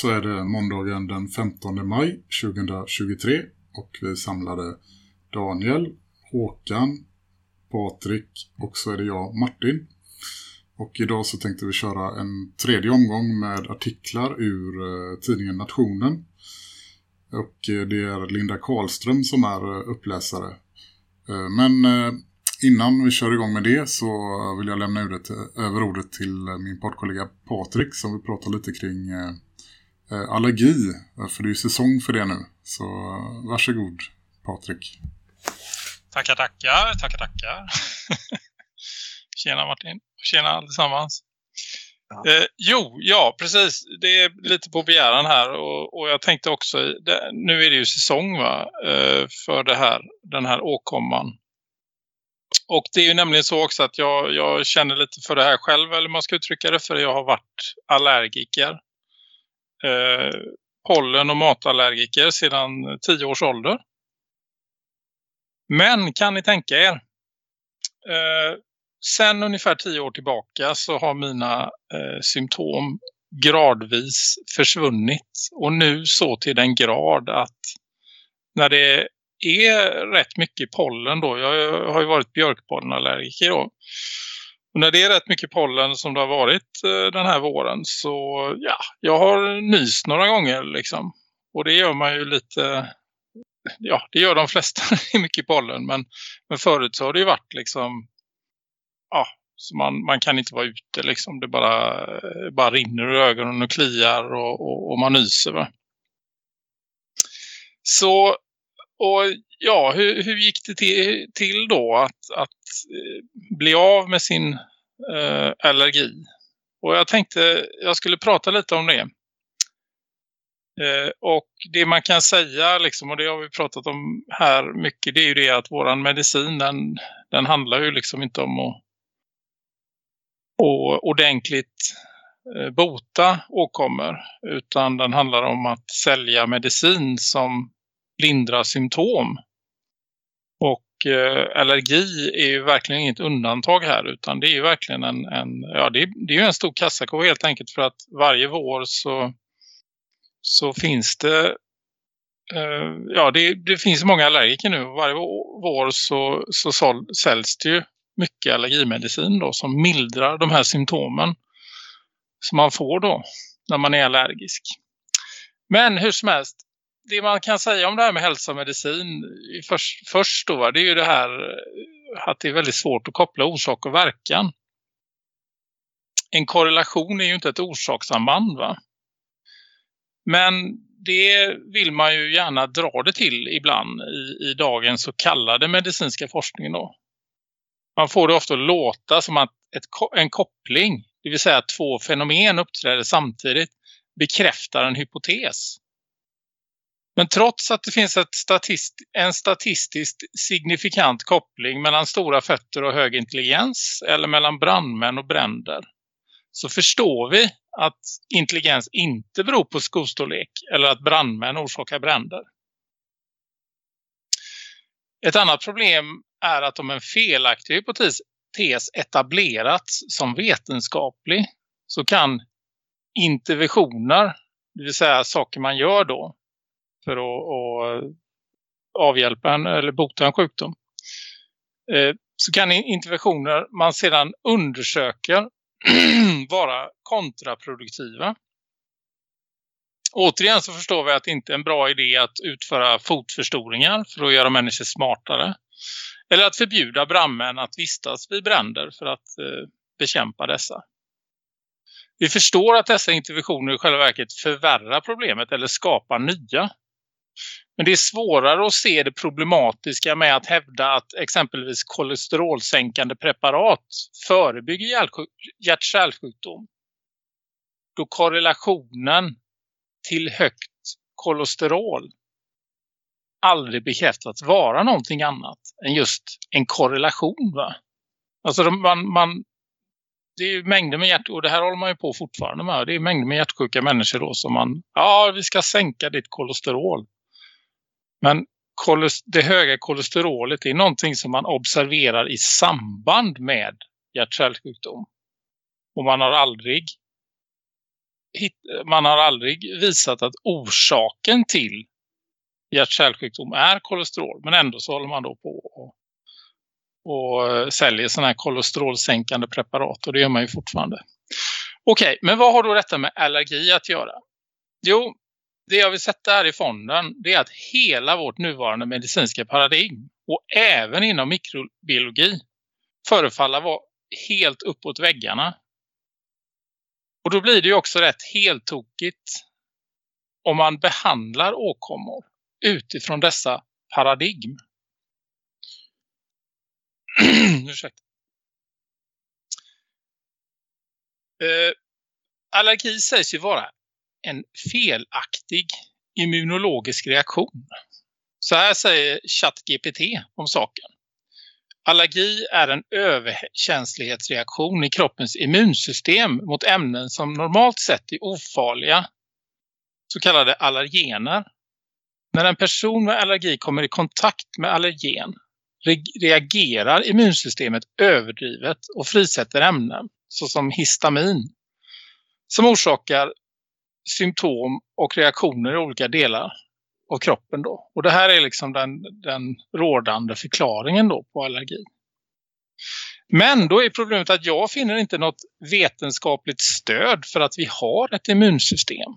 Så är det måndagen den 15 maj 2023 och vi samlade Daniel, Håkan, Patrik och så är det jag, Martin. Och idag så tänkte vi köra en tredje omgång med artiklar ur eh, tidningen Nationen. Och eh, det är Linda Karlström som är eh, uppläsare. Men innan vi kör igång med det så vill jag lämna över ordet till min poddkollega Patrik som vill prata lite kring allergi. Eh, För det är ju säsong för det nu. Så eh, varsågod Patrik. Tackar, tackar, tackar, tackar. Tjena Martin, tjena allesammans. Eh, jo, ja precis. Det är lite på begäran här och, och jag tänkte också, det, nu är det ju säsong va, eh, för det här, den här åkomman. Och det är ju nämligen så också att jag, jag känner lite för det här själv, eller man ska uttrycka det, för jag har varit allergiker. Eh, pollen- och matallergiker sedan tio års ålder. Men kan ni tänka er? Eh, sen ungefär tio år tillbaka så har mina eh, symptom gradvis försvunnit. Och nu så till den grad att när det är rätt mycket pollen då. Jag har ju varit björkpollenallergiker då. Och när det är rätt mycket pollen som det har varit eh, den här våren så ja, jag har nyst några gånger liksom. Och det gör man ju lite ja, det gör de flesta det är mycket pollen. Men, men förut så har det ju varit liksom, ja, så man, man kan inte vara ute liksom. Det bara, bara rinner ur ögonen och kliar och, och, och man nyser va. Så, och ja, hur, hur gick det till, till då att, att eh, bli av med sin eh, allergi? Och jag tänkte jag skulle prata lite om det. Eh, och det man kan säga, liksom, och det har vi pratat om här mycket, det är ju det att våran medicin, den, den handlar ju liksom inte om att, att ordentligt eh, bota åkommor, utan den handlar om att sälja medicin som lindrar symptom. Eh, allergi är ju verkligen inget undantag här, utan det är ju verkligen en, en ja det är, det är ju en stor kassako helt enkelt för att varje vår så så finns det eh, ja det, det finns många allergiker nu. Varje vår så, så sål, säljs det ju mycket allergimedicin då som mildrar de här symptomen som man får då när man är allergisk. Men hur som helst, det man kan säga om det här med hälsa och medicin först, först då, det är ju det här eh, att det är väldigt svårt att koppla orsak och verkan. En korrelation är ju inte ett orsakssamband va? Men det vill man ju gärna dra det till ibland i, i dagens så kallade medicinska forskning då. Man får det ofta att låta som att ett, en koppling, det vill säga att två fenomen uppträder samtidigt, bekräftar en hypotes. Men trots att det finns ett statist, en statistiskt signifikant koppling mellan stora fötter och hög intelligens eller mellan brandmän och bränder så förstår vi att intelligens inte beror på skostorlek eller att brandmän orsakar bränder. Ett annat problem är att om en felaktig hypotes etablerats som vetenskaplig så kan interventioner, det vill säga saker man gör då för att, att avhjälpa en, eller bota en sjukdom, eh, så kan interventioner man sedan undersöker vara kontraproduktiva. Återigen så förstår vi att det inte är en bra idé att utföra fotförstoringar för att göra människor smartare. Eller att förbjuda brandmän att vistas vid bränder för att eh, bekämpa dessa. Vi förstår att dessa interventioner i själva verket förvärrar problemet eller skapar nya. Men det är svårare att se det problematiska med att hävda att exempelvis kolesterolsänkande preparat förebygger hjärt-kärlsjukdom. Då korrelationen till högt kolesterol aldrig bekräftats vara någonting annat än just en korrelation va. Alltså man, man det är ju mängder med hjärt och det här håller man ju på fortfarande med. Det är mängder med hjärtsjuka människor då som man, ja vi ska sänka ditt kolesterol. Men det höga kolesterolet är någonting som man observerar i samband med hjärt-kärlsjukdom. Och man har aldrig man har aldrig visat att orsaken till hjärt-kärlsjukdom är kolesterol. Men ändå så håller man då på och, och eh, säljer sådana här kolesterolsänkande preparat. Och det gör man ju fortfarande. Okej, okay, men vad har då detta med allergi att göra? Jo, det jag vill sätta här i fonden det är att hela vårt nuvarande medicinska paradigm och även inom mikrobiologi förefaller vara helt uppåt väggarna. Och då blir det ju också rätt helt tokigt om man behandlar åkommor utifrån dessa paradigm. Ursäkta. Eh, allergi sägs ju vara en felaktig immunologisk reaktion. Så här säger ChatGPT om saken. Allergi är en överkänslighetsreaktion i kroppens immunsystem mot ämnen som normalt sett är ofarliga, så kallade allergener. När en person med allergi kommer i kontakt med allergen reagerar immunsystemet överdrivet och frisätter ämnen såsom histamin som orsakar symptom och reaktioner i olika delar av kroppen då. Och det här är liksom den, den rådande förklaringen då på allergi. Men då är problemet att jag finner inte något vetenskapligt stöd för att vi har ett immunsystem.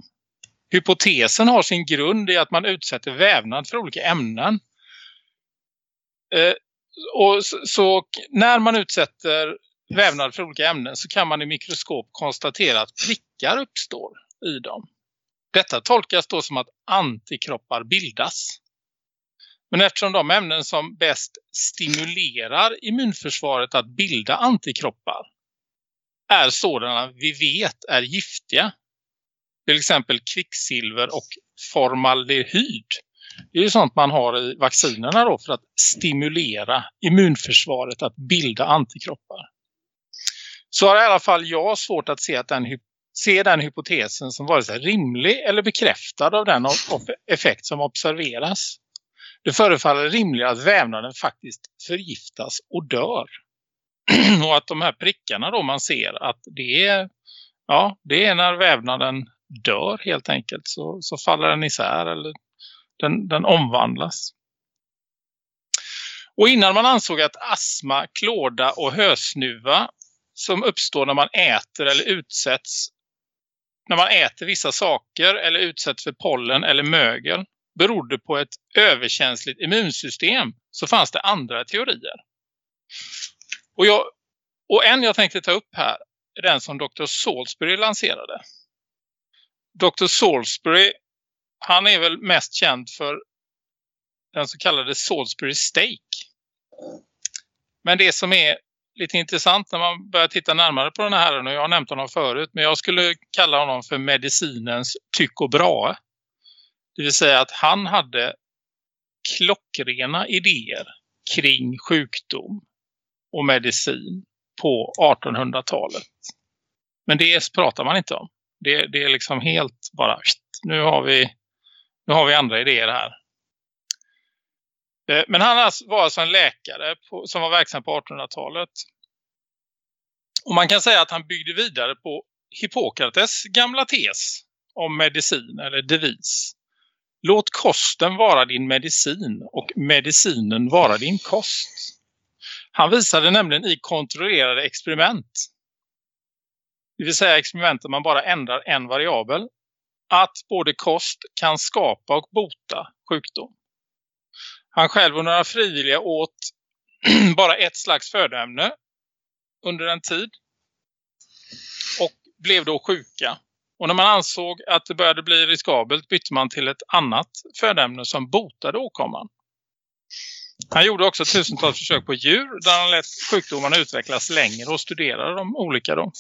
Hypotesen har sin grund i att man utsätter vävnad för olika ämnen. Eh, och så, så, när man utsätter vävnad för olika ämnen så kan man i mikroskop konstatera att prickar uppstår i dem. Detta tolkas då som att antikroppar bildas. Men eftersom de ämnen som bäst stimulerar immunförsvaret att bilda antikroppar är sådana vi vet är giftiga, till exempel kvicksilver och formaldehyd. Det är ju sånt man har i vaccinerna då för att stimulera immunförsvaret att bilda antikroppar. Så har i alla fall jag svårt att se att den se den hypotesen som vare sig rimlig eller bekräftad av den effekt som observeras. Det förefaller rimligt att vävnaden faktiskt förgiftas och dör. och att de här prickarna då man ser att det är, ja, det är när vävnaden dör helt enkelt så, så faller den isär eller den, den omvandlas. Och innan man ansåg att astma, klåda och hösnuva som uppstår när man äter eller utsätts när man äter vissa saker eller utsätts för pollen eller mögel berodde på ett överkänsligt immunsystem så fanns det andra teorier. Och, jag, och en jag tänkte ta upp här är den som Dr. Salisbury lanserade. Dr. Salisbury, han är väl mest känd för den så kallade Salisbury Steak. Men det som är lite intressant när man börjar titta närmare på den här herren och jag har nämnt honom förut men jag skulle kalla honom för medicinens Tycho Brahe. Det vill säga att han hade klockrena idéer kring sjukdom och medicin på 1800-talet. Men det pratar man inte om. Det, det är liksom helt bara, nu har vi, nu har vi andra idéer här. Eh, men han alltså- var alltså en läkare på, som var verksam på 1800-talet. Och man kan säga att han byggde vidare på Hippokrates gamla tes om medicin eller devis. Låt kosten vara din medicin och medicinen vara din kost. Han visade nämligen i kontrollerade experiment, det vill säga experiment där man bara ändrar en variabel, att både kost kan skapa och bota sjukdom. Han själv och några frivilliga åt bara ett slags födoämne under en tid. Och blev då sjuka. Och när man ansåg att det började bli riskabelt bytte man till ett annat födämne som botade åkomman. Han gjorde också tusentals försök på djur där han lät sjukdomarna utvecklas längre och studerade de olika då.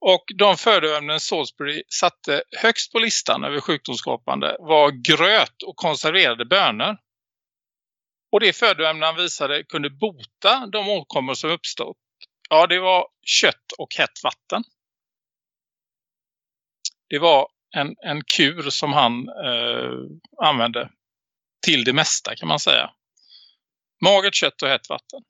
Och de födoämnen Salisbury satte högst på listan över sjukdomsskapande var gröt och konserverade bönor. Och det födoämnen han visade kunde bota de åkommor som uppstått. Ja, det var kött och hett vatten. Det var en, en kur som han eh, använde till det mesta kan man säga. Magert kött och hett vatten.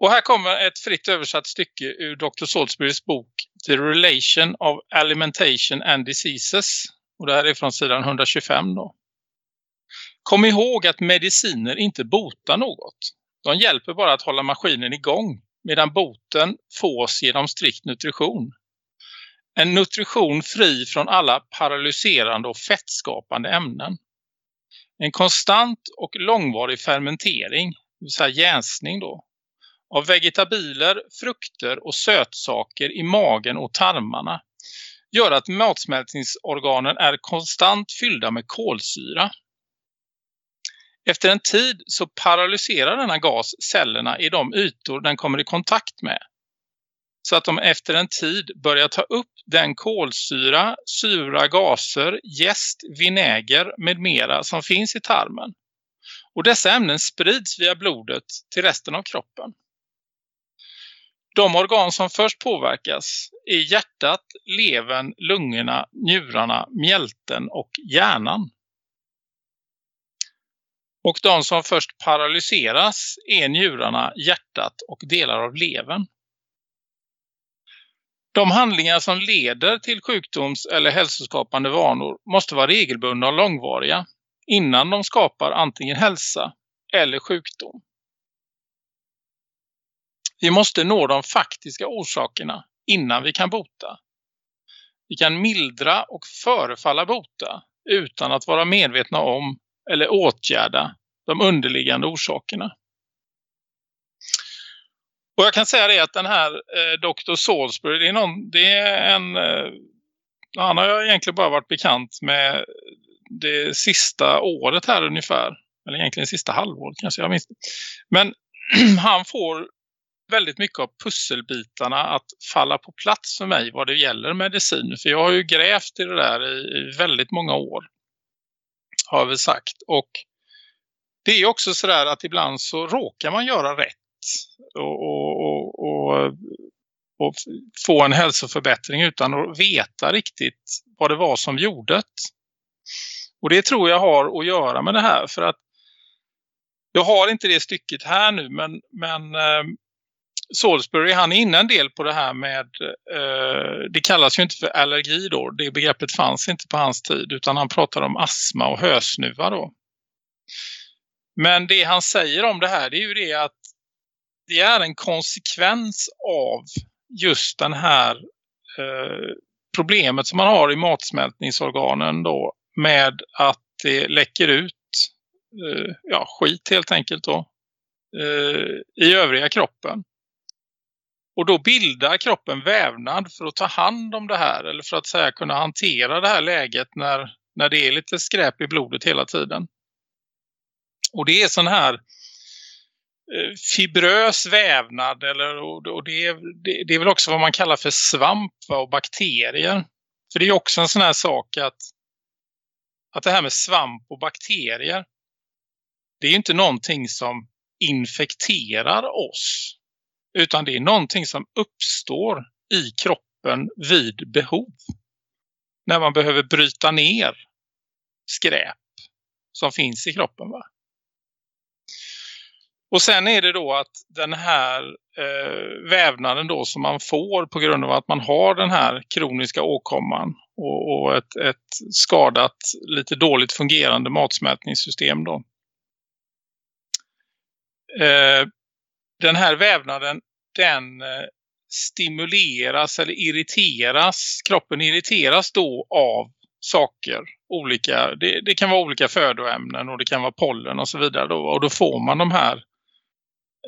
Och här kommer ett fritt översatt stycke ur Dr. Salisburys bok The Relation of Alimentation and Diseases. Och det här är från sidan 125 då. Kom ihåg att mediciner inte botar något. De hjälper bara att hålla maskinen igång medan boten fås genom strikt nutrition. En nutrition fri från alla paralyserande och fettskapande ämnen. En konstant och långvarig fermentering, det vill säga jäsning då, av vegetabilier, frukter och sötsaker i magen och tarmarna gör att matsmältningsorganen är konstant fyllda med kolsyra. Efter en tid så paralyserar denna gas cellerna i de ytor den kommer i kontakt med. Så att de efter en tid börjar ta upp den kolsyra, sura gaser, jäst, vinäger med mera som finns i tarmen. Och dessa ämnen sprids via blodet till resten av kroppen. De organ som först påverkas är hjärtat, levern, lungorna, njurarna, mjälten och hjärnan. Och de som först paralyseras är njurarna, hjärtat och delar av levern. De handlingar som leder till sjukdoms- eller hälsoskapande vanor måste vara regelbundna och långvariga innan de skapar antingen hälsa eller sjukdom. Vi måste nå de faktiska orsakerna innan vi kan bota. Vi kan mildra och förefalla bota utan att vara medvetna om eller åtgärda de underliggande orsakerna. Och jag kan säga det att den här eh, Dr. Salisbury, det är, någon, det är en... Eh, han har jag egentligen bara varit bekant med det sista året här ungefär. Eller egentligen sista halvåret kanske jag minns. Men han får väldigt mycket av pusselbitarna att falla på plats för mig vad det gäller medicin. För jag har ju grävt i det där i, i väldigt många år. Har vi sagt. Och det är också sådär att ibland så råkar man göra rätt. Och, och, och, och, få en hälsoförbättring utan att veta riktigt vad det var som gjorde det. Och det tror jag har att göra med det här. För att jag har inte det stycket här nu men, men eh, Salisbury han är inne en del på det här med, eh, det kallas ju inte för allergi då, det begreppet fanns inte på hans tid utan han pratar om astma och hösnuva då. Men det han säger om det här det är ju det att det är en konsekvens av just den här eh, problemet som man har i matsmältningsorganen då med att det läcker ut eh, ja, skit helt enkelt då eh, i övriga kroppen. Och då bildar kroppen vävnad för att ta hand om det här eller för att säga kunna hantera det här läget när, när det är lite skräp i blodet hela tiden. Och det är sån här eh, fibrös vävnad eller, och det, är, det, det, är väl också vad man kallar för svamp och bakterier. För det är också en sån här sak att, att det här med svamp och bakterier det är ju inte någonting som infekterar oss utan det är någonting som uppstår i kroppen vid behov. När man behöver bryta ner skräp som finns i kroppen. Va? Och sen är det då att den här eh, vävnaden då som man får på grund av att man har den här kroniska åkomman och, och ett, ett, skadat, lite dåligt fungerande matsmältningssystem då. Eh, den här vävnaden den eh, stimuleras eller irriteras, kroppen irriteras då av saker, olika, det, det, kan vara olika födoämnen och det kan vara pollen och så vidare då, och då får man de här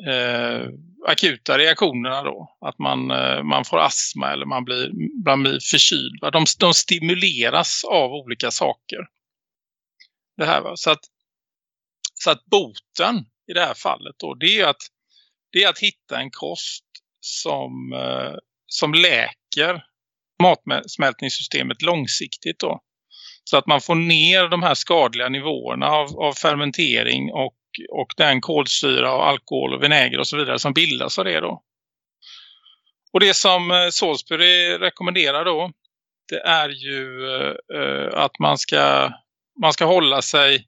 eh, akuta reaktionerna då. Att man, eh, man får astma eller man blir, man blir förkyld. Va? De, de stimuleras av olika saker. Det här, va? Så, att, så att boten i det här fallet då, det är att, det är att hitta en kost som, eh, som läker matsmältningssystemet långsiktigt då. Så att man får ner de här skadliga nivåerna av, av fermentering och, och den kolsyra och alkohol och vinäger och så vidare som bildas av det då. Och det som eh, Salisbury rekommenderar då det är ju eh, eh att man ska, man ska hålla sig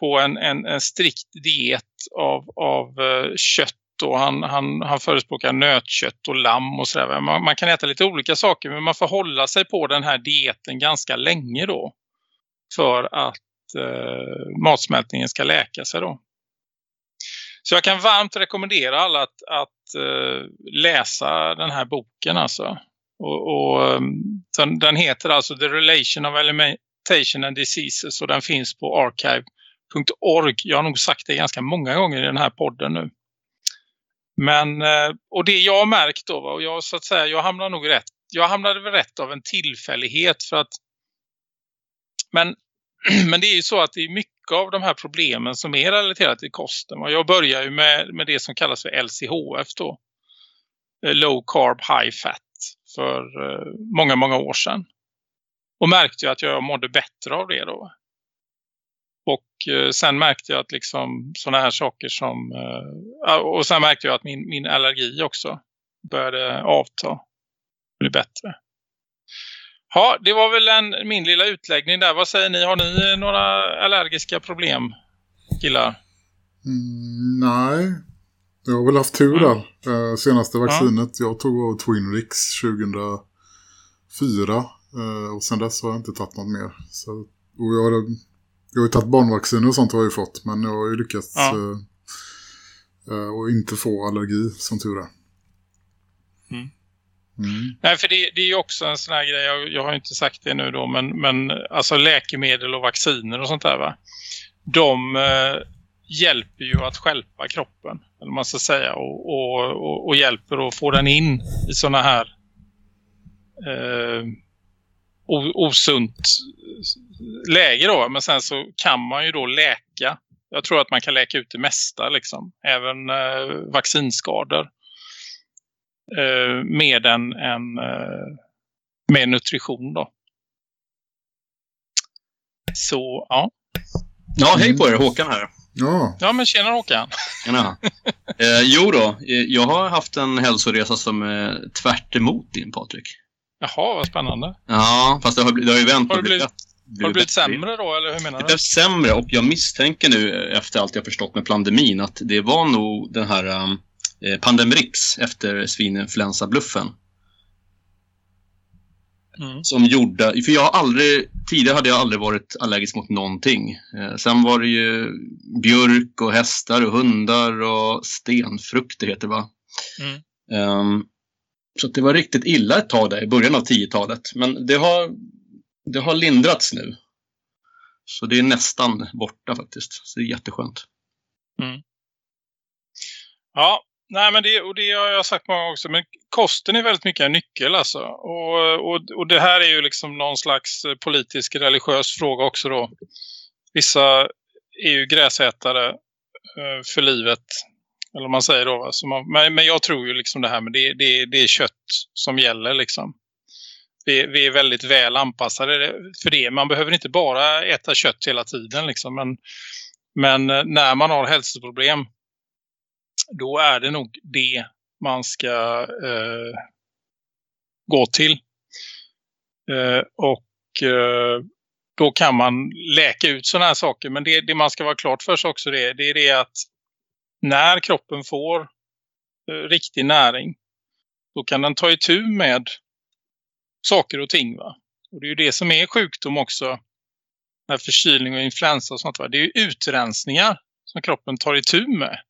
på en, en, en strikt diet av, av eh, kött och han, han, han förespråkar nötkött och lamm och sådär. Man, man, kan äta lite olika saker men man får hålla sig på den här dieten ganska länge då. För att eh, matsmältningen ska läka sig då. Så jag kan varmt rekommendera alla att, att eh, läsa den här boken alltså. Och, och eh, den, den, heter alltså The Relation of Alimentation and Diseases och den finns på Archive archive.org. Jag har nog sagt det ganska många gånger i den här podden nu. Men, eh, och det jag har märkt då, och jag så att säga, jag hamnade nog rätt. Jag hamnade väl rätt av en tillfällighet för att men, men det är ju så att det är mycket av de här problemen som är relaterade till kosten. Och jag börjar ju med, med det som kallas för LCHF då. Eh, low Carb High Fat för eh, många, många år sedan. Och märkte ju att jag mådde bättre av det då. Och eh, sen märkte jag att liksom sådana här saker som... Eh, och sen märkte jag att min, min allergi också började avta. Bli bättre. Ja, det var väl en, min lilla utläggning där. Vad säger ni? Har ni några allergiska problem, killar? Mm, nej, jag har väl haft tur där. Mm. senaste vaccinet, ja. jag tog av Twinrix 2004. Eh, och sen dess har jag inte tagit något mer. Så, och jag har jag har ju tagit barnvacciner och sånt har jag ju fått. Men jag har ju lyckats ja. uh, och inte få allergi som tur är. Mm. Mm. Nej, för det, det är ju också en sån här grej. Jag, jag, har inte sagt det nu då. Men, men alltså läkemedel och vacciner och sånt där va. De uh, hjälper ju att skälpa kroppen. Eller man ska säga. Och, och, och, och hjälper att få den in i såna här... Uh, osunt läge då. Men sen så kan man ju då läka. Jag tror att man kan läka ut det mesta liksom. Även eh, vaccinskador. Eh, med en, en eh, med nutrition då. Så ja. Ja, hej på er. Håkan här. Ja. ja, men tjena Håkan. Tjena. Eh, jo då, eh, jag har haft en hälsoresa som är tvärt emot din Patrik. Jaha, vad spännande. Ja, fast det har, det har ju vänt. Har det blivit, har det blivit sämre då, eller hur menar du? Det blev sämre och jag misstänker nu efter allt jag förstått med pandemin att det var nog den här um, eh, Pandemrix efter svininfluensa-bluffen. Mm. Som gjorde, för jag har aldrig, tidigare hade jag aldrig varit allergisk mot någonting. Eh, sen var det ju björk och hästar och hundar och stenfrukter heter det va? Mm. Um, så det var riktigt illa ett tag där i början av 10-talet. Men det har, det har lindrats nu. Så det är nästan borta faktiskt. Så det är jätteskönt. Mm. Ja, nej men det, och det har jag sagt många gånger också. Men kosten är väldigt mycket en nyckel alltså. Och, och, och det här är ju liksom någon slags politisk religiös fråga också då. Vissa är ju gräsätare eh, för livet eller man säger då. Alltså man, men, men jag tror ju liksom det här med det, det, det är kött som gäller liksom. Vi, vi, är väldigt väl anpassade för det. Man behöver inte bara äta kött hela tiden liksom. Men, men eh, när man har hälsoproblem då är det nog det man ska eh, gå till. Eh, och eh, då kan man läka ut sådana här saker. Men det, det man ska vara klart för sig också det, det är det att när kroppen får eh, riktig näring då kan den ta itu med saker och ting va. Och det är ju det som är sjukdom också. När förkylning och influensa och sånt va. Det är ju utrensningar som kroppen tar itu med.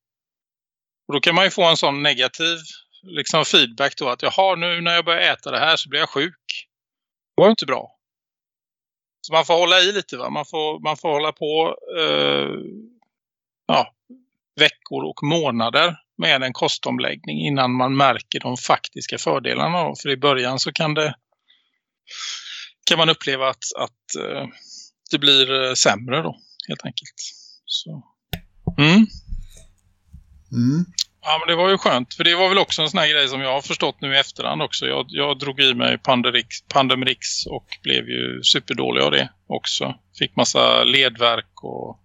Och då kan man ju få en sån negativ liksom feedback då att jaha nu när jag börjar äta det här så blir jag sjuk. Det var inte bra. Så man får hålla i lite va. Man får, man får hålla på eh, ja, veckor och månader med en kostomläggning innan man märker de faktiska fördelarna. För i början så kan det kan man uppleva att, att eh, det blir eh, sämre då helt enkelt. Så. Mm. Mm. Ja, men det var ju skönt. För det var väl också en sån här grej som jag har förstått nu i efterhand också. Jag, jag drog i mig Pandemrix, Pandemrix och blev ju superdålig av det också. Fick massa ledverk och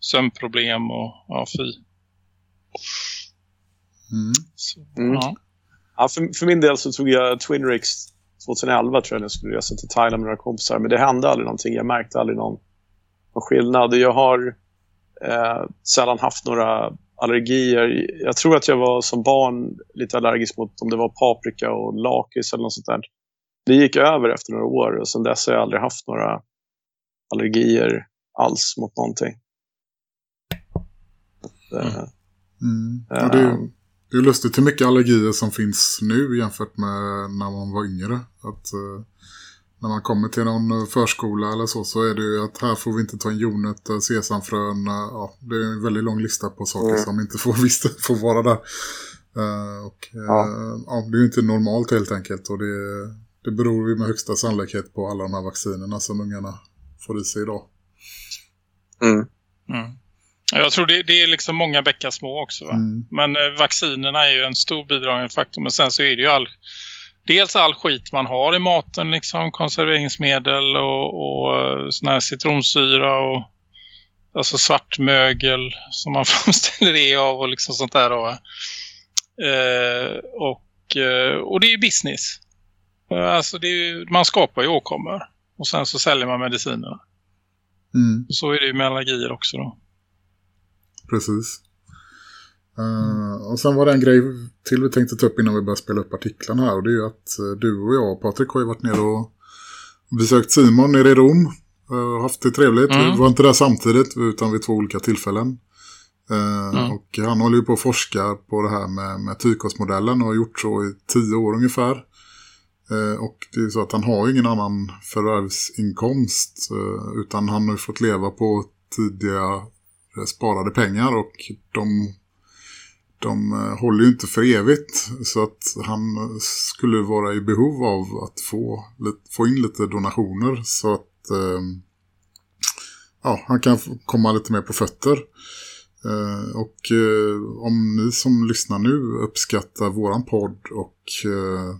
sömnproblem och ja, fy. Mm. Så, Mm. ja. Ja, för, för min del så tog jag Twin Rigs 2011 tror jag när jag skulle resa till Thailand med några kompisar. Men det hände aldrig någonting. Jag märkte aldrig någon, någon skillnad. Jag har eh, sällan haft några allergier. Jag tror att jag var som barn lite allergisk mot om det var paprika och lakrits eller något sånt där. Det gick över efter några år och sedan dess har jag aldrig haft några allergier alls mot någonting. Eh, Mm. Ja, det, är, det är lustigt hur mycket allergier som finns nu jämfört med när man var yngre. Att, eh, när man kommer till någon förskola eller så så är det ju att här får vi inte ta en jordnöt, sesamfrön. eh, Ja, det är en väldigt lång lista på saker Mm. som inte får, visst, får vara där. Eh, och, eh, Ja. ja. det är ju inte normalt helt enkelt. Och det, det beror ju med högsta sannolikhet på alla de här vaccinerna som ungarna får i sig idag. mm. Mm. Jag tror det, det är liksom många bäckar små också? Mm. Men eh, vaccinerna är ju en stor bidragande faktor. Men sen så är det ju all, dels all skit man har i maten, liksom konserveringsmedel och, och eh, sån här citronsyra och alltså svartmögel som man framställer det av och liksom sånt där. Eh, och, eh, och det är ju business. Alltså det ju, man skapar ju åkommor och sen så säljer man medicinerna. Mm. Och så är det ju med allergier också då. Precis. Eh, och sen var det en grej till vi tänkte ta upp innan vi börjar spela upp artiklarna här. Och det är ju att eh, du och jag, Patrik, har ju varit nere och besökt Simon nere i Rom. Uh, haft det trevligt. Mm. Vi var inte där samtidigt utan vid två olika tillfällen. Eh, Mm. Och han håller ju på att forska på det här med, med tykosmodellen och har gjort så i tio år ungefär. Och det är så att han har ju ingen annan förvärvsinkomst utan han har ju fått leva på tidiga Eh, sparade pengar och de, de eh, håller ju inte för evigt så att han skulle vara i behov av att få, få in lite donationer så att eh, ja, han kan komma lite mer på fötter. Eh, och eh, om ni som lyssnar nu uppskattar våran podd och, eh,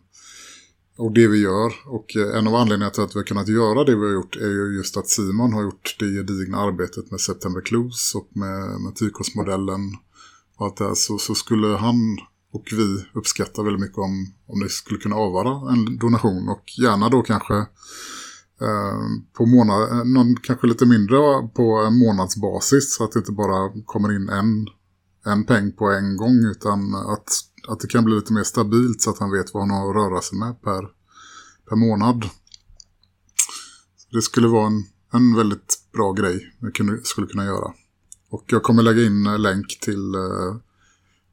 och det vi gör och eh, en av anledningarna till att vi har kunnat göra det vi har gjort är ju just att Simon har gjort det gedigna arbetet med September Clues och med, med Tykosmodellen och att det så, så skulle han och vi uppskatta väldigt mycket om, om det skulle kunna avvara en donation och gärna då kanske eh, på månad, eh, någon kanske lite mindre på en månadsbasis så att det inte bara kommer in en, en peng på en gång utan att, att det kan bli lite mer stabilt så att han vet vad han har att röra sig med per, per månad. Det skulle vara en, en väldigt bra grej vi kunde, skulle kunna göra. Och jag kommer lägga in länk till, eh,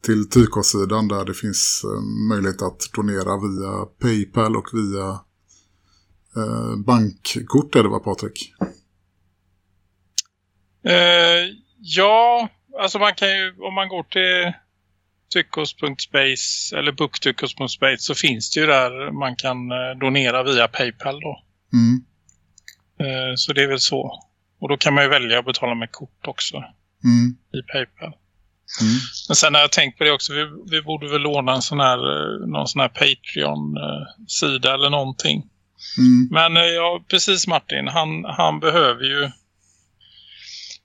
till Tykos-sidan där det finns eh, möjlighet att donera via Paypal och via eh, bankkort är det va Patrik? Eh, ja, alltså man kan ju, om man går till tyckos.space eller booktyckos.space så finns det ju där man kan eh, donera via Paypal då. Mm. Eh, så det är väl så. Och då kan man ju välja att betala med kort också Mm. i Paypal. Mm. Men sen har jag tänkt på det också, vi, vi borde väl låna en sån här, eh, någon sån här Patreon-sida eller någonting. Mm. Men ja, precis Martin, han, han behöver ju...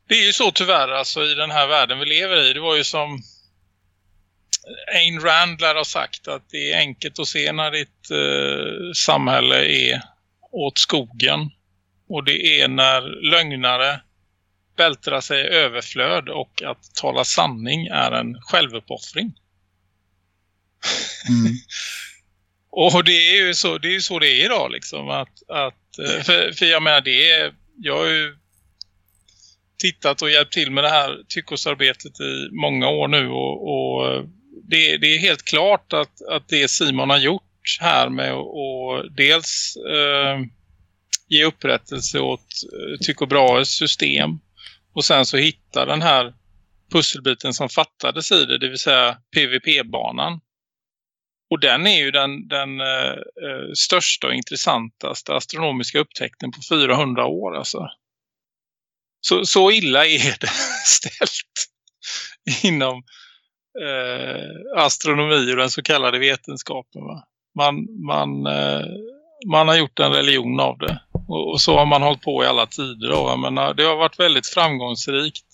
Det är ju så tyvärr alltså i den här världen vi lever i. Det var ju som Ayn Rand lär ha sagt att det är enkelt att se när ditt eh, samhälle är åt skogen. Och det är när lögnare vältrar sig överflöd och att tala sanning är en självuppoffring. Mm. Och det är ju så det är, så det är idag liksom. Att, att, eh, för, för jag menar det är, jag har ju tittat och hjälpt till med det här tyckosarbetet i många år nu och, och det, det är helt klart att, att det Simon har gjort här med att dels eh, ge upprättelse åt eh, Tycho Brahes system och sen så hitta den här pusselbiten som fattades i det, det vill säga PVP-banan. Och den är ju den, den eh, eh största och intressantaste astronomiska upptäckten på 400 år. Alltså. Så, så illa är det ställt inom eh, astronomi och den så kallade vetenskapen. Va? Man, man, eh, man har gjort en religion av det. Och, och, så har man hållit på i alla tider. Då, men det har varit väldigt framgångsrikt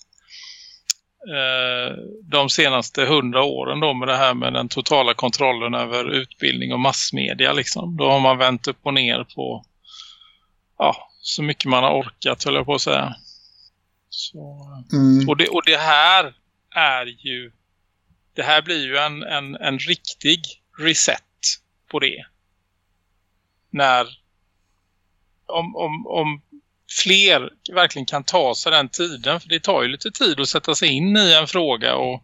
eh, de senaste hundra åren då med det här med den totala kontrollen över utbildning och massmedia. Liksom. Då har man vänt upp och ner på ja, så mycket man har orkat, höll jag på att säga. Så, mm. och, det, och det här är ju det här blir ju en, en, en riktig reset på det. När om, om, om fler verkligen kan ta sig den tiden, för det tar ju lite tid att sätta sig in i en fråga och,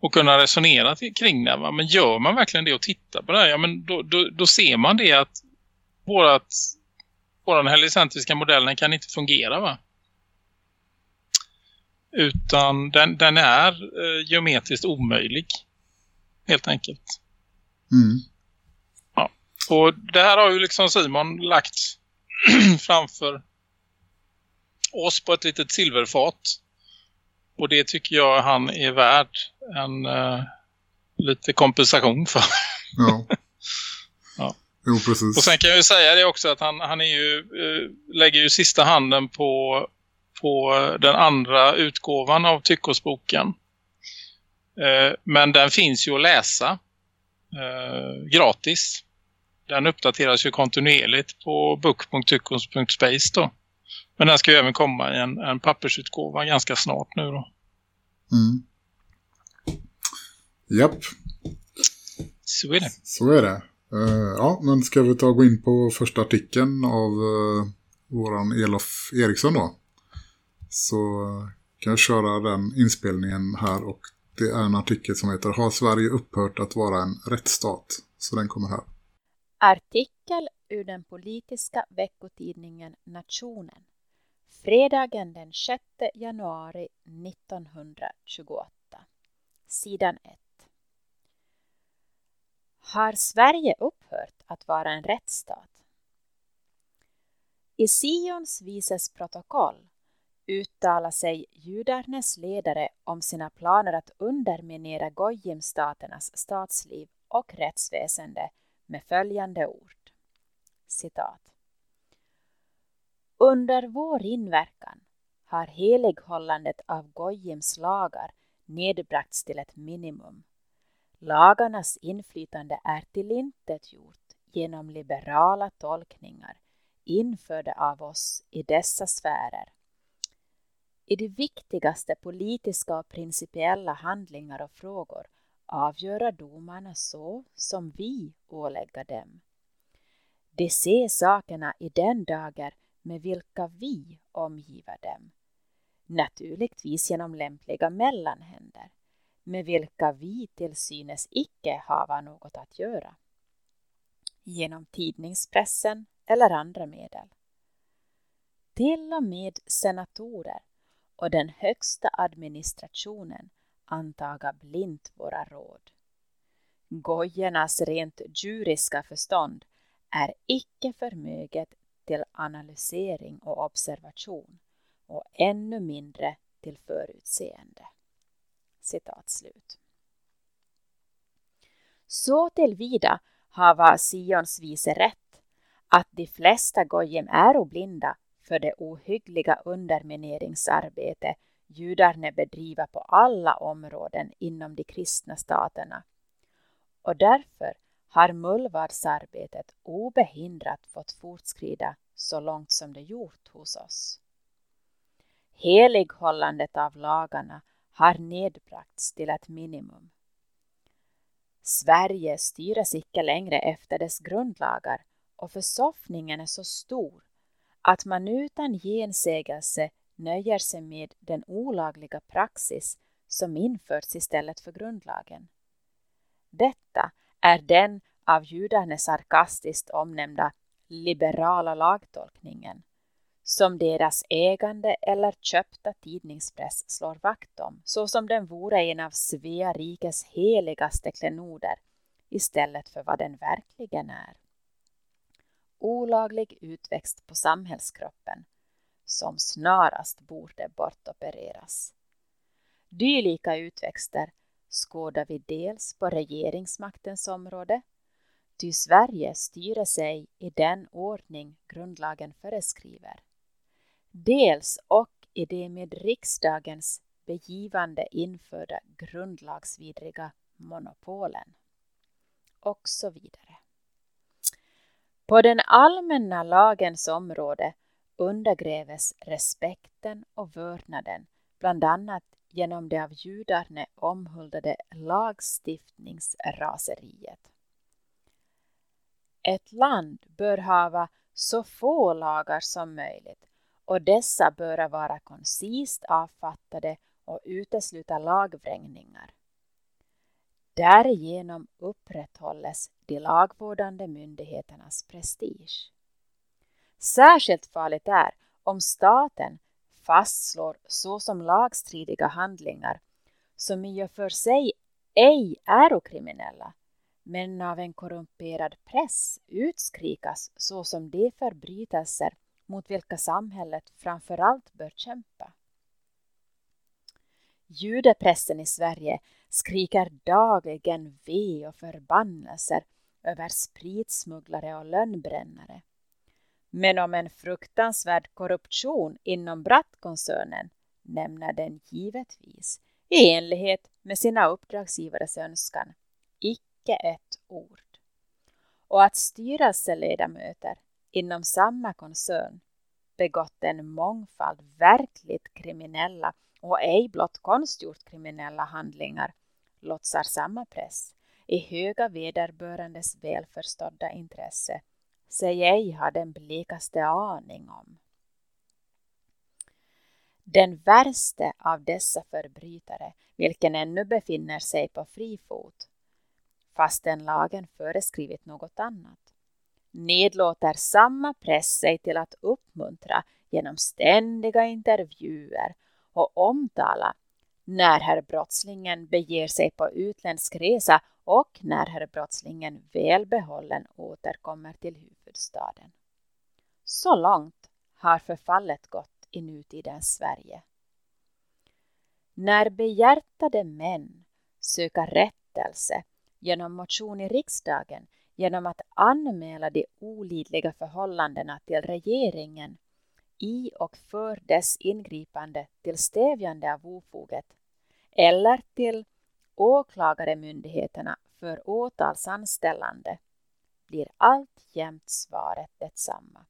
och kunna resonera kring det. Va? Men gör man verkligen det och tittar på det, här, ja, men då, då, då ser man det att vårat, våran helicentriska modellen kan inte fungera va? Utan den, den är eh, geometriskt omöjlig. Helt enkelt. Mm. Ja. Och det här har ju liksom Simon lagt framför oss på ett litet silverfat. Och det tycker jag han är värd en uh, lite kompensation för. Ja. ja. Jo, precis. Och sen kan jag ju säga det också att han, han är ju, uh, lägger ju sista handen på, på den andra utgåvan av Tyckosboken. Uh, men den finns ju att läsa gratis. Den uppdateras ju kontinuerligt på book.tyckos.space då. Men den ska ju även komma i en, en pappersutgåva ganska snart nu då. Mm. Japp. Så är det. Så är det. Uh, ja, men ska vi ta och gå in på första artikeln av uh, våran Elof Eriksson då. Så kan jag köra den inspelningen här och det är en artikel som heter Har Sverige upphört att vara en rättsstat? Så den kommer här. Artikel ur den politiska veckotidningen Nationen Fredagen den 6 januari 1928. Sidan 1. Har Sverige upphört att vara en rättsstat? I Sions vises protokoll uttalar sig judarnas ledare om sina planer att underminera Gojimstaternas statsliv och rättsväsende med följande ord. Citat. Under vår inverkan har helighållandet av Gojims lagar nedbragts till ett minimum. Lagarnas inflytande är tillintetgjort genom liberala tolkningar införda av oss i dessa sfärer. I de viktigaste politiska och principiella handlingar och frågor avgöra domarna så som vi ålägger dem. De ser sakerna i den dager med vilka vi omgiver dem. Naturligtvis genom lämpliga mellanhänder, med vilka vi till synes icke hava något att göra. Genom tidningspressen eller andra medel. Till och med senatorer och den högsta administrationen antaga blint våra råd. Gojernas rent djuriska förstånd är icke förmöget till analysering och observation och ännu mindre till förutseende. Citat slut. Så tillvida hava Sions vise rätt att de flesta gojim är blinda för det ohyggliga undermineringsarbete judarna bedriver på alla områden inom de kristna staterna. Och därför har mullvadsarbetet obehindrat fått fortskrida så långt som det gjort hos oss. Helighållandet av lagarna har nedbragts till ett minimum. Sverige styres icke längre efter dess grundlagar och försoffningen är så stor att man utan gensägelse nöjer sig med den olagliga praxis som införts istället för grundlagen. Detta är den av judarna sarkastiskt omnämnda liberala lagtolkningen som deras ägande eller köpta tidningspress slår vakt om, så som den vore en av Svea rikes heligaste klenoder, istället för vad den verkligen är. Olaglig utväxt på samhällskroppen, som snarast borde bortopereras. Dylika utväxter skådar vi dels på regeringsmaktens område, ty Sverige styr sig i den ordning grundlagen föreskriver. Dels och i det med riksdagens begivande införda grundlagsvidriga monopolen. Och så vidare. På den allmänna lagens område undergräves respekten och vördnaden, bland annat genom det av judarna omhuldade lagstiftningsraseriet. Ett land bör hava så få lagar som möjligt och dessa bör vara koncist avfattade och utesluta lagvrängningar. Därigenom upprätthålles de lagvårdande myndigheternas prestige. Särskilt farligt är om staten fastslår såsom lagstridiga handlingar som i och för sig ej är kriminella men av en korrumperad press utskrikas såsom de förbrytelser mot vilka samhället framför allt bör kämpa. Judepressen i Sverige skriker dagligen ve och förbannelser över spritsmugglare och lönnbrännare. Men om en fruktansvärd korruption inom Brattkoncernen nämner den givetvis, i enlighet med sina uppdragsgivares önskan, icke ett ord. Och att styrelseledamöter inom samma koncern begått en mångfald verkligt kriminella och ej blott konstgjort kriminella handlingar låtsar samma press i höga vederbörandes välförstådda intresse sig ej ha den blekaste aning om. Den värste av dessa förbrytare, vilken ännu befinner sig på fri fot, fastän lagen föreskrivit något annat, nedlåter samma press sig till att uppmuntra genom ständiga intervjuer och omtala när herr brottslingen beger sig på utländsk resa och när herr brottslingen välbehållen återkommer till huvudstaden. Så långt har förfallet gått i nutidens Sverige. När behjärtade män söker rättelse genom motion i riksdagen genom att anmäla de olidliga förhållandena till regeringen i och för dess ingripande till stävjande av ofoget eller till åklagaremyndigheterna för åtalsanställande blir alltjämt svaret detsamma.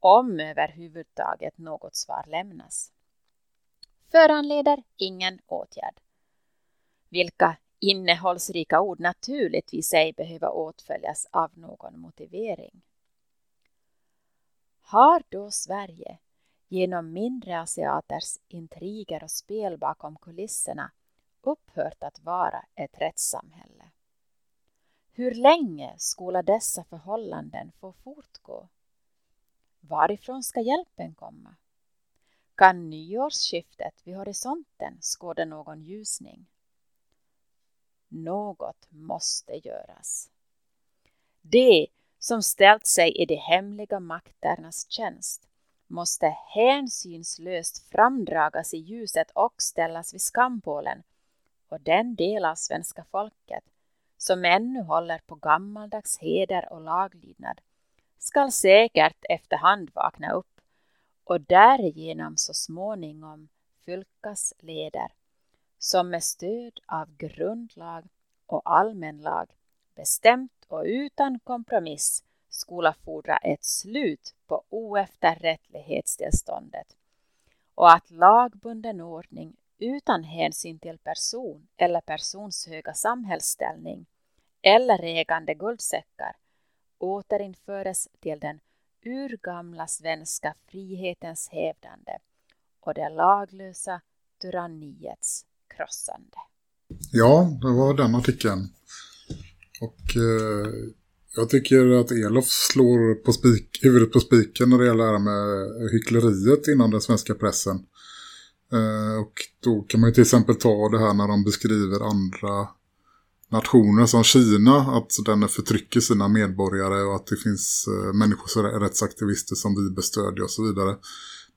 Om överhuvudtaget något svar lämnas. Föranleder ingen åtgärd. Vilka innehållsrika ord naturligtvis ej behöva åtföljas av någon motivering. Har då Sverige genom mindre asiaters intriger och spel bakom kulisserna upphört att vara ett rättssamhälle? Hur länge skola dessa förhållanden få fortgå? Varifrån ska hjälpen komma? Kan nyårsskiftet vid horisonten skåda någon ljusning? Något måste göras. Det som ställt sig i de hemliga makternas tjänst måste hänsynslöst framdragas i ljuset och ställas vid skampålen och den del av svenska folket som ännu håller på gammaldags heder och laglydnad skall säkert efterhand vakna upp och därigenom så småningom fylkas leder som med stöd av grundlag och allmän lag bestämt och utan kompromiss skola fordra ett slut på oefterrättlighetstillståndet och att lagbunden ordning utan hänsyn till person eller persons höga samhällsställning eller ägande guldsäckar återinföres till den urgamla svenska frihetens hävdande och det laglösa tyranniets krossande. Ja, det var den artikeln. Och eh, Jag tycker att Elof slår på spik, huvudet på spiken när det gäller det här med hyckleriet inom den svenska pressen. Eh, och då kan man ju till exempel ta det här när de beskriver andra nationer som Kina, att den förtrycker sina medborgare och att det finns eh, människorättsaktivister som vi bestödjer och så vidare.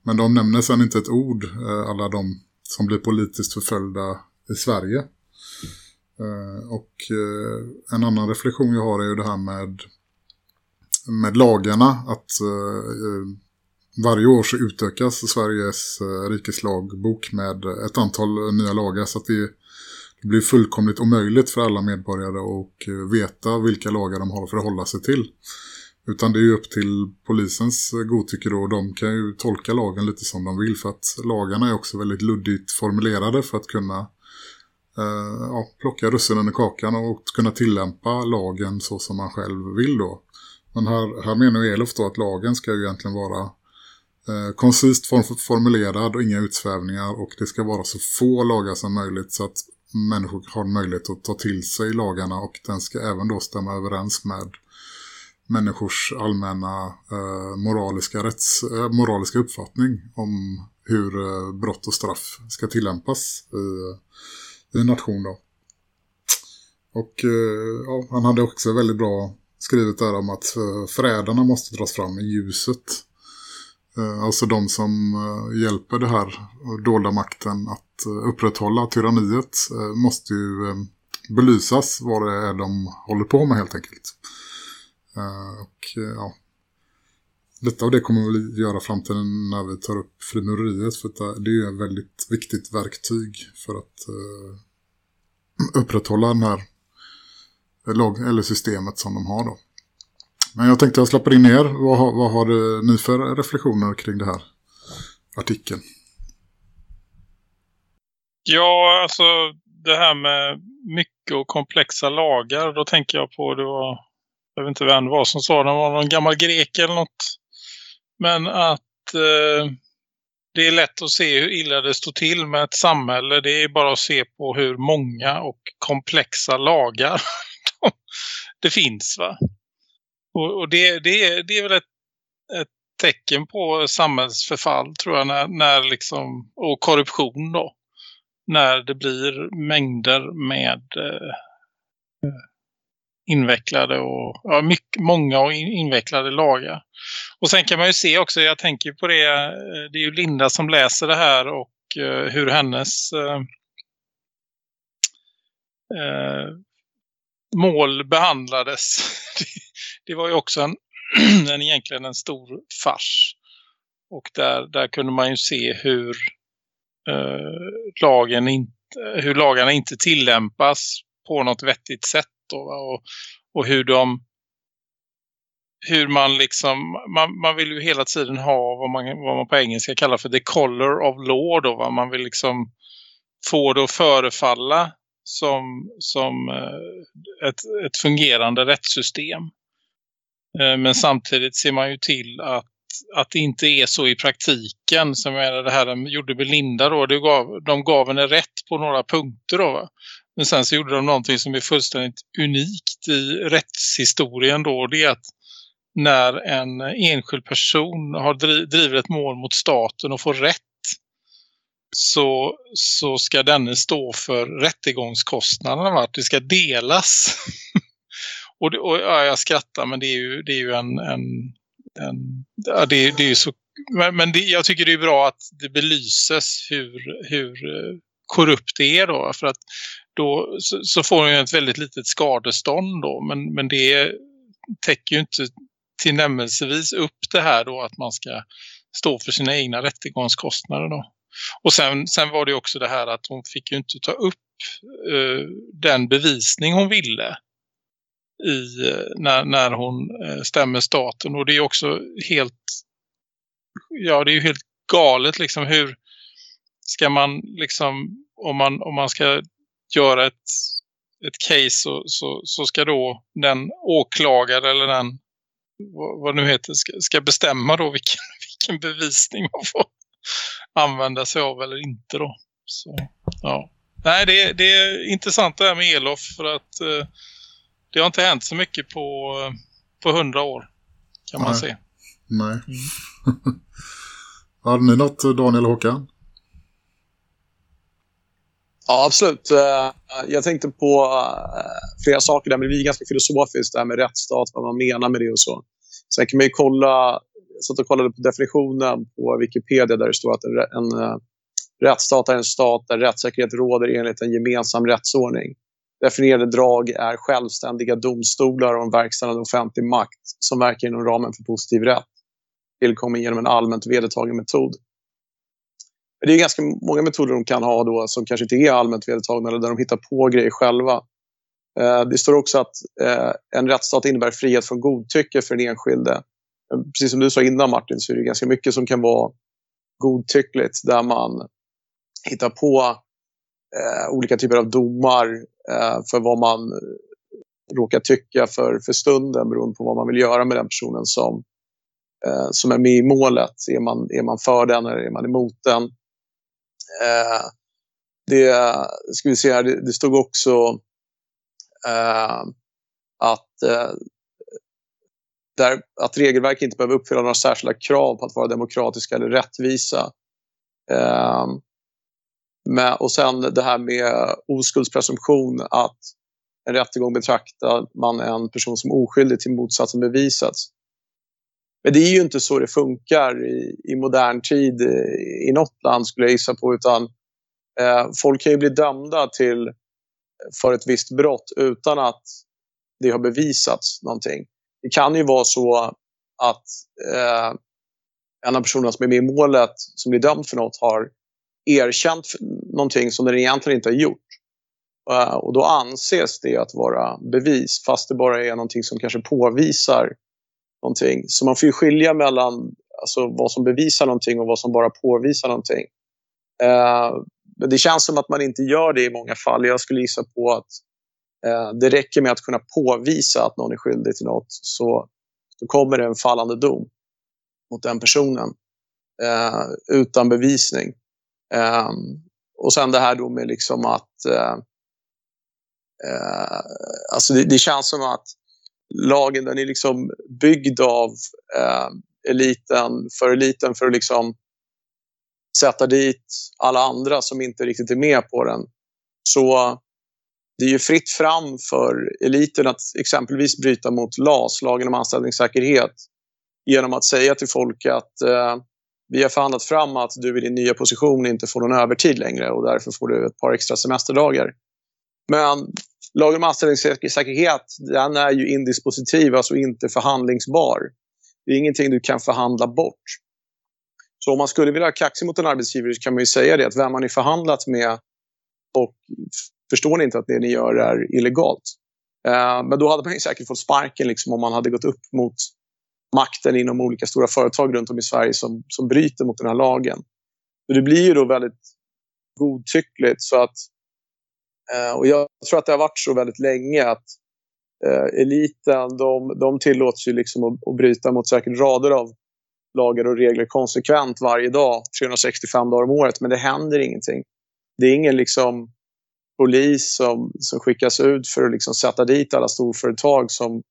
Men de nämner sedan inte ett ord, eh, alla de som blir politiskt förföljda i Sverige. Eh, och eh, en annan reflektion jag har är ju det här med, med lagarna. Att eh, varje år så utökas Sveriges rikeslagbok med ett antal nya lagar så att det, blir fullkomligt omöjligt för alla medborgare att veta vilka lagar de har för att hålla sig till. Utan det är ju upp till polisens godtycke då. De kan ju tolka lagen lite som de vill för att lagarna är också väldigt luddigt formulerade för att kunna Eh, ja, plocka russinen i kakan och kunna tillämpa lagen så som man själv vill då. Men här, här menar ju Elof då att lagen ska ju egentligen vara eh, koncist form formulerad och inga utsvävningar och det ska vara så få lagar som möjligt så att människor har möjlighet att ta till sig lagarna och den ska även då stämma överens med människors allmänna eh, moraliska, rätts, eh, moraliska uppfattning om hur eh, brott och straff ska tillämpas i, nation då. Och eh, ja, han hade också väldigt bra skrivit där om att eh, förrädarna måste dras fram i ljuset. Eh, alltså de som hjälper det här dolda makten att upprätthålla tyranniet måste ju belysas vad det är de håller på med helt enkelt. Och ja, lite av det kommer vi göra framtiden när vi tar upp frimureriet för det är ett väldigt viktigt verktyg för att eh, upprätthålla den här lag eller systemet som de har då. Men jag tänkte jag släpper in er. Vad har, vad har eh, ni för reflektioner kring det här artikeln? Ja, alltså det här med mycket och komplexa lagar. Då tänker jag på, det var, jag vet inte vem det var som sa det, var någon gammal grek eller något men att eh, det är lätt att se hur illa det står till med ett samhälle. Det är bara att se på hur många och komplexa lagar det finns. va. Och, och det, det, det är väl ett, ett tecken på samhällsförfall tror jag när, när liksom, och korruption då. När det blir mängder med eh, invecklade och ja, mycket, många och invecklade lagar. Och sen kan man ju se också, jag tänker på det, eh, det är ju Linda som läser det här och eh, hur hennes eh, eh mål behandlades. det, var ju också en, en, egentligen en stor fars. Och där, där kunde man ju se hur lagen inte, hur lagarna inte tillämpas på något vettigt sätt då, och, och hur de hur man liksom man, man vill ju hela tiden ha vad man, vad man på engelska kallar för the color of law då va? man vill liksom få det att förefalla som, som eh, ett, ett fungerande rättssystem. Eh, men samtidigt ser man ju till att, att det inte är så i praktiken som jag det här de gjorde Belinda då. Det gav, de gav henne rätt på några punkter då va? Men sen så gjorde de någonting som är fullständigt unikt i rättshistorien då. Det är att när en enskild person har drivit ett mål mot staten och får rätt så, så ska denne stå för rättegångskostnaderna. Va? Det ska delas. och, det, och ja, jag skrattar men det är ju, det är ju en... en, en ja, det, det är så, men men det, jag tycker det är bra att det belyses hur, hur eh, korrupt det är då. För att då så, så får hon ju ett väldigt litet skadestånd då. Men, men det täcker ju inte tillnämmelsevis upp det här då att man ska stå för sina egna rättegångskostnader då. Och sen, sen var det också det här att hon fick ju inte ta upp uh, den bevisning hon ville i, uh, när, när hon uh, stämmer staten. Och det är också helt ja det är ju helt galet liksom hur ska man liksom om man, om man ska göra ett, ett case så, så, så ska då den åklagare eller den vad, vad nu heter ska, ska bestämma då vilken, vilken bevisning man får använda sig av eller inte då. Så, ja. Nej, det, det är intressant det här med Elof för att eh, det har inte hänt så mycket på, på hundra år kan man Nej. se. Nej. Har ni något Daniel Håkan? Ja, absolut. Eh, jag tänkte på eh, flera saker där, men det blir ganska filosofiskt det här med rättsstat, vad man menar med det och så. Sen kan man ju kolla, jag satt och kollade på definitionen på Wikipedia där det står att en, en eh, rättsstat är en stat där rättssäkerhet råder enligt en gemensam rättsordning. Definierade drag är självständiga domstolar och en verkställande offentlig makt som verkar inom ramen för positiv rätt, tillkommen genom en allmänt vedertagen metod. Det är ganska många metoder de kan ha då som kanske inte är allmänt vedertagna eller där de hittar på grejer själva. Eh, det står också att eh, en rättsstat innebär frihet från godtycke för den enskilde. Eh, precis som du sa innan Martin så är det ganska mycket som kan vara godtyckligt där man hittar på olika typer av domar för vad man råkar tycka för, för stunden beroende på vad man vill göra med den personen som, som är med i målet. Är man, är man för den eller är man emot den? Eh, det, ska vi se här, det, det stod också eh, att, eh, där, att regelverk inte behöver uppfylla några särskilda krav på att vara demokratiska eller rättvisa. Eh, med, och sen det här med oskuldspresumtion, att en rättegång betraktar man en person som oskyldig till motsatsen bevisats. Men det är ju inte så det funkar i, i modern tid eh, i något land skulle jag gissa på utan eh, folk kan ju bli dömda till eh, för ett visst brott utan att det har bevisats någonting. Det kan ju vara så att eh, en av personerna som är med i målet som blir dömd för något har erkänt någonting som den egentligen inte har gjort. Eh, och då anses det att vara bevis fast det bara är någonting som kanske påvisar någonting. Så man får ju skilja mellan alltså, vad som bevisar någonting och vad som bara påvisar någonting. Eh, men det känns som att man inte gör det i många fall. Jag skulle gissa på att eh, det räcker med att kunna påvisa att någon är skyldig till något så, då kommer det en fallande dom mot den personen eh, utan bevisning. Eh, och sen det här då med liksom att eh, eh, alltså det, det känns som att lagen den är liksom byggd av eh, eliten för eliten för att liksom sätta dit alla andra som inte riktigt är med på den. Så det är ju fritt fram för eliten att exempelvis bryta mot LAS, lagen om anställningssäkerhet, genom att säga till folk att eh, vi har förhandlat fram att du i din nya position inte får någon övertid längre och därför får du ett par extra semesterdagar. Men lagen om anställningssäkerhet den är ju indispositiv, alltså inte förhandlingsbar. Det är ingenting du kan förhandla bort. Så om man skulle vilja ha kaxig mot en arbetsgivare så kan man ju säga det att vem har ni förhandlat med och förstår ni inte att det ni gör är illegalt? Eh, men då hade man ju säkert fått sparken liksom, om man hade gått upp mot makten inom olika stora företag runt om i Sverige som, som bryter mot den här lagen. Så det blir ju då väldigt godtyckligt så att Eh, och jag tror att det har varit så väldigt länge att eh, eliten de, de tillåts ju liksom att, att bryta mot säkert rader av lagar och regler konsekvent varje dag, 365 dagar om året, men det händer ingenting. Det är ingen liksom polis som, som skickas ut för att liksom sätta dit alla storföretag som,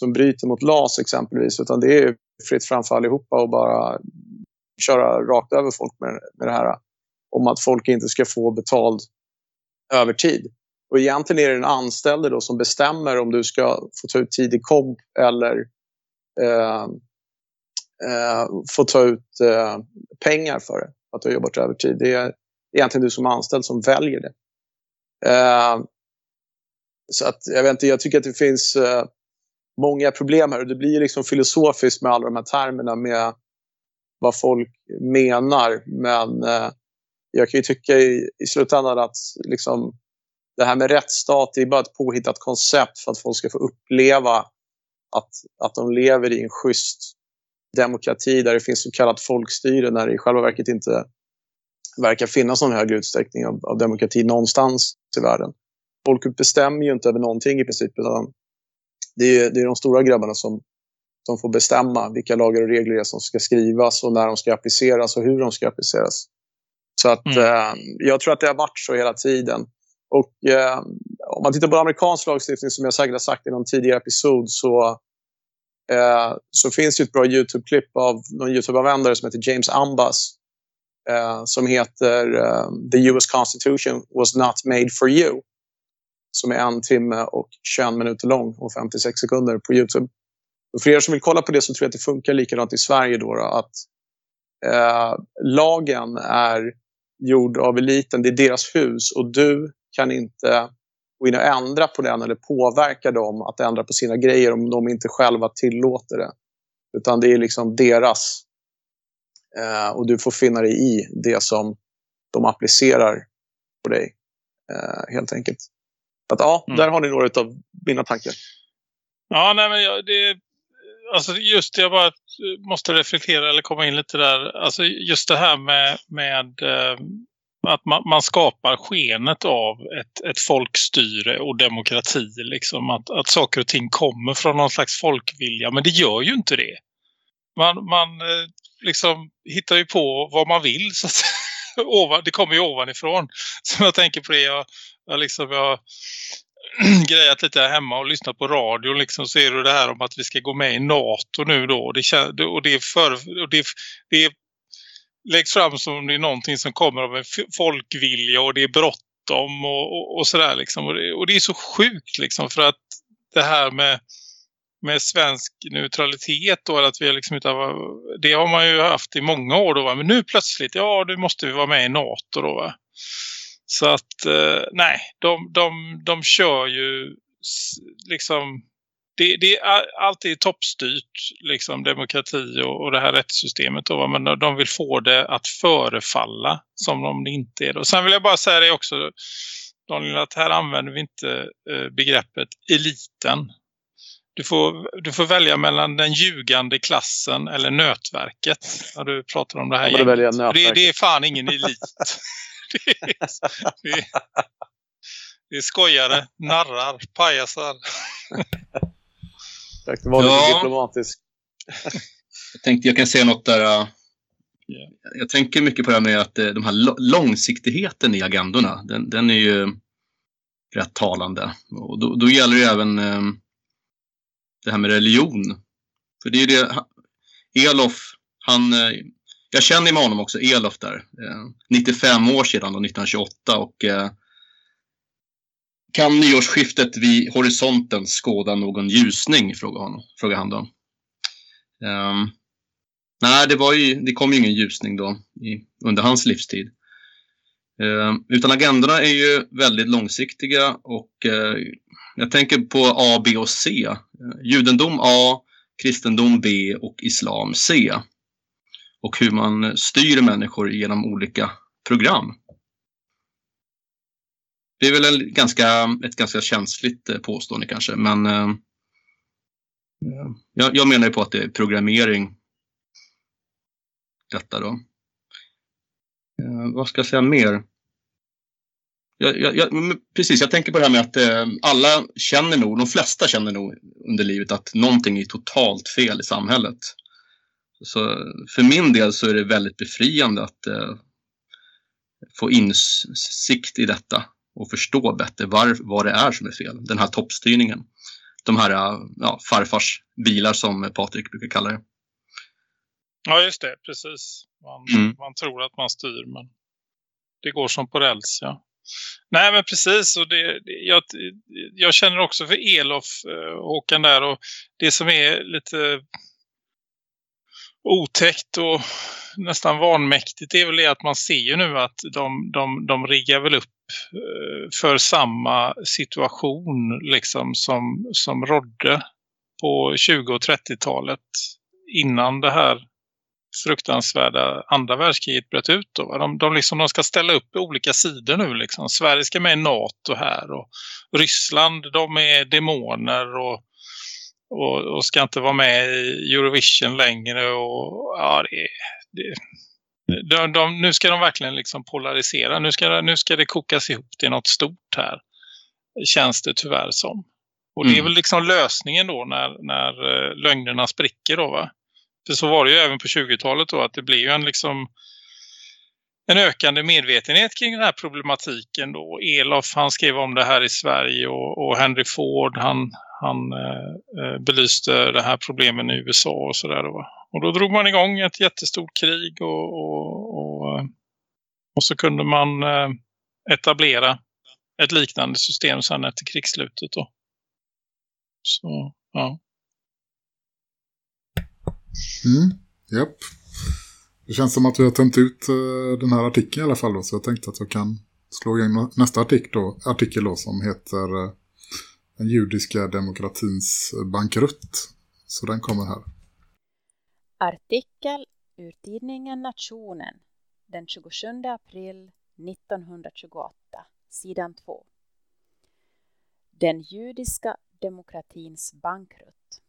som bryter mot LAS exempelvis, utan det är fritt framför allihopa och bara köra rakt över folk med, med det här om att folk inte ska få betald övertid. Och egentligen är det den anställde då som bestämmer om du ska få ta ut tid i komp eller eh, eh, få ta ut eh, pengar för det, att du har jobbat övertid. Det är egentligen du som anställd som väljer det. Eh, så att, jag vet inte, jag tycker att det finns eh, många problem här och det blir liksom filosofiskt med alla de här termerna med vad folk menar. Men eh, jag kan ju tycka i, i slutändan att liksom, det här med rättsstat det är bara ett påhittat koncept för att folk ska få uppleva att, att de lever i en schysst demokrati där det finns så kallat folkstyre när det i själva verket inte verkar finnas någon högre utsträckning av, av demokrati någonstans i världen. Folket bestämmer ju inte över någonting i princip. Utan det, är, det är de stora grabbarna som, som får bestämma vilka lagar och regler det är som ska skrivas och när de ska appliceras och hur de ska appliceras. Så att Mm. eh, jag tror att det har varit så hela tiden. Och eh, om man tittar på amerikansk lagstiftning som jag säkert har sagt i någon tidigare episod så, eh, så finns det ett bra YouTube-klipp av någon YouTube-användare som heter James Ambas eh, som heter eh, The US Constitution was not made for you som är en timme och 21 minuter lång och 56 sekunder på Youtube. Och för er som vill kolla på det så tror jag att det funkar likadant i Sverige då, då att eh, lagen är gjord av eliten, det är deras hus och du kan inte gå in och ändra på den eller påverka dem att ändra på sina grejer om de inte själva tillåter det. Utan det är liksom deras. Eh, och du får finna dig i det som de applicerar på dig. Eh, helt enkelt. Att, ja, Mm. där har ni några av mina tankar. Ja, nej men jag, det... Alltså just det, jag bara eh, måste reflektera eller komma in lite där. Alltså just det här med, med eh, att man, man skapar skenet av ett, ett folkstyre och demokrati. Liksom. Att, att saker och ting kommer från någon slags folkvilja. Men det gör ju inte det. Man, man eh, liksom hittar ju på vad man vill. Så att, det kommer ju ovanifrån. Så jag tänker på det. Jag, jag, liksom, jag grejat lite här hemma och lyssnat på radio liksom så är det det här om att vi ska gå med i NATO nu då. Och det, och det, för, och det, det läggs fram som det är någonting som kommer av en folkvilja och det är bråttom och, och, och sådär liksom. Och det, och det är så sjukt liksom för att det här med med svensk neutralitet då eller att vi liksom inte har, det har man ju haft i många år då va? men nu plötsligt ja nu måste vi vara med i NATO då va så att eh, nej, de, de, de kör ju liksom det, det är alltid toppstyrt liksom demokrati och, och det här rättssystemet då, men de- vill få det att förefalla som om det inte är det. Och sen vill jag bara säga det också Daniel att här använder vi inte eh, begreppet eliten. Du får, du får välja mellan den ljugande klassen eller nötverket när du pratar om det här det, det är fan ingen elit. det är skojare, narrar, pajasar. Tack, det var lite Ja. diplomatisk. Jag tänkte jag kan säga något där. äh, Ja. Jag tänker mycket på det här med att äh, de här långsiktigheten i agendorna, den, den är ju rätt talande. Och då, då gäller det även äh, det här med religion. För det är ju det, Elof, han, äh, jag känner med honom också, Elof där. Eh, 95 år sedan, då, 1928 och eh, kan nyårsskiftet vid horisonten skåda någon ljusning? Frågar, honom, frågar han då. Eh, nej, det, var ju, det kom ju ingen ljusning då i, under hans livstid. Ehm, utan agendorna är ju väldigt långsiktiga och eh, jag tänker på A, B och C. Eh, judendom A, kristendom B och islam C. Och hur man styr människor genom olika program. Det är väl en ganska, ett ganska känsligt eh, påstående kanske, men eh, jag, jag menar ju på att det är programmering. Detta då. Eh, vad ska jag säga mer? Jag, jag, jag, precis, jag tänker på det här med att eh, alla känner nog, de flesta känner nog under livet att någonting är totalt fel i samhället. Så för min del så är det väldigt befriande att eh, få insikt i detta och förstå bättre var, vad det är som är fel. Den här toppstyrningen. De här ja, farfars bilar som Patrik brukar kalla det. Ja, just det. Precis. Man, Mm. man tror att man styr, men det går som på räls, ja. Nej, men precis. Och det, det, jag, jag känner också för Elof, eh, Håkan där. Och det som är lite otäckt och nästan vanmäktigt är väl det att man ser ju nu att de, de, de riggar väl upp eh, för samma situation liksom som, som rådde på 20- och 30-talet innan det här fruktansvärda andra världskriget bröt ut. Då. De, de, liksom, de ska ställa upp i olika sidor nu. Liksom. Sverige ska med i NATO här och Ryssland de är demoner och, och, och ska inte vara med i Eurovision längre. Och, ja, det, det, de, de, nu ska de verkligen liksom polarisera. Nu ska, nu ska det kokas ihop till något stort här. Känns det tyvärr som. Och det är Mm. väl liksom lösningen då när, när eh, lögnerna spricker då va? För så var det ju även på 20-talet då att det blir ju en liksom en ökande medvetenhet kring den här problematiken då. Elof han skrev om det här i Sverige och, och Henry Ford han, han eh, eh, belyste det här problemen i USA och sådär. Och då drog man igång ett jättestort krig och, och, och, eh, och så kunde man eh, etablera ett liknande system sen efter krigsslutet då. Så, ja. Mm, japp. Det känns som att vi har tömt ut eh, den här artikeln i alla fall då, så jag tänkte att jag kan slå igång nästa artikel då, artikel då som heter eh, den judiska demokratins bankrutt. Så den kommer här. Artikel ur tidningen Nationen den 27 april 1928, sidan 2. Den judiska demokratins bankrutt.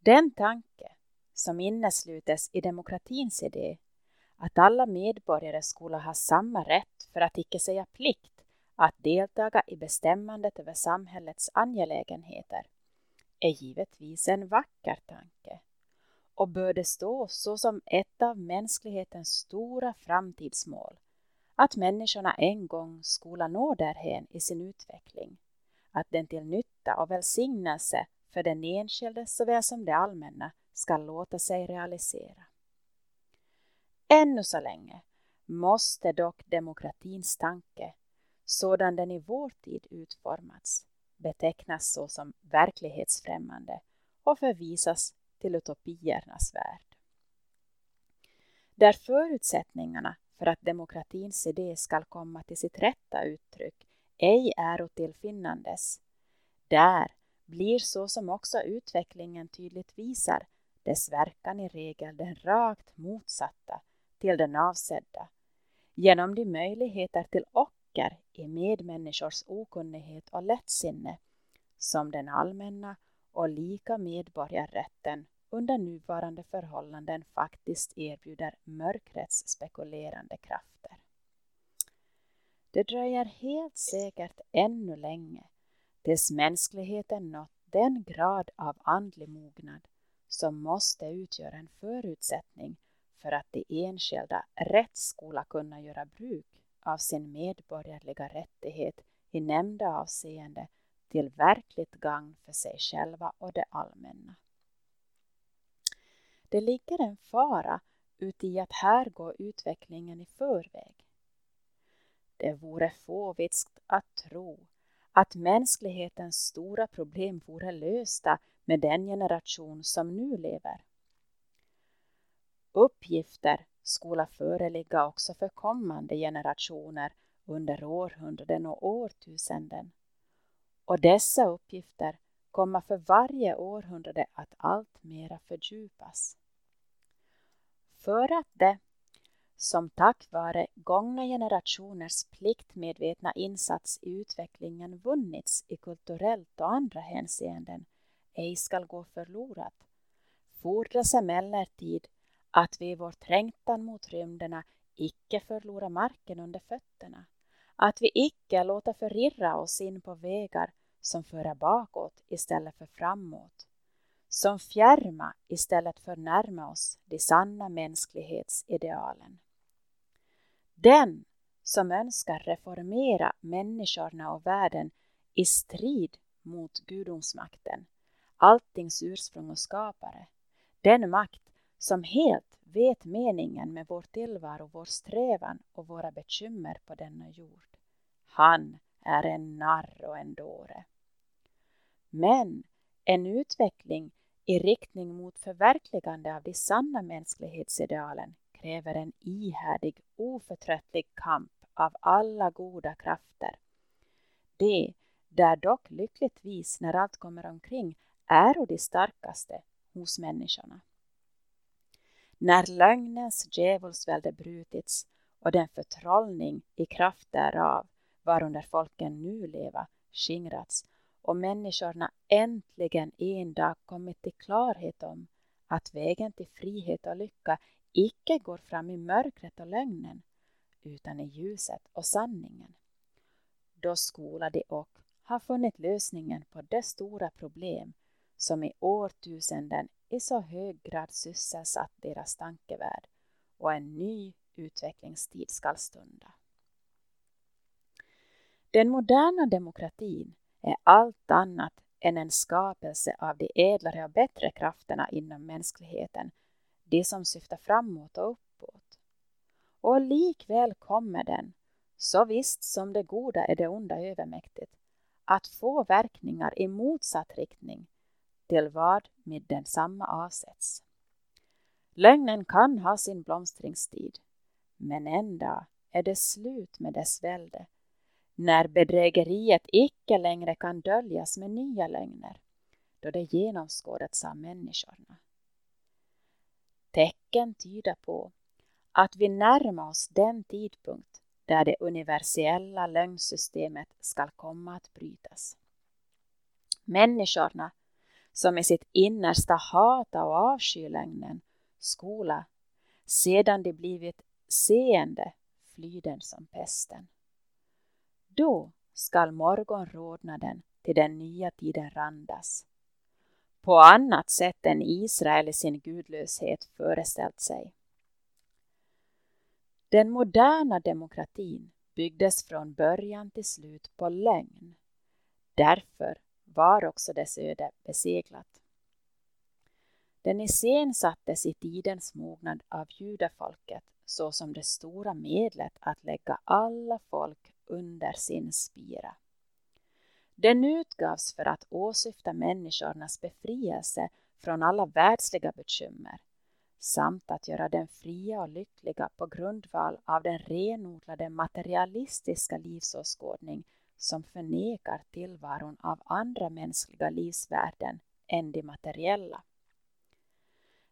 Den tanke som inneslutes i demokratins idé att alla medborgare skulle ha samma rätt, för att icke säga plikt, att deltaga i bestämmandet över samhällets angelägenheter, är givetvis en vacker tanke och bör det stå såsom ett av mänsklighetens stora framtidsmål att människorna en gång skola nå därhen i sin utveckling, att den till nytta och välsignelse för den enskilde såväl som det allmänna ska låta sig realisera. Ännu så länge måste dock demokratins tanke, sådan den i vår tid utformats, betecknas såsom verklighetsfrämmande och förvisas till utopiernas värld. Där förutsättningarna för att demokratins idé skall komma till sitt rätta uttryck ej är tillfinnandes, där blir så som också utvecklingen tydligt visar dess verkan i regel den rakt motsatta till den avsedda genom de möjligheter till ocker i medmänniskors okunnighet och lättsinne som den allmänna och lika medborgarrätten under nuvarande förhållanden faktiskt erbjuder mörkrets spekulerande krafter. Det dröjer helt säkert ännu länge tills mänskligheten nått den grad av andlig mognad som måste utgöra en förutsättning för att de enskilda rätt skola kunna göra bruk av sin medborgerliga rättighet i nämnda avseende till verkligt gagn för sig själva och det allmänna. Det ligger en fara uti att här gå utvecklingen i förväg. Det vore fåvitskt att tro att mänsklighetens stora problem vore lösta med den generation som nu lever. Uppgifter skola föreligga också för kommande generationer under århundraden och årtusenden. Och dessa uppgifter kommer för varje århundrade att allt mera fördjupas. För att det, som tack vare gångna generationers pliktmedvetna insats i utvecklingen vunnits i kulturellt och andra hänseenden, ej skall gå förlorat, fordras emellertid att vi i vår trängtan mot rymderna icke förlora marken under fötterna, att vi icke låta förirra oss in på vägar som föra bakåt istället för framåt, som fjärma istället för närma oss de sanna mänsklighetsidealen. Den som önskar reformera människorna och världen i strid mot gudomsmakten, alltings ursprung och skapare, den makt som helt vet meningen med vår tillvaro, vår strävan och våra bekymmer på denna jord. Han är en narr och en dåre. Men en utveckling i riktning mot förverkligande av de sanna mänsklighetsidealen kräver en ihärdig, oförtröttlig kamp av alla goda krafter. Det, där dock lyckligtvis när allt kommer omkring, är de starkaste hos människorna. När lögnens djävulsvälde brutits och den förtrollning i kraft därav varunder folken nu leva skingrats och människorna äntligen en dag kommit till klarhet om att vägen till frihet och lycka icke går fram i mörkret och lögnen utan i ljuset och sanningen. Då skola de och ha funnit lösningen på det stora problem som i årtusenden i så hög grad sysselsatt deras tankevärld och en ny utvecklingstid skall stunda. Den moderna demokratin är allt annat än en skapelse av de ädlare och bättre krafterna inom mänskligheten, de som syftar framåt och uppåt. Och likväl kommer den, så visst som det goda är det onda övermäktigt, att få verkningar i motsatt riktning till vad med densamma avsätts. Lögnen kan ha sin blomstringstid, men en dag är det slut med dess välde när bedrägeriet icke längre kan döljas med nya lögner, då det genomskådats av människorna. Tecken tyder på att vi närmar oss den tidpunkt där det universella lögnsystemet skall komma att brytas. Människorna som i sitt innersta hata och avsky lögnen, skola, sedan de blivit seende fly den som pesten. Då skall morgonrodnaden till den nya tiden randas. På annat sätt än Israel i sin gudlöshet föreställt sig. Den moderna demokratin byggdes från början till slut på lögn. Därför var också dess öde beseglat. Den iscensattes i tidens mognad av judafolket såsom det stora medlet att lägga alla folk under sin spira. Den utgavs för att åsyfta människornas befrielse från alla världsliga bekymmer samt att göra dem fria och lyckliga på grundval av den renodlade materialistiska livsåskådning som förnekar tillvaron av andra mänskliga livsvärden än de materiella.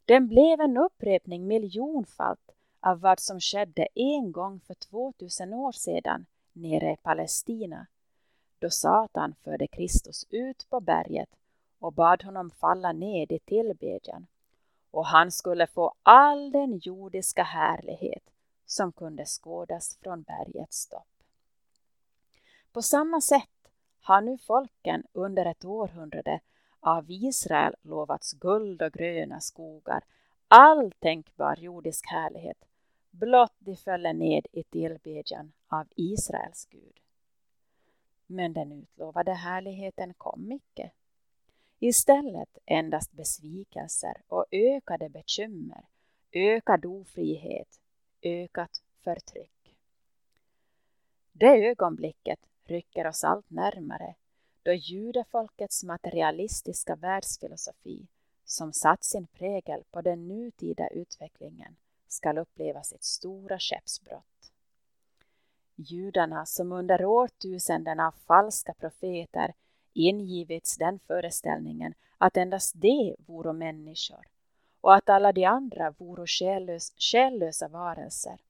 Den blev en upprepning miljonfalt av vad som skedde en gång för 2000 år sedan nere i Palestina då Satan förde Kristus ut på berget och bad honom falla ned i tillbedjan och han skulle få all den jordiska härlighet som kunde skådas från bergets topp. På samma sätt har nu folken under ett århundrade av Israel lovats guld och gröna skogar, all tänkbar jordisk härlighet, blott de föll ned i tillbedjan av Israels Gud. Men den utlovade härligheten kom icke. Istället endast besvikelser och ökade bekymmer, ökad ofrihet, ökat förtryck. Det ögonblicket rycker oss allt närmare då judefolkets materialistiska världsfilosofi som satt sin prägel på den nutida utvecklingen skall uppleva sitt stora skeppsbrott. Judarna som under årtusenden av falska profeter ingivits den föreställningen att endast de vore människor och att alla de andra vore själlös, själlösa varelser,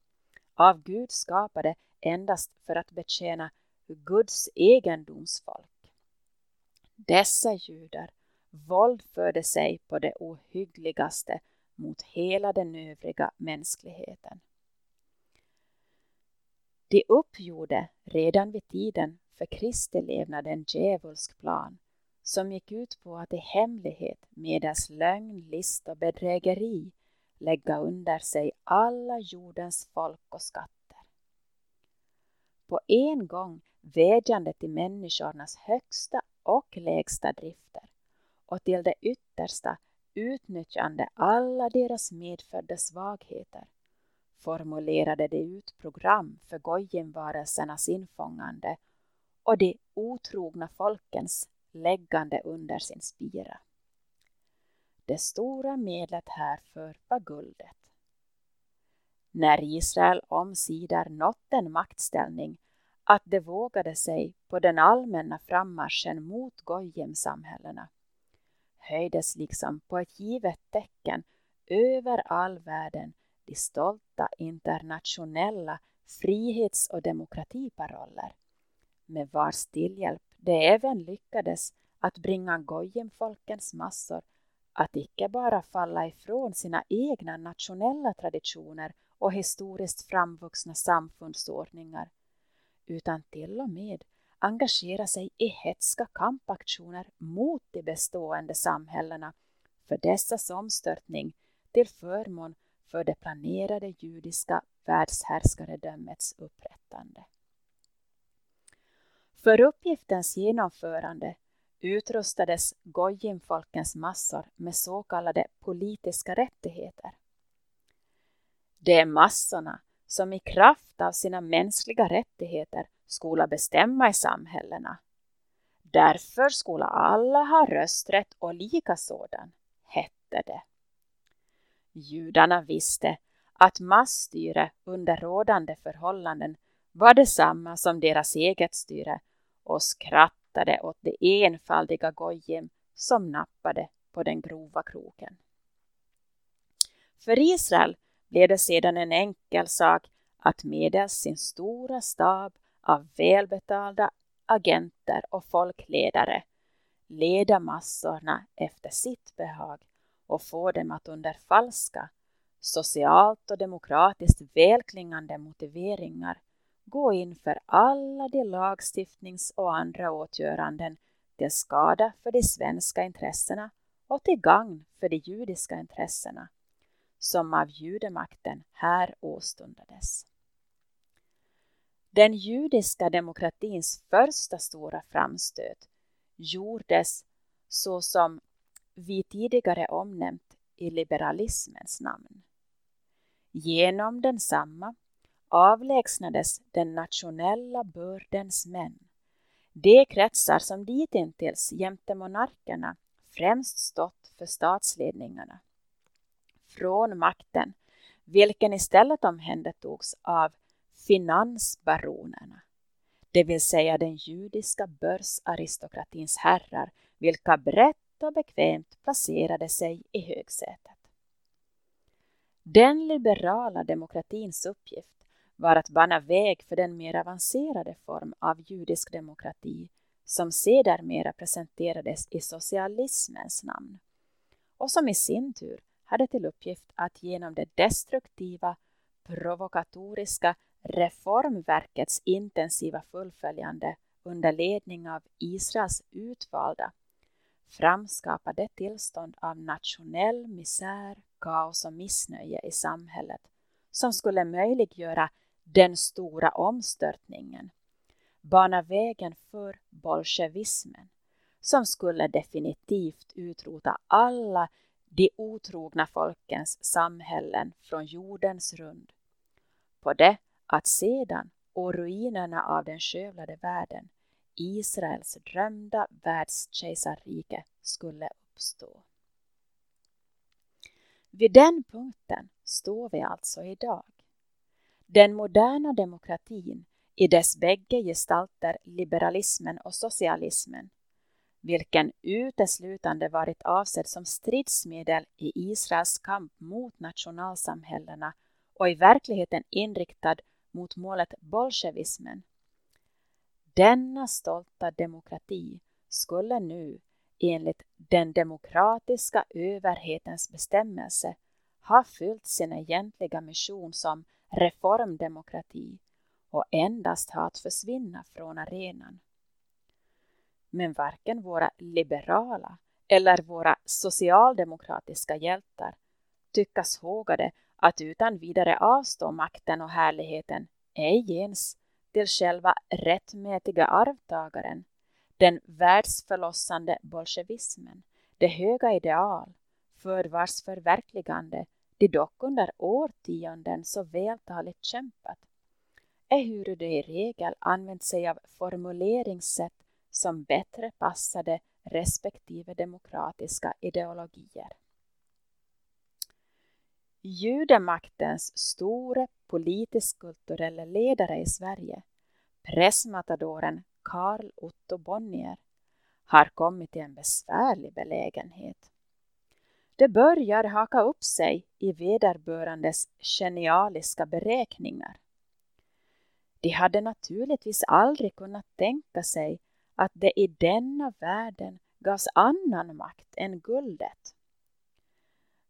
av Gud skapade endast för att betjäna Guds egendomsfolk. Dessa judar våldförde sig på det ohyggligaste mot hela den övriga mänskligheten. De uppgjorde redan vid tiden för Kristi levnad en djävulsk plan som gick ut på att i hemlighet medelst lögn, list och bedrägeri lägga under sig alla jordens folk och skatter. På en gång vädjande till människornas högsta och lägsta drifter och till det yttersta utnyttjande alla deras medfödda svagheter formulerade de ut program för gojenvarelsernas infångande och de otrogna folkens läggande under sin spira. Det stora medlet härför var guldet. När Israel omsider nått en maktställning att de vågade sig på den allmänna frammarschen mot Gojim-samhällena höjdes liksom på ett givet tecken över all världen de stolta internationella frihets och demokratiparoller. Med vars tillhjälp det även lyckades att bringa Gojemfolkens massor att icke bara falla ifrån sina egna nationella traditioner och historiskt framvuxna samfundsordningar utan till och med engagera sig i hetska kampaktioner mot de bestående samhällena för dessas omstörtning till förmån för det planerade judiska världshärskaredömets upprättande. För uppgiftens genomförande utrustades Gojim-folkens massor med så kallade politiska rättigheter. Det är massorna som i kraft av sina mänskliga rättigheter skola bestämma i samhällena. Därför skola alla ha rösträtt och lika sådan, hette det. Judarna visste att massstyre under rådande förhållanden var detsamma som deras eget styre och skrattade åt det enfaldiga Gojim som nappade på den grova kroken. För Israel blev det sedan en enkel sak att medelst sin stora stab av välbetalda agenter och folkledare leda massorna efter sitt behag och få dem att under falska, socialt och demokratiskt välklingande motiveringar gå in för alla de lagstiftnings och andra åtgöranden till skada för de svenska intressena och till gagn för de judiska intressena som av judemakten här åstundades. Den judiska demokratins första stora framstöt gjordes så som vi tidigare omnämnt i liberalismens namn. Genom densamma avlägsnades den nationella bördens män, de kretsar som ditintills jämte monarkerna främst stått för statsledningarna, från makten, vilken istället omhändertogs av finansbaronerna, det vill säga den judiska börsaristokratins herrar, vilka brett och bekvämt placerade sig i högsätet. Den liberala demokratins uppgift var att bana väg för den mer avancerade form av judisk demokrati som sedermera presenterades i socialismens namn och som i sin tur hade till uppgift att genom det destruktiva, provokatoriska reformverkets intensiva fullföljande under ledning av Israels utvalda framskapa det tillstånd av nationell misär, kaos och missnöje i samhället som skulle möjliggöra den stora omstörtningen, bana vägen för bolsjevismen som skulle definitivt utrota alla de otrogna folkens samhällen från jordens rund. På det att sedan och ruinerna av den skövlade världen Israels drömda världskejsarrike skulle uppstå. Vid den punkten står vi alltså idag. Den moderna demokratin i dess bägge gestalter liberalismen och socialismen, vilken uteslutande varit avsedd som stridsmedel i Israels kamp mot nationalsamhällena och i verkligheten inriktad mot målet bolsjevismen. Denna stolta demokrati skulle nu enligt den demokratiska överhetens bestämmelse ha fyllt sin egentliga mission som reformdemokrati och endast ha att försvinna från arenan. Men varken våra liberala eller våra socialdemokratiska hjältar tyckas hågade att utan vidare avstå makten och härligheten, ej ens till själva rättmätiga arvtagaren, den världsförlossande bolsjevismen, det höga ideal för vars förverkligande de dock under årtionden så vältaligt kämpat, ehuru de i regel använt sig av formuleringssätt som bättre passade respektive demokratiska ideologier. Judemaktens store politisk-kulturella ledare i Sverige, pressmatadoren Karl-Otto Bonnier, har kommit i en besvärlig belägenhet. Det börjar haka upp sig i vederbörandes genialiska beräkningar. De hade naturligtvis aldrig kunnat tänka sig att det i denna världen gavs annan makt än guldet.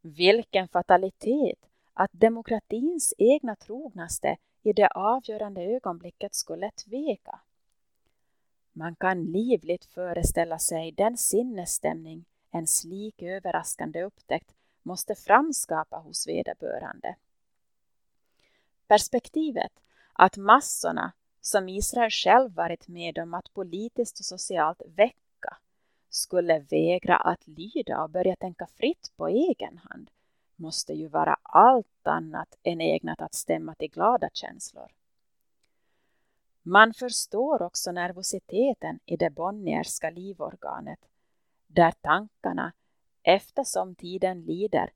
Vilken fatalitet att demokratins egna trognaste i det avgörande ögonblicket skulle tveka. Man kan livligt föreställa sig den sinnesstämning en slik överraskande upptäckt måste framskapa hos vederbörande. Perspektivet att massorna som Israel själv varit med om att politiskt och socialt väcka skulle vägra att lyda och börja tänka fritt på egen hand måste ju vara allt annat än ägnat att stämma till glada känslor. Man förstår också nervositeten i det bonnierska livorganet där tankarna eftersom tiden lider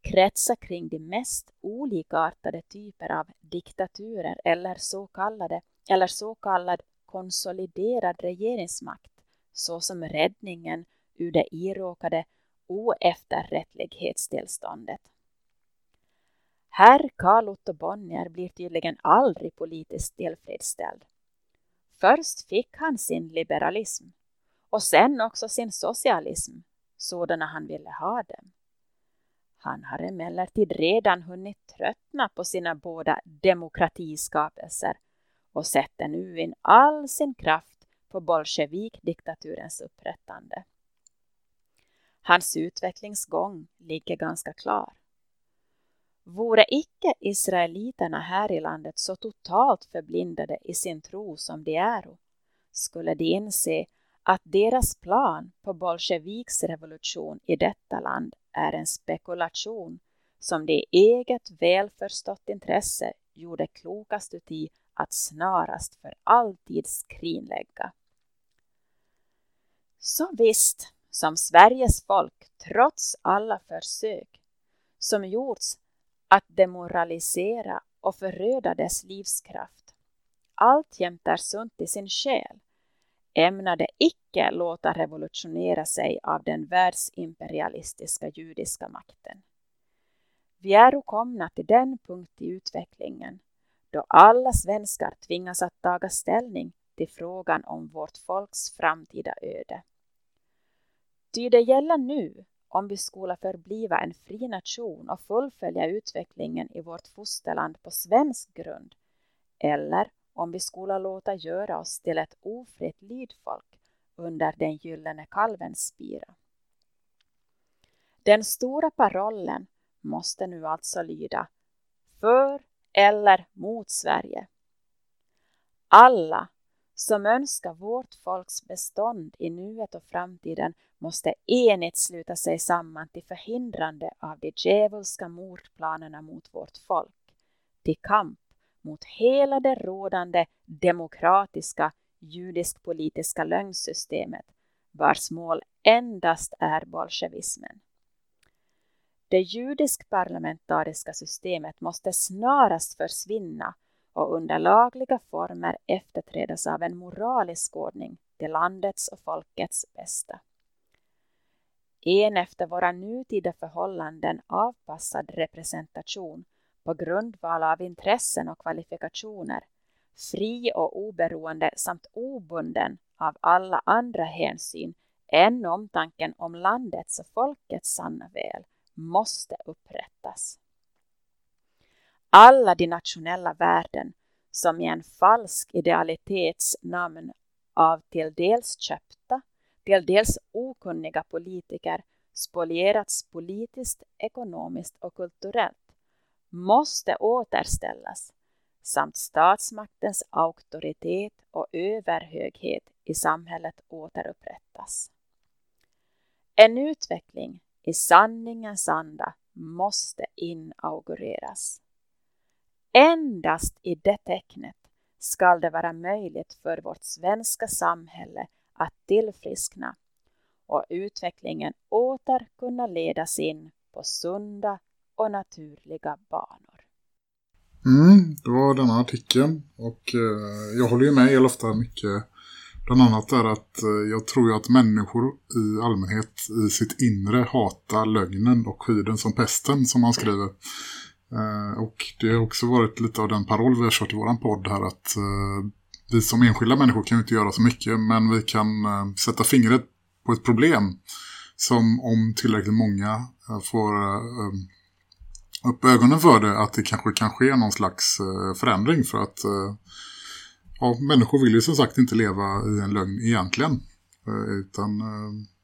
kretsar kring de mest olikartade typer av diktaturer eller så kallade eller så kallad konsoliderad regeringsmakt såsom räddningen ur det iråkade oefterrättlighetstillståndet. Herr Carl Otto Bonnier blir tydligen aldrig politiskt tillfredsställd. Först fick han sin liberalism och sen också sin socialism, sådana han ville ha dem. Han har emellertid redan hunnit tröttna på sina båda demokratiskapelser och sätter nu in all sin kraft på bolsjevikdiktaturens upprättande. Hans utvecklingsgång ligger ganska klar. Vore icke israeliterna här i landet så totalt förblindade i sin tro som de är skulle de inse att deras plan på bolsjeviks revolution i detta land är en spekulation som de i eget välförstått intresse gjorde klokast uti att snarast för alltid skrinlägga. Så visst, som Sveriges folk trots alla försök som gjorts att demoralisera och föröda dess livskraft alltjämt är sunt i sin själ ämnade icke låta revolutionera sig av den världsimperialistiska judiska makten. Vi är komna till den punkt i utvecklingen då alla svenskar tvingas att taga ställning till frågan om vårt folks framtida öde. Ty det gäller nu om vi skola förbliva en fri nation och fullfölja utvecklingen i vårt fosterland på svensk grund eller om vi skola låta göra oss till ett ofritt lydfolk under den gyllene kalvens spira. Den stora parollen måste nu alltså lyda för eller mot Sverige. Alla som önskar vårt folks bestånd i nuet och framtiden måste enigt sluta sig samman till förhindrande av de djävulska mordplanerna mot vårt folk, till kamp mot hela det rådande demokratiska judisk-politiska lögnsystemet vars mål endast är bolsjevismen. Det judisk-parlamentariska systemet måste snarast försvinna och under lagliga former efterträdas av en moralisk ordning till landets och folkets bästa. En efter våra nutida förhållanden avpassad representation på grundval av intressen och kvalifikationer, fri och oberoende samt obunden av alla andra hänsyn än omtanken om landets och folkets sanna väl, måste upprättas. Alla de nationella värden som i en falsk idealitets namn av till dels köpta, till dels okunniga politiker spolierats politiskt, ekonomiskt och kulturellt måste återställas samt statsmaktens auktoritet och överhöghet i samhället återupprättas. En utveckling i sanningens anda måste inaugureras. Endast i det tecknet skall det vara möjligt för vårt svenska samhälle att tillfriskna och utvecklingen åter kunna ledas in på sunda och naturliga banor. Mm, det var denna artikeln och eh, jag håller ju med el ofta mycket bland annat är att eh, jag tror ju att människor i allmänhet i sitt inre hatar lögnen och skiden som pesten som man skriver. Eh, och det har också varit lite av den paroll vi har kört i våran podd här att eh, vi som enskilda människor kan ju inte göra så mycket men vi kan eh, sätta fingret på ett problem som om tillräckligt många eh, får eh, eh, upp ögonen för det att det kanske kan ske någon slags eh, förändring för att eh, ja, människor vill ju som sagt inte leva i en lögn egentligen eh, utan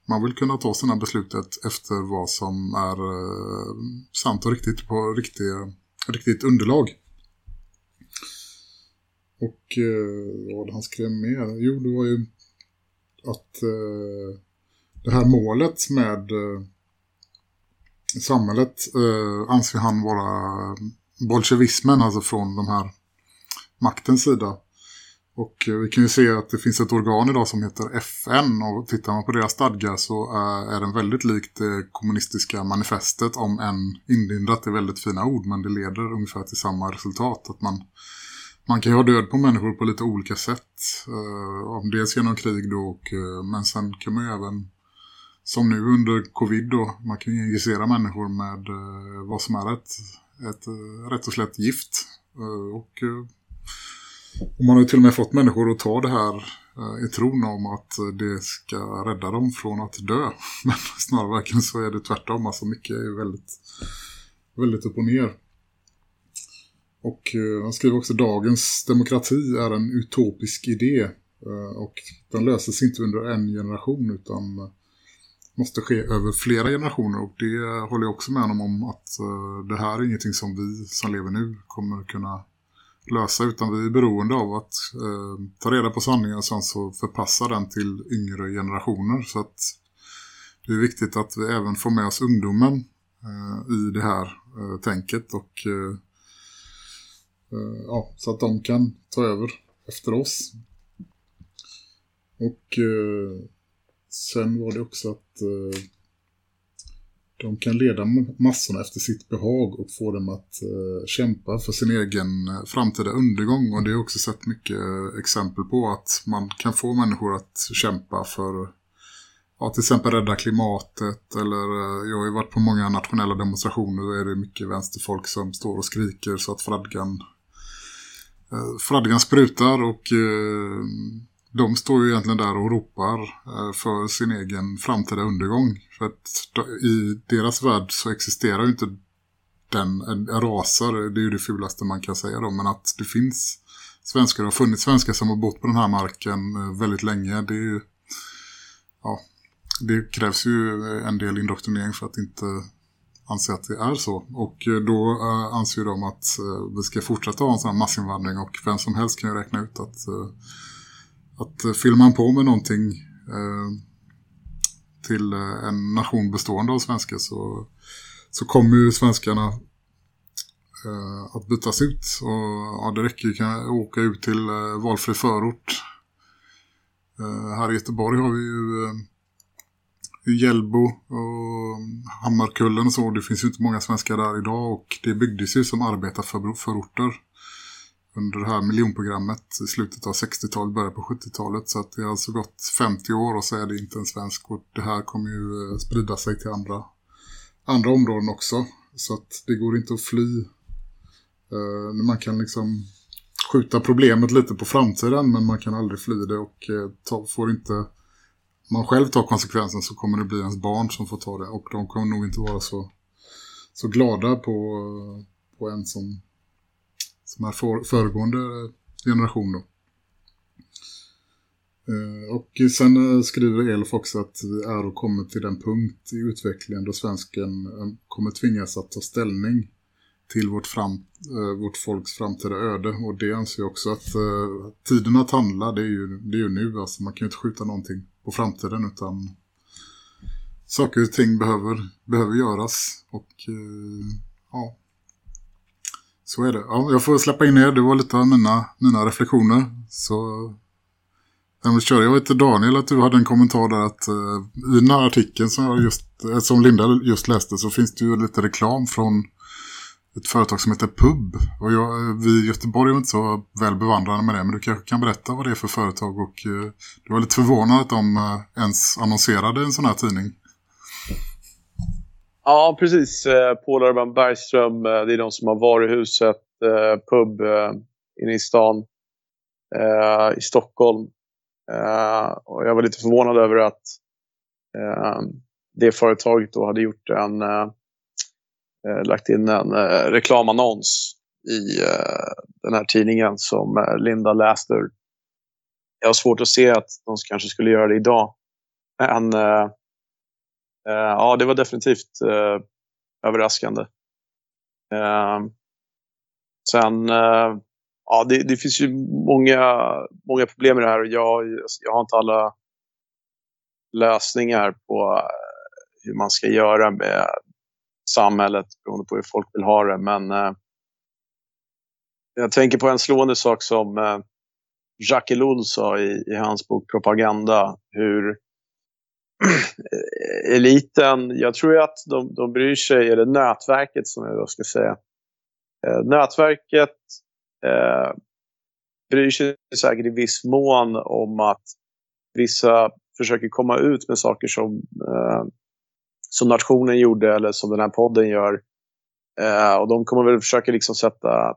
man vill kunna ta sina beslutet efter vad som är sant och riktigt på riktiga, riktigt underlag Och vad han skrev mer? Jo, det var ju att det här målet med samhället eh, anser han vara bolsjevismen, alltså från den här maktens sida. Och eh, vi kan ju se att det finns ett organ idag som heter FN och tittar man på deras stadgar så eh, är den väldigt likt det kommunistiska manifestet om en inlindat är väldigt fina ord men det leder ungefär till samma resultat att man, man kan ju ha död på människor på lite olika sätt eh, om dels genom krig då och, eh, men sen kan man ju även som nu under covid då man kan injicera människor med eh, vad som är ett, ett eh, rätt och slätt gift eh, och eh, och man har ju till och med fått människor att ta det här eh, i tron om att det ska rädda dem från att dö. Men snarare verkligen så är det tvärtom. Alltså mycket är väldigt, väldigt upp och ner. Och eh, han skriver också dagens demokrati är en utopisk idé. Eh, och den löses inte under en generation utan eh, måste ske över flera generationer. Och det håller jag också med honom om att eh, det här är ingenting som vi som lever nu kommer kunna lösa utan vi är beroende av att eh, ta reda på sanningen och sen så förpassa den till yngre generationer så att det är viktigt att vi även får med oss ungdomen eh, i det här eh, tänket och eh, eh ja, så att de kan ta över efter oss. Och eh, sen var det också att eh, de kan leda massorna efter sitt behag och få dem att eh, kämpa för sin egen eh, framtida undergång. Och det har också sett mycket eh, exempel på att man kan få människor att kämpa för ja, till exempel rädda klimatet. Eller eh, jag har ju varit på många nationella demonstrationer och är det mycket vänsterfolk som står och skriker så att fradgan, eh, fradgan sprutar och... Eh, de står ju egentligen där och ropar eh, för sin egen framtida undergång. För att i deras värld så existerar ju inte den raser, det är ju det fulaste man kan säga då, men att det finns svenskar, det har funnits svenskar som har bott på den här marken eh, väldigt länge, det är ju, ja, det krävs ju en del indoktrinering för att inte anse att det är så. Och eh, då anser de att vi ska fortsätta ha en sån här massinvandring och vem som helst kan ju räkna ut att att eh, fyller man på med någonting eh, till eh, en nation bestående av svenskar så, så kommer ju svenskarna eh, att bytas ut. Och ja, det räcker ju att åka ut till eh, valfri förort. Eh, här i Göteborg har vi ju eh, Hjällbo och Hammarkullen och så. Det finns ju inte många svenskar där idag och det byggdes ju som arbetar för förorter under det här miljonprogrammet i slutet av 60-talet, början på 70-talet. Så att det har alltså gått 50 år och så är det inte en svensk. Och det här kommer ju eh, sprida sig till andra, andra områden också. Så att det går inte att fly. Eh, man kan liksom skjuta problemet lite på framtiden men man kan aldrig fly det och eh, ta, får inte man själv tar konsekvensen så kommer det bli ens barn som får ta det och de kommer nog inte vara så, så glada på, på en som som är för, föregående generation då. Eh, och sen eh, skriver Elf också att vi är och kommer till den punkt i utvecklingen då svensken eh, kommer tvingas att ta ställning till vårt, fram, vårt folks framtida öde. Och det anser jag också att tiden att handla det är ju, det är ju nu. Alltså man kan ju inte skjuta någonting på framtiden utan saker och ting behöver, behöver göras. Och ja, så är det. Ja, jag får släppa in er. Det var lite av mina, mina reflektioner. Så jag kör. Jag vet Daniel att du hade en kommentar där att uh, i den här artikeln som, jag just, eh, som Linda just läste så finns det ju lite reklam från ett företag som heter Pub. Och jag, eh, vi i Göteborg är inte så väl bevandrade med det. Men du kanske kan berätta vad det är för företag. Och uh, det var lite förvånad att de uh, ens annonserade en sån här tidning. Ja, precis. Eh, Paul Urban Bergström, eh, det är de som har varuhuset, eh, pub inne i stan i Stockholm. Och jag var lite förvånad över att det företaget då hade gjort en lagt in en reklamannons i den här tidningen som Linda läste ur. Jag har svårt att se att de kanske skulle göra det idag. Men Eh, ja, det var definitivt eh, överraskande. Eh, sen ja, det, det finns ju många, många problem med det här och jag, jag har inte alla lösningar på hur man ska göra med samhället beroende på hur folk vill ha det. Men eh, jag tänker på en slående sak som eh, Jacques Ellul sa i, i hans bok Propaganda. Hur eliten, jag tror att de, de bryr sig, eller nätverket som jag då ska säga. Eh, nätverket eh, bryr sig säkert i viss mån om att vissa försöker komma ut med saker som, eh, som nationen gjorde eller som den här podden gör. Eh, och de kommer väl försöka liksom sätta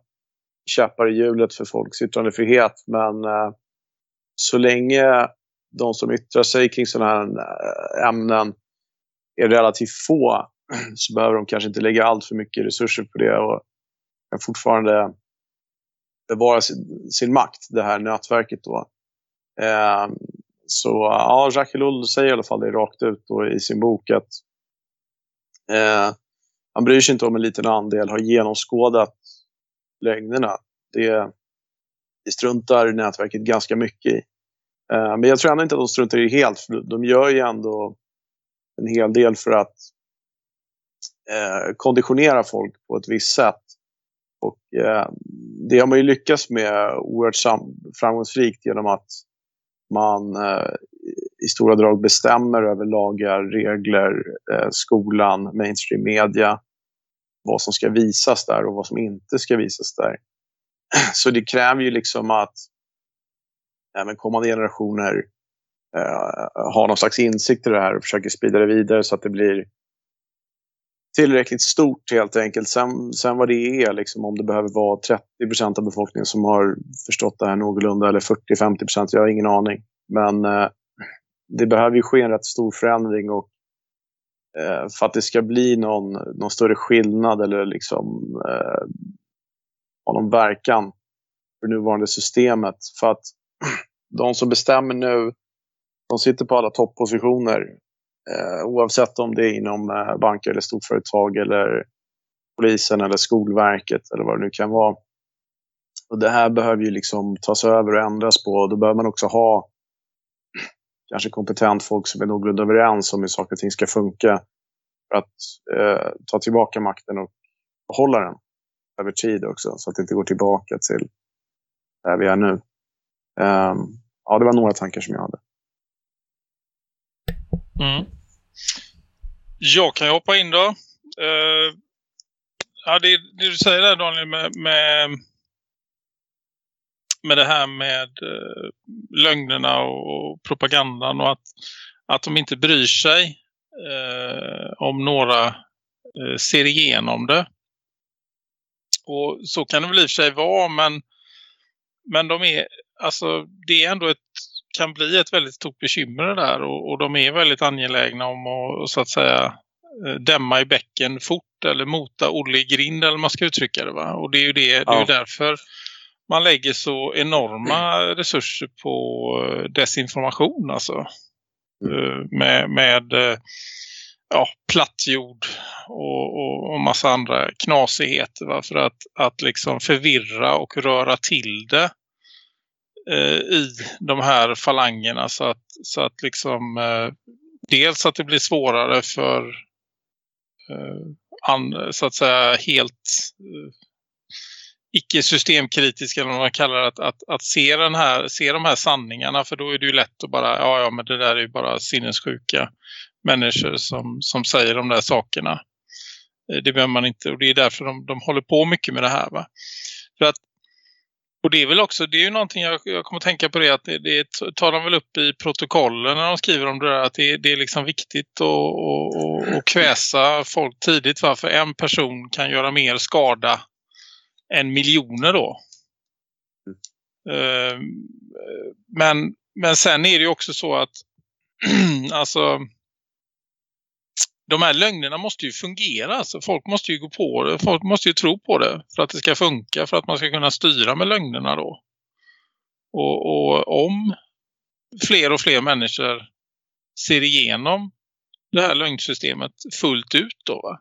käppar i hjulet för folks yttrandefrihet. Men eh, så länge de som yttrar sig kring sådana här eh, ämnen är relativt få så behöver de kanske inte lägga allt för mycket resurser på det och kan fortfarande bevara sin, sin makt, det här nätverket då. Eh, så ja, Jacques Ellul säger i alla fall det rakt ut då i sin bok att eh, han bryr sig inte om en liten andel har genomskådat lögnerna. Det, det struntar nätverket ganska mycket i. Eh, men jag tror ändå inte att de struntar i det helt, för de gör ju ändå en hel del för att eh, konditionera folk på ett visst sätt. Och eh, det har man ju lyckats med oerhört framgångsrikt genom att man eh, i stora drag bestämmer över lagar, regler, eh, skolan, mainstream media, vad som ska visas där och vad som inte ska visas där. Så det kräver ju liksom att Eh, även kommande generationer eh, har någon slags insikt i det här och försöker sprida det vidare så att det blir tillräckligt stort helt enkelt. Sen, sen vad det är, liksom, om det behöver vara 30% av befolkningen som har förstått det här någorlunda eller 40-50% jag har ingen aning. Men eh, det behöver ju ske en rätt stor förändring och eh, för att det ska bli någon, någon större skillnad eller liksom eh, ha någon verkan för nuvarande systemet. För att de som bestämmer nu, de sitter på alla toppositioner. Eh, oavsett om det är inom eh, banker eller storföretag eller polisen eller Skolverket eller vad det nu kan vara. Och det här behöver ju liksom tas över och ändras på. Då behöver man också ha kanske kompetent folk som är någorlunda överens om hur saker och ting ska funka. För att eh, ta tillbaka makten och behålla den över tid också. Så att det inte går tillbaka till där vi är nu. Um, ja, det var några tankar som jag hade. Mm. Jag kan hoppa in då. Uh, ja, det, det, du säger där Daniel med, med, med det här med uh, lögnerna och propagandan och att, att de inte bryr sig uh, om några eh, ser igenom det. Och så kan det väl i och för sig vara, men, men de är, alltså, det är ändå ett, kan bli ett väldigt stort bekymmer det där och, och de är väldigt angelägna om att så att säga eh, dämma i bäcken fort eller mota Olle i grind eller man ska uttrycka det va? Och det är ju det, det är ju därför man lägger så enorma resurser på eh, desinformation alltså. Mm. Eh, med, med ja, plattjord och, och, och massa andra knasigheter va? för att, att liksom förvirra och röra till det Eh, i de här falangerna så att, så att liksom eh, dels att det blir svårare för eh, an, så att säga helt eh, icke-systemkritiska eller vad man kallar det, att, att, att se, den här, se de här sanningarna för då är det ju lätt att bara, ja ja men det där är ju bara sinnessjuka människor som, som säger de där sakerna. Eh, det behöver man inte och det är därför de, de håller på mycket med det här va. För att och det är väl också, det är ju någonting jag, jag kommer tänka på det att det, det tar de väl upp i protokollen när de skriver om det där att det, det är liksom viktigt att, kväsa folk tidigt varför en person kan göra mer skada än miljoner då. Mm. Men, men sen är det ju också så att alltså de här lögnerna måste ju fungera. Alltså folk måste ju gå på det. Folk måste ju tro på det för att det ska funka. För att man ska kunna styra med lögnerna då. Och, och om fler och fler människor ser igenom det här lögnsystemet fullt ut då va?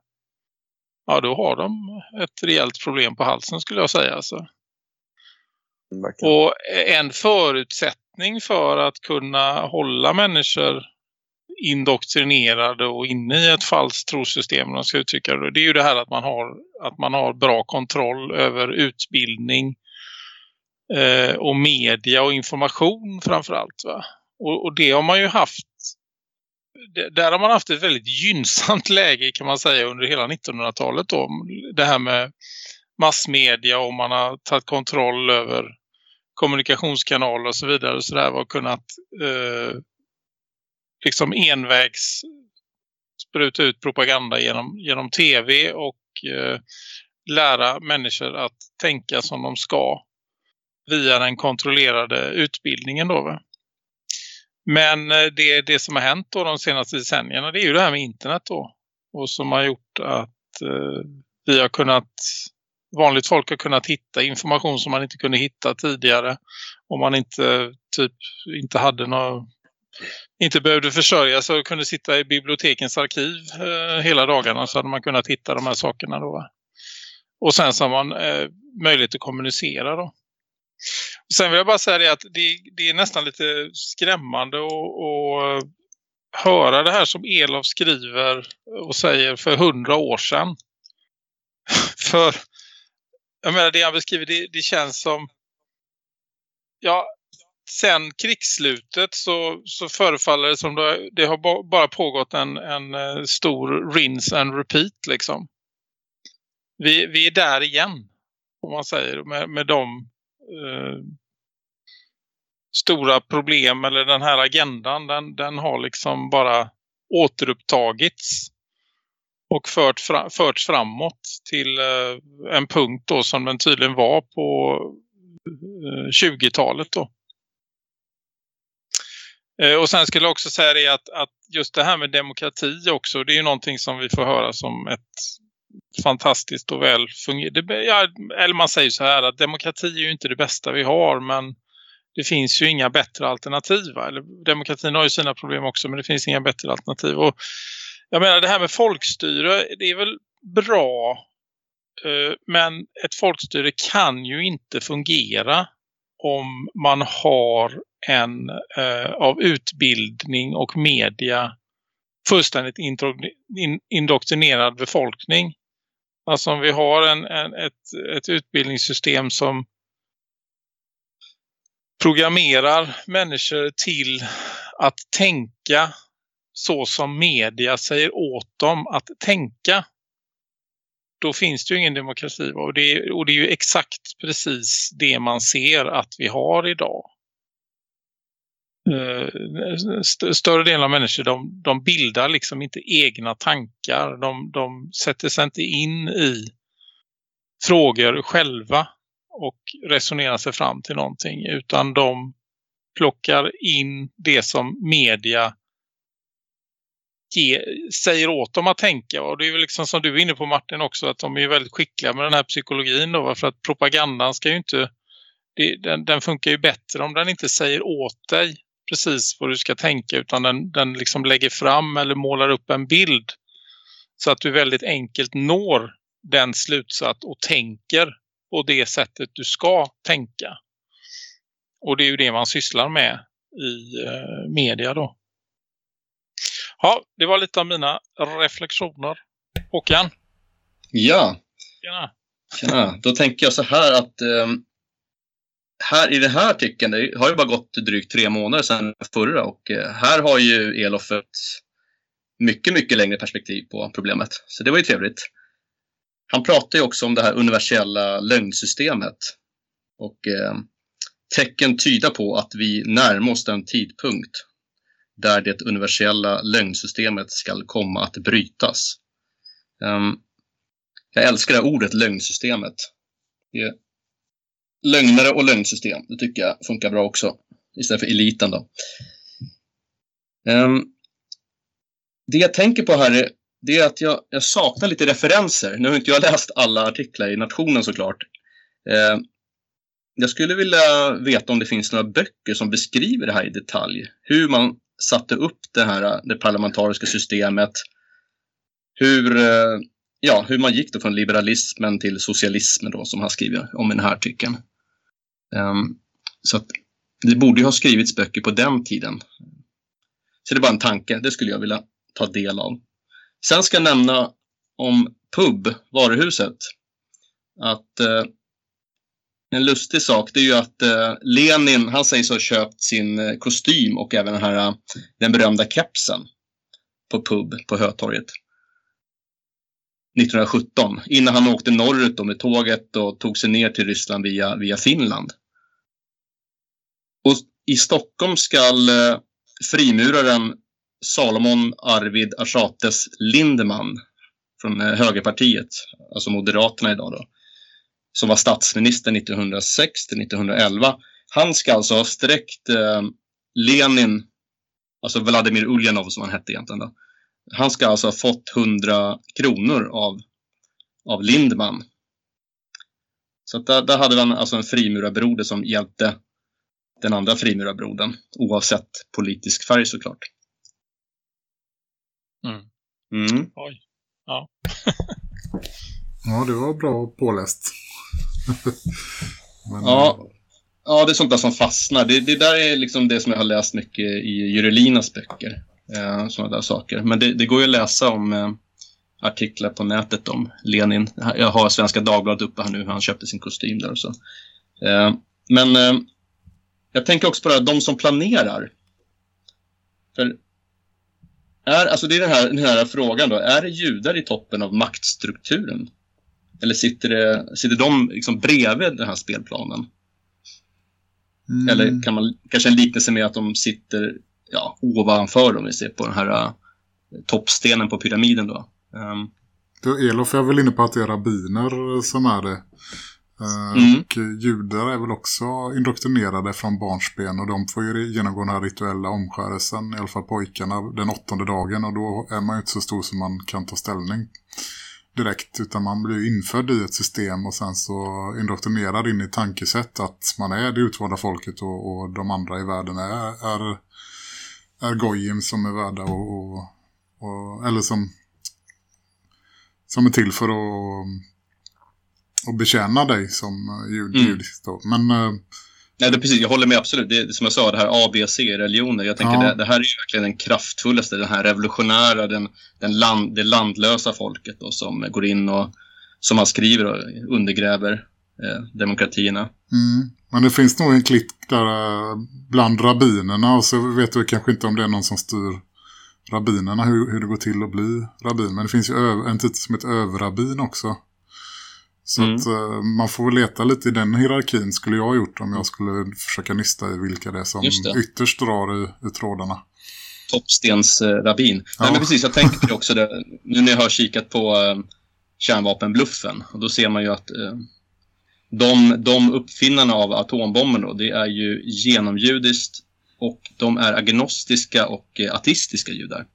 Ja då har de ett rejält problem på halsen skulle jag säga alltså. Och en förutsättning för att kunna hålla människor indoktrinerade och inne i ett falskt trosystem, om man ska uttrycka det. Det är ju det här att man har, att man har bra kontroll över utbildning eh, och media och information framförallt. Va? Och, och det har man ju haft det- där har man haft ett väldigt gynnsamt läge kan man säga under hela 1900-talet då. Det här med massmedia och man har tagit kontroll över kommunikationskanaler och så vidare och så där och kunnat eh, liksom envägs spruta ut propaganda genom, genom tv och eh, lära människor att tänka som de ska via den kontrollerade utbildningen då va? Men eh, det, det som har hänt då de senaste decennierna det är ju det här med internet då. Och som har gjort att eh, vi har kunnat, vanligt folk har kunnat hitta information som man inte kunde hitta tidigare. Om man inte typ inte hade några inte behövde försörja sig och kunde sitta i bibliotekens arkiv eh, hela dagarna så hade man kunnat hitta de här sakerna då. Och sen så har man eh, möjlighet att kommunicera då. Sen vill jag bara säga det att det, det är nästan lite skrämmande att att höra det här som Elof skriver och säger för hundra år sedan. för jag menar det han beskriver det, det känns som ja, sen krigsslutet så, så förefaller det som det, det har bara pågått en, en eh, stor rinse and repeat liksom. Vi, vi är där igen om man säger med, med de eh, stora problem eller den här agendan den, den har liksom bara återupptagits och fört fra, förts framåt till eh, en punkt då som den tydligen var på eh, 20-talet då. Eh, och sen skulle jag också säga det att, att just det här med demokrati också, det är ju någonting som vi får höra som ett fantastiskt och väl fungerande. Ja, eller man säger så här att demokrati är ju inte det bästa vi har men det finns ju inga bättre alternativ. va? Eller, demokratin har ju sina problem också men det finns inga bättre alternativ. Och jag menar det här med folkstyre det är väl bra eh, men ett folkstyre kan ju inte fungera om man har en eh, av utbildning och media fullständigt in, indoktrinerad befolkning. Alltså om vi har en, en, ett, ett utbildningssystem som programmerar människor till att tänka så som media säger åt dem att tänka. Då finns det ju ingen demokrati. Och det, är, och det är ju exakt precis det man ser att vi har idag. Eh, st- större delen av människor de, de bildar liksom inte egna tankar. De, de sätter sig inte in i frågor själva och resonerar sig fram till någonting utan de plockar in det som media ge, säger åt dem att tänka. Och det är väl liksom som du är inne på Martin också att de är väldigt skickliga med den här psykologin då. För att propagandan ska ju inte det, den, den funkar ju bättre om den inte säger åt dig precis vad du ska tänka utan den, den liksom lägger fram eller målar upp en bild så att du väldigt enkelt når den slutsats och tänker på det sättet du ska tänka. Och det är ju det man sysslar med i eh, media då. Ja, det var lite av mina reflektioner. Håkan? Ja, Tjena. tjena. Då tänker jag så här att ehm, här i den här artikeln, det har ju bara gått drygt tre månader sedan förra och eh, här har ju Elof ett mycket, mycket längre perspektiv på problemet. Så det var ju trevligt. Han pratar ju också om det här universella lögnsystemet. Och eh, tecken tyder på att vi närmar oss den tidpunkt där det universella lögnsystemet ska komma att brytas. Um, jag älskar det här ordet lögnsystemet. Det lögnare och lögnsystem, det tycker jag funkar bra också. Istället för eliten då. Ehm, det jag tänker på här är, det är att jag, jag saknar lite referenser. Nu har inte jag läst alla artiklar i Nationen såklart. Ehm, jag skulle vilja veta om det finns några böcker som beskriver det här i detalj. Hur man satte upp det här det parlamentariska systemet. Hur, eh, ja, hur man gick då från liberalismen till socialismen då, som han skriver om i den här artikeln. Ehm, så att det borde ju ha skrivits böcker på den tiden. Så det är bara en tanke, det skulle jag vilja ta del av. Sen ska jag nämna om pub, varuhuset. Att eh, en lustig sak det är ju att eh, Lenin, han sägs ha köpt sin eh, kostym och även den här eh, den berömda kepsen på pub på Hötorget. 1917, innan han åkte norrut då med tåget och tog sig ner till Ryssland via, via Finland. Och i Stockholm skall eh, frimuraren Salomon Arvid Aschates Lindeman från eh, högerpartiet, alltså Moderaterna idag då, som var statsminister 1906 till 1911. Han ska alltså ha sträckt eh, Lenin, alltså Vladimir Ulyanov som han hette egentligen då. Han ska alltså ha fått 100 kronor av, av Lindman. Så att där, där hade han alltså en frimurarbroder som hjälpte den andra frimurarbrodern, oavsett politisk färg såklart. Mm. Mm. Oj. Ja. Ja, det var bra påläst. Men, Ja, ja, det är sånt där som fastnar. Det, det där är liksom det som jag har läst mycket i Jurelinas böcker. Eh, sådana där saker. Men det, det går ju att läsa om eh, artiklar på nätet om Lenin. Jag har Svenska Dagbladet uppe här nu, hur han köpte sin kostym där och så. Eh, men eh, jag tänker också på det här, de som planerar. För är, alltså det är den här, den här frågan då, är det judar i toppen av maktstrukturen? Eller sitter, det, sitter de liksom bredvid den här spelplanen? mm, Eller kan man kanske en liknelse med att de sitter ja, ovanför om vi ser på den här uh, toppstenen på pyramiden då. Ehm, då, Elof är väl inne på att det är rabbiner som är det. Eh, Mm. Och judar är väl också indoktrinerade från barnsben och de får ju genomgå den här rituella omskärelsen, i alla fall pojkarna, den åttonde dagen och då är man ju inte så stor som man kan ta ställning direkt utan man blir infödd i ett system och sen så indoktrinerad in i tankesätt att man är det utvalda folket och, och de andra i världen är, är, är gojim som är värda och, och, och eller som som är till för att och betjäna dig som eh, jud, Mm. judisk då. Men eh, Nej, det precis, jag håller med absolut. Det som jag sa, det här ABC-religioner. Jag tänker Ja. det, det här är ju verkligen den kraftfullaste, den här revolutionära, den, den land, det landlösa folket då, som går in och, som man skriver, och undergräver eh, demokratierna. Mm. Men det finns nog en klick där eh, bland rabbinerna och så vet du kanske inte om det är någon som styr rabbinerna hur, hur det går till att bli rabbin. Men det finns ju en titel som heter överrabbin också. Så Mm. att eh, man får väl leta lite i den hierarkin skulle jag ha gjort om jag skulle försöka nysta i vilka det är som det. ytterst drar i, i trådarna. Toppstensrabbin. Ja. Nej, men precis, jag tänker på det också det, nu när jag har kikat på eh, kärnvapenbluffen. Och då ser man ju att eh, de, de uppfinnarna av atombomben då, det är ju genomjudiskt och de är agnostiska och eh, ateistiska judar.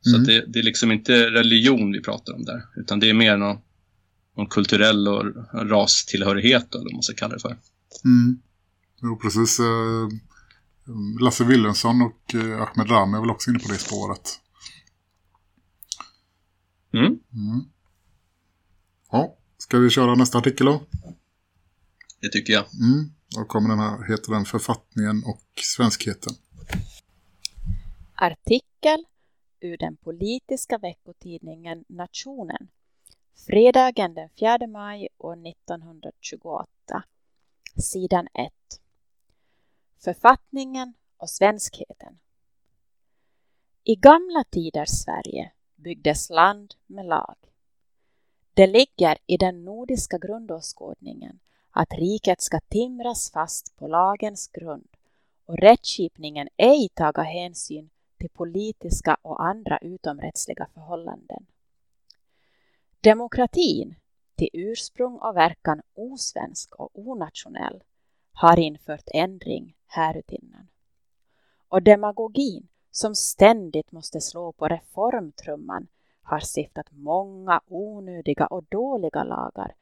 Så Mm. det, det är liksom inte religion vi pratar om där, utan det är mer någon, någon kulturell och rastillhörighet då, eller vad man ska kalla det för. Mm. Jo, precis. eh, Lasse Willensson och eh, Ahmed Rami är väl också inne på det spåret. Mm. Mm. Ja, ska vi köra nästa artikel då? Det tycker jag. Mm. Då kommer den här, heter den Författningen och svenskheten. Artikel ur den politiska veckotidningen Nationen. Fredagen den 4 maj år 1928. Sidan 1. Författningen och svenskheten. I gamla tiders Sverige byggdes land med lag. Det ligger i den nordiska grundåskådningen att riket ska timras fast på lagens grund och rättskipningen ej taga hänsyn till politiska och andra utomrättsliga förhållanden. Demokratin, till ursprung och verkan osvensk och onationell, har infört ändring härutinnan. Och demagogin, som ständigt måste slå på reformtrumman, har stiftat många onödiga och dåliga lagar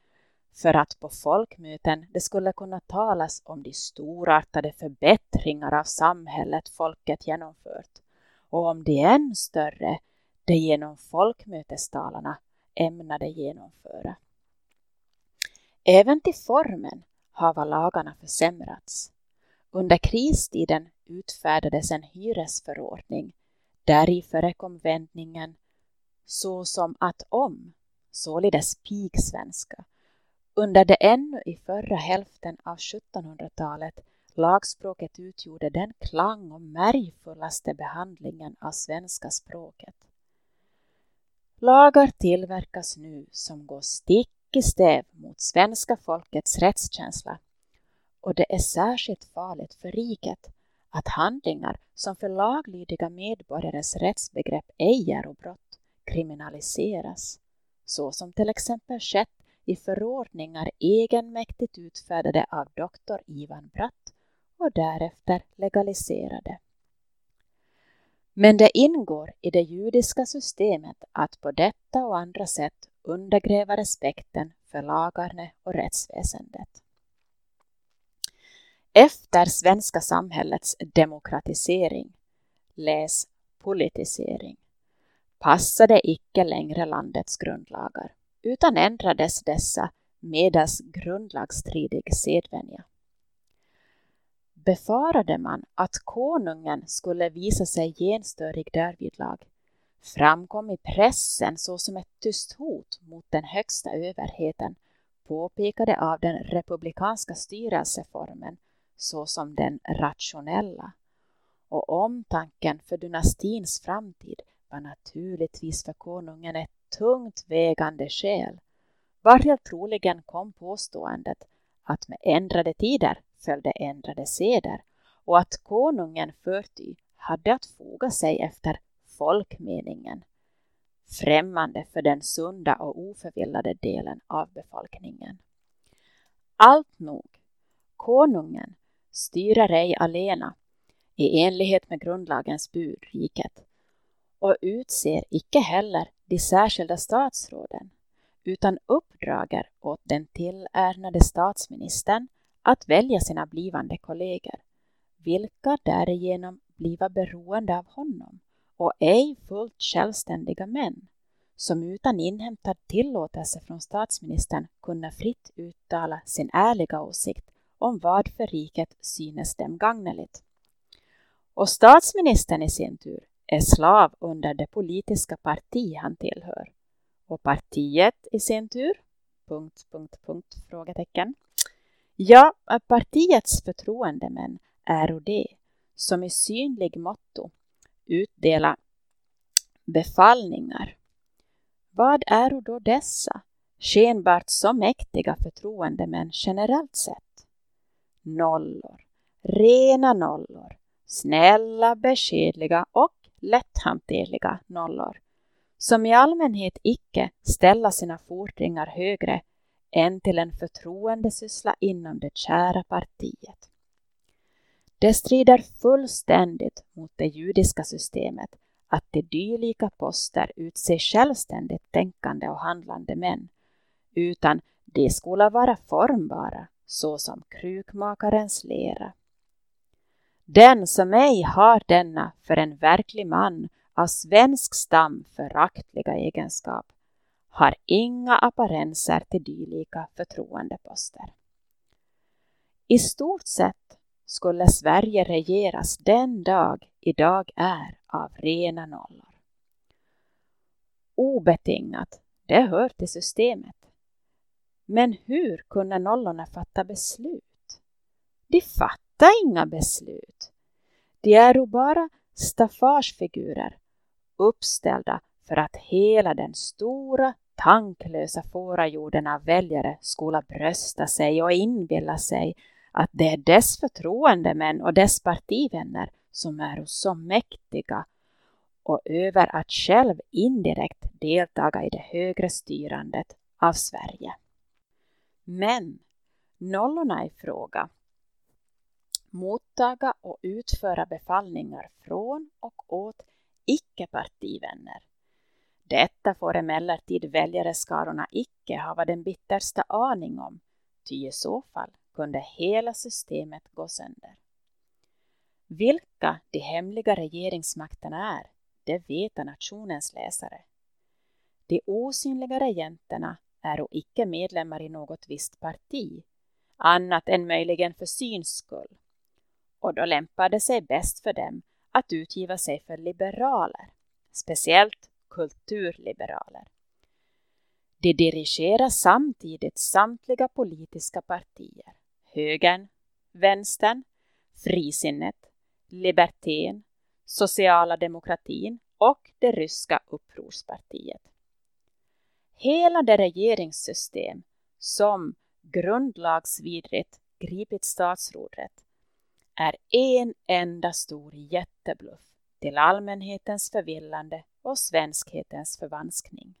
för att på folkmöten det skulle kunna talas om de storartade förbättringar av samhället folket genomfört och om de än större det genom folkmötestalarna ämnade genomföra. Även till formen hava lagarna försämrats. Under kristiden utfärdades en hyresförordning. Där i förekom vändningen så som att om, således pigsvenska. Under det ännu i förra hälften av 1700-talet lagspråket utgjorde den klang och märgfullaste behandlingen av svenska språket. Lagar tillverkas nu som går stick i stäv mot svenska folkets rättskänsla och det är särskilt farligt för riket att handlingar som för laglydiga medborgares rättsbegrepp ej är och brott kriminaliseras, så som till exempel skett i förordningar egenmäktigt utfärdade av doktor Ivan Bratt och därefter legaliserade. Men det ingår i det judiska systemet att på detta och andra sätt undergräva respekten för lagarna och rättsväsendet. Efter svenska samhällets demokratisering, läs politisering, passade icke längre landets grundlagar, utan ändrades dessa medas grundlagstridig sedvänja. Befarade man att konungen skulle visa sig genstörig därvidlag framkom i pressen såsom ett tyst hot mot den högsta överheten påpekade av den republikanska styrelseformen såsom den rationella. Och omtanken för dynastins framtid var naturligtvis för konungen ett tungt vägande skäl, vartill troligen kom påståendet att med ändrade tider följde ändrade seder och att konungen förty hade att foga sig efter folkmeningen, främmande för den sunda och oförvillade delen av befolkningen. Allt nog, konungen styrer ej alena i enlighet med grundlagens bud riket och utser icke heller de särskilda statsråden utan uppdrager åt den tillärnade statsministern att välja sina blivande kollegor, vilka därigenom bliva beroende av honom och ej fullt självständiga män som utan inhämtad tillåtelse från statsministern kunna fritt uttala sin ärliga åsikt om vad för riket synes dem gagneligt. Och statsministern i sin tur är slav under det politiska parti han tillhör. Och partiet i sin tur? Punkt, punkt, punkt, frågetecken. Ja, partiets förtroendemän är det som i synlig motto utdela befallningar. Vad är då dessa, skenbart så mäktiga förtroendemän generellt sett? Nollor, rena nollor, snälla, beskedliga och lätthanterliga nollor, som i allmänhet icke ställa sina fordringar högre än till en förtroendesyssla inom det kära partiet. Det strider fullständigt mot det judiska systemet att till dylika poster utse självständigt tänkande och handlande män, utan de skulle vara formbara såsom krukmakarens lera. Den som ej har denna för en verklig man av svensk stam föraktliga egenskap har inga apparenser till dylika förtroendeposter. I stort sett skulle Sverige regeras den dag idag är av rena nollor. Obetingat, det hör till systemet. Men hur kunde nollorna fatta beslut? De fatta inga beslut. De är bara staffagefigurer uppställda för att hela den stora tanklösa fårajorden av väljare skola brösta sig och inbilla sig att det är dess förtroendemän och dess partivänner som är så mäktiga och över att själv indirekt deltaga i det högre styrandet av Sverige. Men nollorna i fråga mottaga och utföra befallningar från och åt icke-partivänner. Detta får emellertid väljareskarorna icke hava den bittersta aning om, ty i så fall kunde hela systemet gå sönder. Vilka de hemliga regeringsmakterna är, det vet nationens läsare. De osynliga regenterna är och icke medlemmar i något visst parti, annat än möjligen för syns skull. Och då lämpade det sig bäst för dem att utgiva sig för liberaler, speciellt kulturliberaler. De dirigerar samtidigt samtliga politiska partier, högern, vänstern, frisinnet, libertén, sociala demokratin och det ryska upprorspartiet. Hela det regeringssystem som grundlagsvidrigt gripit statsrådet är en enda stor jättebluff till allmänhetens förvillande och svenskhetens förvanskning.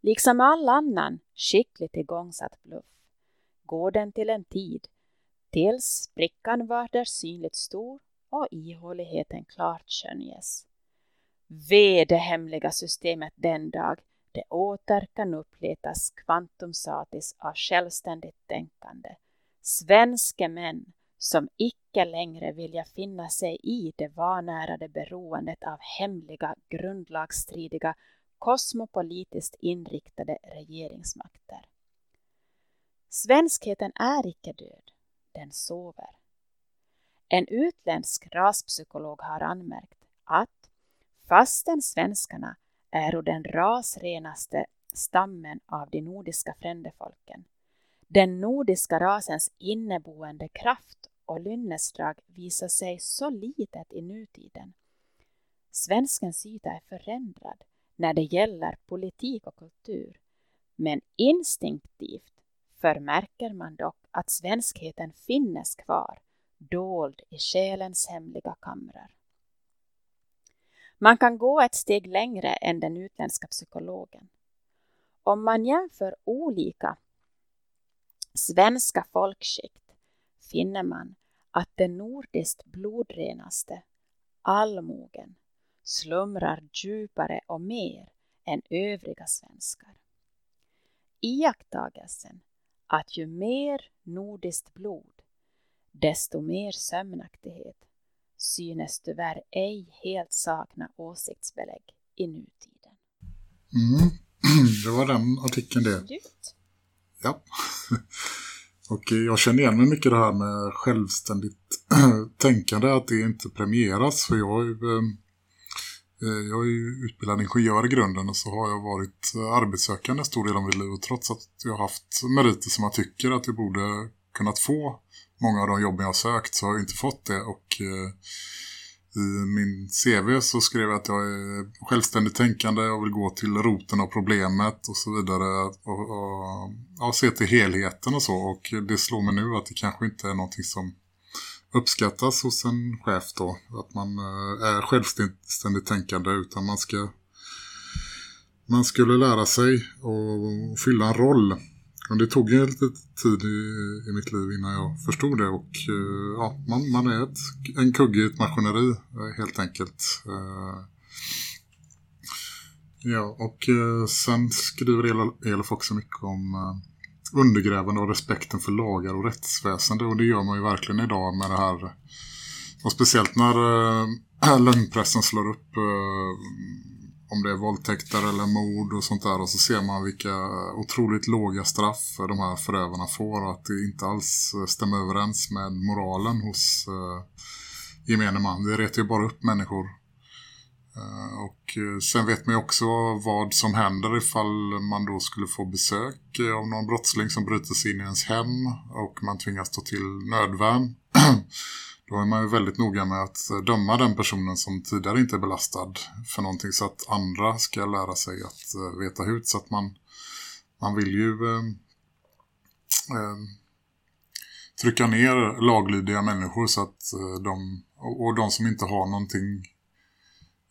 Liksom all annan skickligt igångsatt bluff går den till en tid tills sprickan var där synligt stor och ihåligheten klart skönjes. Ve det hemliga systemet den dag det åter kan uppletas kvantum satis av självständigt tänkande. Svenske män som icke längre vilja finna sig i det vanärade beroendet av hemliga, grundlagsstridiga, kosmopolitiskt inriktade regeringsmakter. Svenskheten är icke död, den sover. En utländsk raspsykolog har anmärkt att fastän svenskarna är den rasrenaste stammen av de nordiska frändefolken, den nordiska rasens inneboende kraft och lynnesdrag visar sig så litet i nutiden. Svenskens yta är förändrad när det gäller politik och kultur, men instinktivt förmärker man dock att svenskheten finnes kvar, dold i själens hemliga kamrar. Man kan gå ett steg längre än den utländska psykologen. Om man jämför olika svenska folkskikt finner man att det nordiskt blodrenaste, allmogen, slumrar djupare och mer än övriga svenskar. Iakttagelsen att ju mer nordiskt blod, desto mer sömnaktighet synes tyvärr ej helt sakna åsiktsbelägg i nutiden. Mm. Det var den artikeln det. Ja. Och jag känner igen mig mycket det här med självständigt tänkande, att det inte premieras. För jag är, ju, ehm, eh, jag är ju utbildad ingenjör i grunden och så har jag varit eh, arbetssökande en stor del av mitt liv. Och trots att jag har haft meriter som jag tycker att jag borde kunnat få många av de jobben jag har sökt så har jag inte fått det. Och eh, i min CV så skrev jag att jag är självständigt tänkande och vill gå till roten av problemet och så vidare. Och, och ja, se till helheten och så. Och det slår mig nu att det kanske inte är någonting som uppskattas hos en chef då. Att man eh, är självständigt tänkande utan man ska man skulle lära sig och fylla en roll men det tog ju lite tid i, i mitt liv innan jag förstod det. Och eh, ja, man, man är ett, en kugge i ett maskineri eh, helt enkelt. Eh, ja, och sen skriver Elof också mycket om undergrävande av respekten för lagar och rättsväsende. Och det gör man ju verkligen idag med det här. Och speciellt när lögnpressen slår upp om det är våldtäkter eller mord och sånt där och så ser man vilka otroligt låga straff de här förövarna får och att det inte alls stämmer överens med moralen hos eh, gemene man. Det retar ju bara upp människor. Eh, och eh, sen vet man ju också vad som händer ifall man då skulle få besök av någon brottsling som bryter sig in i ens hem och man tvingas ta till nödvärn. Då är man ju väldigt noga med att eh, döma den personen som tidigare inte är belastad för någonting så att andra ska lära sig att eh, veta hut. så att man, man vill ju eh, eh, trycka ner laglydiga människor så att eh, de, och de som inte har någonting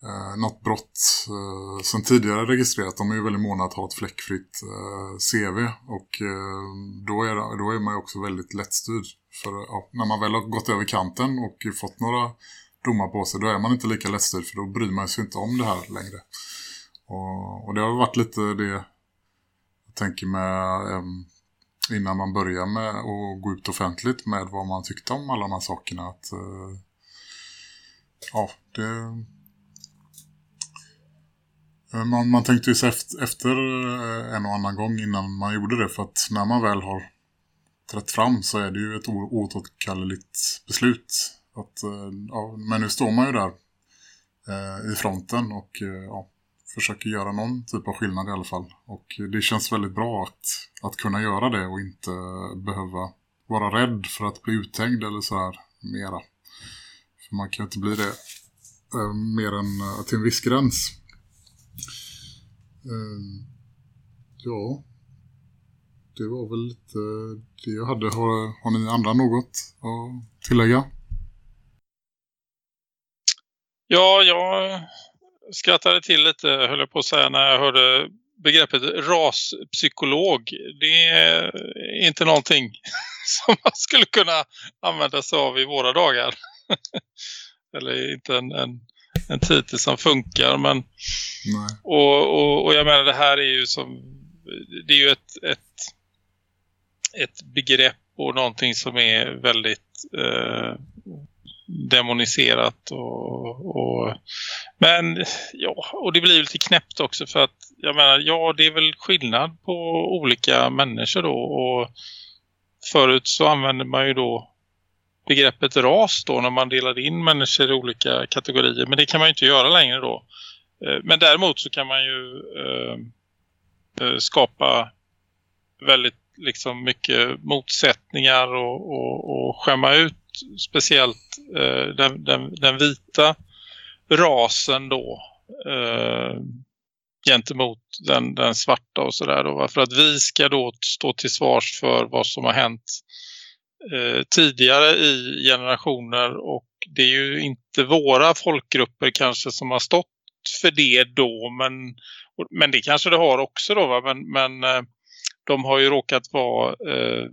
eh, något brott eh, som tidigare registrerat. De är ju väldigt måna att ha ett fläckfritt eh, CV och eh, då, är, då är man ju också väldigt lättstyrd. För ja, när man väl har gått över kanten och fått några domar på sig då är man inte lika lättstyrd för då bryr man sig inte om det här längre. Och, och det har varit lite det jag tänker med eh, innan man börjar med att gå ut offentligt med vad man tyckte om alla de här sakerna att eh, ja, det eh, man, man tänkte ju sig efter, efter eh, en och annan gång innan man gjorde det för att när man väl har trätt fram så är det ju ett återkalleligt oåterkalleligt beslut. Att, eh, ja, men nu står man ju där eh, i fronten och eh, ja, försöker göra någon typ av skillnad i alla fall. Och det känns väldigt bra att, att kunna göra det och inte behöva vara rädd för att bli uthängd eller så här mera. För man kan ju inte bli det eh, mer än eh, till en viss gräns. Eh, ja, det var väl lite det jag hade. Har, har ni andra något att tillägga? Ja, jag skrattade till lite, höll jag på att säga, när jag hörde begreppet raspsykolog. Det är inte någonting som man skulle kunna använda sig av i våra dagar. Eller inte en, en, en titel som funkar. Men, och, och, och jag menar, det här är ju som det är ju ett, ett, ett begrepp och någonting som är väldigt eh, demoniserat och, och men ja, och det blir lite knäppt också för att jag menar, ja det är väl skillnad på olika människor då och förut så använde man ju då begreppet ras då när man delade in människor i olika kategorier men det kan man ju inte göra längre då. Eh, men däremot så kan man ju eh, eh skapa väldigt liksom mycket motsättningar och, och, och skämma ut speciellt eh, den, den, den vita rasen då eh, gentemot den, den svarta och sådär då. För att vi ska då stå till svars för vad som har hänt eh, tidigare i generationer och det är ju inte våra folkgrupper kanske som har stått för det då men, men det kanske det har också då va? men, men eh, de har ju råkat vara eh,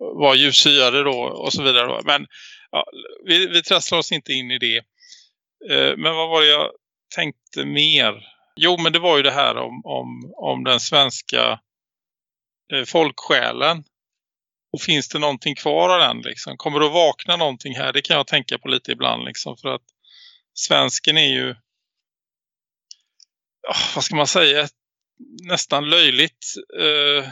vara ljushyade då och så vidare. Då. Men ja, vi, vi trasslar oss inte in i det. Eh, men vad var det jag tänkte mer? Jo, men det var ju det här om, om, om den svenska eh, folksjälen. Och finns det någonting kvar av den? Liksom? Kommer det att vakna någonting här? Det kan jag tänka på lite ibland. Liksom, för att svensken är ju, ah, vad ska man säga, ett nästan löjligt eh,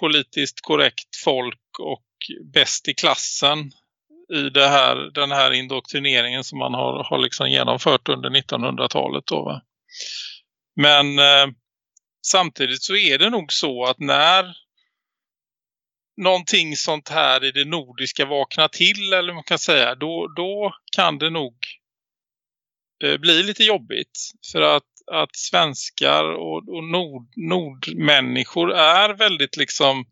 politiskt korrekt folk och bäst i klassen i det här, den här indoktrineringen som man har, har liksom genomfört under 1900-talet. Men eh, samtidigt så är det nog så att när någonting sånt här i det nordiska vaknar till eller man kan säga då, då kan det nog eh, bli lite jobbigt för att, att svenskar och, och nord, nordmänniskor är väldigt liksom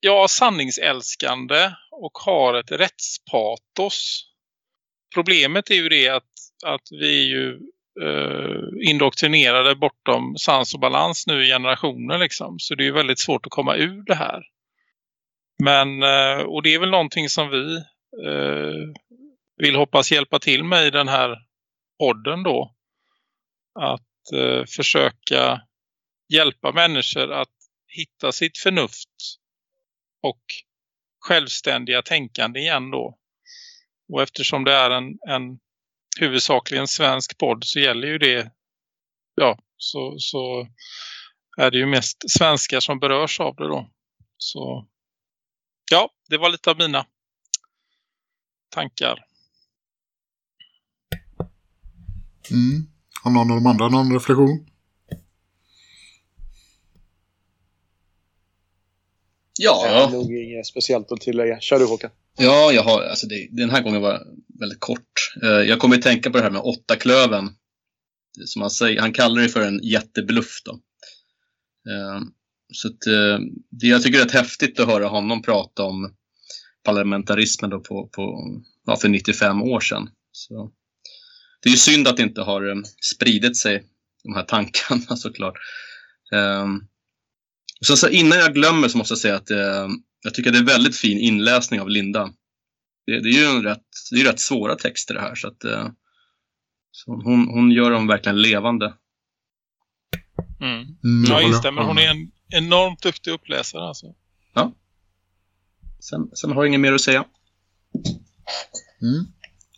ja, sanningsälskande och har ett rättspatos. Problemet är ju det att, att vi är ju eh, indoktrinerade bortom sans och balans nu i generationer liksom. Så det är ju väldigt svårt att komma ur det här. Men, eh, och det är väl någonting som vi eh, vill hoppas hjälpa till med i den här podden då. Att eh, försöka hjälpa människor att hitta sitt förnuft och självständiga tänkande igen då. Och eftersom det är en, en huvudsakligen svensk podd så gäller ju det ja, så, så är det ju mest svenskar som berörs av det då. Så ja, det var lite av mina tankar. Mm. Har någon av de andra någon reflektion? Jag Ja, har nog inget speciellt att tillägga. Kör du Håkan. ja jag har, alltså det, den här gången var väldigt kort. Eh, Jag kommer att tänka på det här med åtta klöven. Som han, säger, han kallar det för en jättebluff. Då. Eh, Så att, eh, det, jag tycker det är rätt häftigt att höra honom prata om parlamentarismen då på, på, ja, för 95 år sedan. Så, det är ju synd att det inte har eh, spridit sig, de här tankarna såklart. Um, så, så innan jag glömmer så måste jag säga att eh, jag tycker det är väldigt fin inläsning av Linda. Det, det är ju en rätt, det är ju rätt svåra texter det här. Så att, eh, så hon, hon gör dem verkligen levande. Mm. Mm, Jag instämmer. Hon är en enormt duktig uppläsare alltså. Sen, sen har jag inget mer att säga. Mm.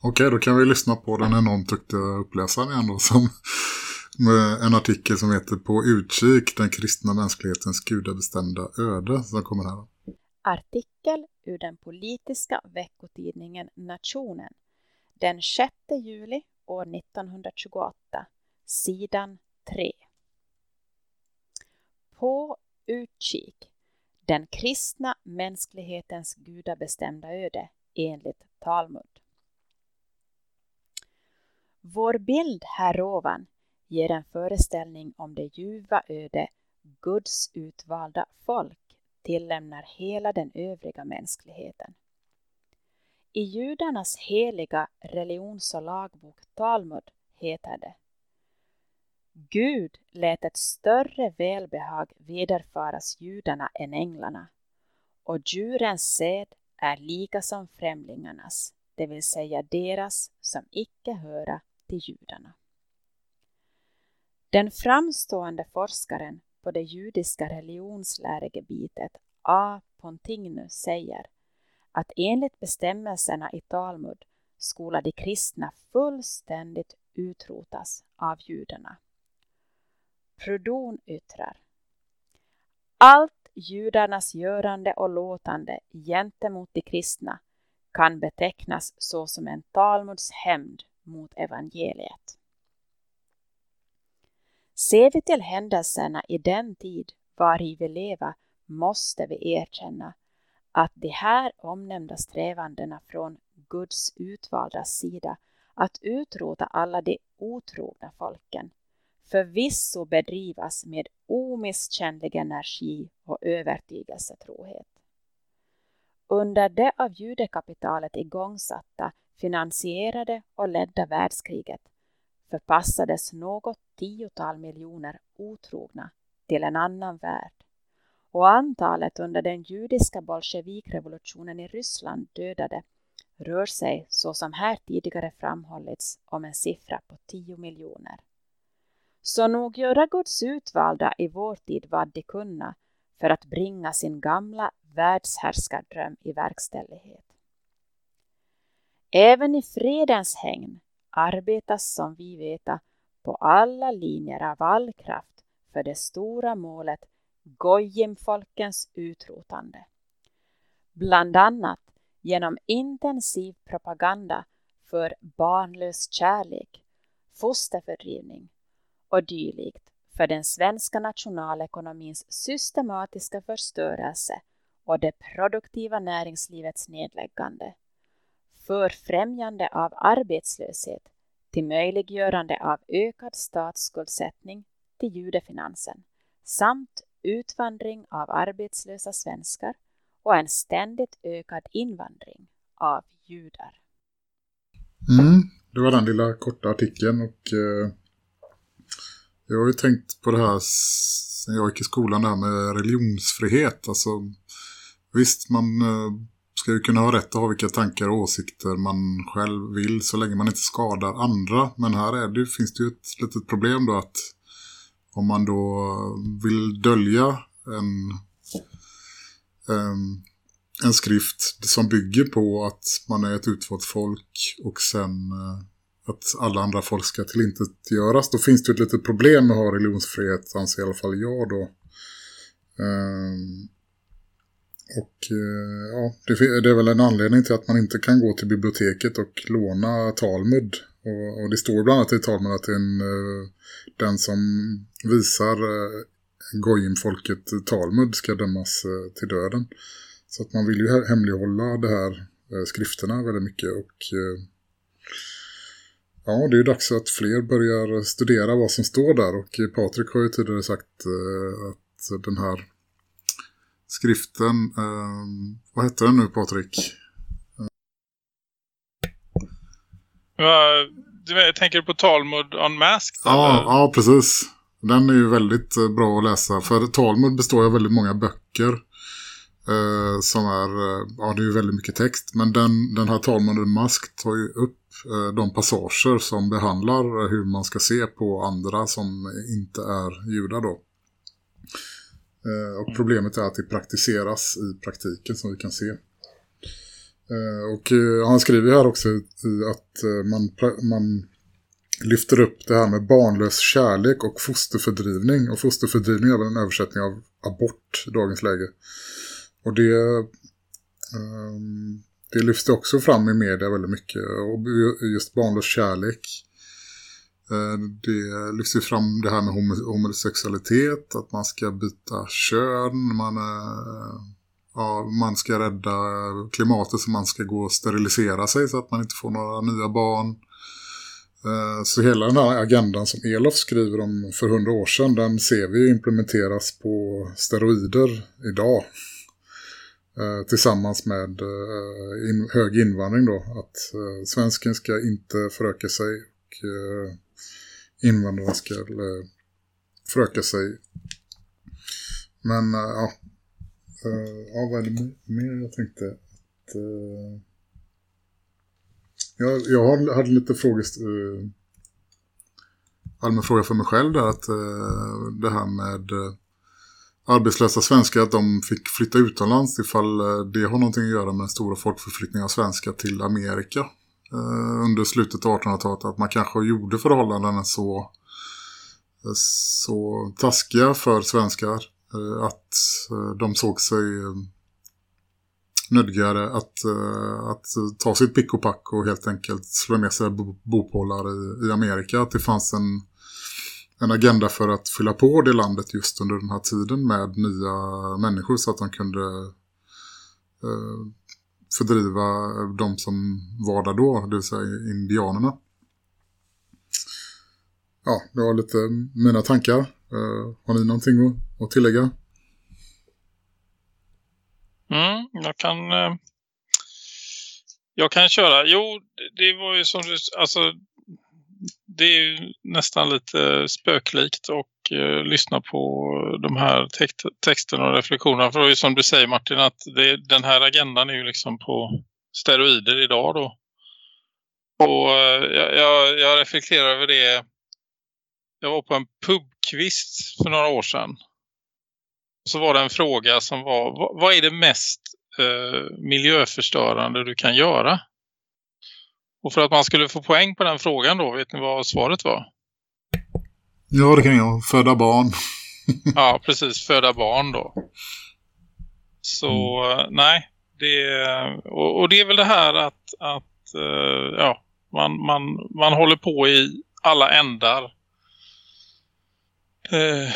Okej, då kan vi lyssna på den enormt duktiga uppläsaren igen då, som med en artikel som heter På utkik, den kristna mänsklighetens gudabestämda öde som kommer här. Artikel ur den politiska veckotidningen Nationen den 6 juli år 1928, sidan 3. På utkik, den kristna mänsklighetens gudabestämda öde enligt Talmud. Vår bild här ovan ger en föreställning om det ljuva öde Guds utvalda folk tillämnar hela den övriga mänskligheten. I judarnas heliga religions- och lagbok Talmud heter det Gud lät ett större välbehag vederfaras judarna än änglarna och djurens sed är lika som främlingarnas, det vill säga deras som icke höra till judarna. Den framstående forskaren på det judiska religionsläregebitet A. Pontinus säger att enligt bestämmelserna i Talmud skola de kristna fullständigt utrotas av judarna. Prudon yttrar Allt judarnas görande och låtande gentemot de kristna kan betecknas såsom en Talmuds hämnd mot evangeliet. Ser vi till händelserna i den tid vari vi leva måste vi erkänna att de här omnämnda strävandena från Guds utvalda sida att utrota alla de otrogna folken förvisso bedrivas med omisskännlig energi och övertygelsetrohet. Under det av judekapitalet igångsatta, finansierade och ledda världskriget förpassades något tiotal miljoner otrogna till en annan värld och antalet under den judiska bolsjevikrevolutionen i Ryssland dödade rör sig så som här tidigare framhållits om en siffra på 10 miljoner. Så nog göra Guds utvalda i vår tid vad de kunna för att bringa sin gamla världshärskardröm i verkställighet. Även i fredens hägn arbetas som vi veta på alla linjer av all kraft för det stora målet Gojimfolkens utrotande. Bland annat genom intensiv propaganda för barnlös kärlek, fosterfördrivning och dylikt för den svenska nationalekonomins systematiska förstörelse och det produktiva näringslivets nedläggande, för främjande av arbetslöshet till möjliggörande av ökad statsskuldsättning till judefinansen samt utvandring av arbetslösa svenskar och en ständigt ökad invandring av judar. Mm, det var den lilla korta artikeln och eh, jag har ju tänkt på det här sen jag gick i skolan, det här med religionsfrihet. Alltså, visst, man eh, ska ju kunna ha rätt att ha vilka tankar och åsikter man själv vill så länge man inte skadar andra. Men här är det, finns det ju ett litet problem då att om man då vill dölja en, en, en skrift som bygger på att man är ett utvalt folk och sen eh, att alla andra folk ska till inte göras. Då finns det ett litet problem med att ha religionsfrihet, anser i alla fall jag då. Um, och eh, ja, det, det, är väl en anledning till att man inte kan gå till biblioteket och låna Talmud. Och, och det står bland annat i Talmud att en, eh, den som visar eh, Gojim-folket Talmud ska dömas till döden. Så att man vill ju hemlighålla det här skrifterna väldigt mycket och Ja, det är dags att fler börjar studera vad som står där. Och Patrik har ju tidigare sagt eh, att den här skriften, eh, vad heter den nu Patrik? Du tänker på Talmud Unmasked? Ja, ja, precis. Den är ju väldigt eh, bra att läsa. För Talmud består av väldigt många böcker. Eh, som är, eh, ja det är ju väldigt mycket text. Men den, den här talmannen Musk tar ju upp Eh, de passager som behandlar eh, hur man ska se på andra som inte är judar då. Eh, och problemet är att det praktiseras i praktiken som vi kan se. Eh, och eh, han skriver här också att eh, man, man lyfter upp det här med barnlös kärlek och fosterfördrivning. Och fosterfördrivning är väl en översättning av abort i dagens läge. Och det, um, det lyfts också fram i media väldigt mycket. Och just barnlös kärlek. Eh, det lyfts ju fram det här med homosexualitet. Att man ska byta kön. Man, eh, ja, man ska rädda klimatet så man ska gå och sterilisera sig så att man inte får några nya barn. Eh, så hela den här agendan som Elof skriver om för hundra år sedan, den ser vi implementeras på steroider idag. Eh, tillsammans med eh, hög invandring då. Att eh, svensken ska inte föröka sig och eh, invandrarna ska föröka sig. Men ja, ja vad är det mer jag tänkte? Att, jag, jag hade lite frågest, allmän fråga för mig själv där att det här med arbetslösa svenskar att de fick flytta utomlands ifall eh, det har någonting att göra med stora folkförflyttningar av svenskar till Amerika eh, under slutet av 1800-talet att man kanske gjorde förhållandena så eh, så taskiga för svenskar att de såg sig nödgade att, att ta sitt pick och pack och helt enkelt slå ner sig bopålar i, i Amerika. Att det fanns en, en agenda för att fylla på det landet just under den här tiden med nya människor så att de kunde eh, fördriva de som var där då, det vill säga indianerna. Ja, det var lite mina tankar. Eh, har ni någonting att, att tillägga? Mm, jag kan eh, jag kan köra. Jo, det var ju som du, alltså det är ju nästan lite spöklikt och eh, lyssna på de här text texterna och reflektionerna. För det är ju som du säger Martin att det, den här agendan är ju liksom på steroider idag då. Och eh, jag, jag, reflekterar över det. Jag var på en pubkvist för några år sedan så var det en fråga som var, vad, vad är det mest eh, miljöförstörande du kan göra? Och för att man skulle få poäng på den frågan då, vet ni vad svaret var? Ja, det kan jag. Föda barn. ja, precis. Föda barn då. Så mm. nej, det, och, och, det är väl det här att, att uh, ja, man, man, man håller på i alla ändar. Uh,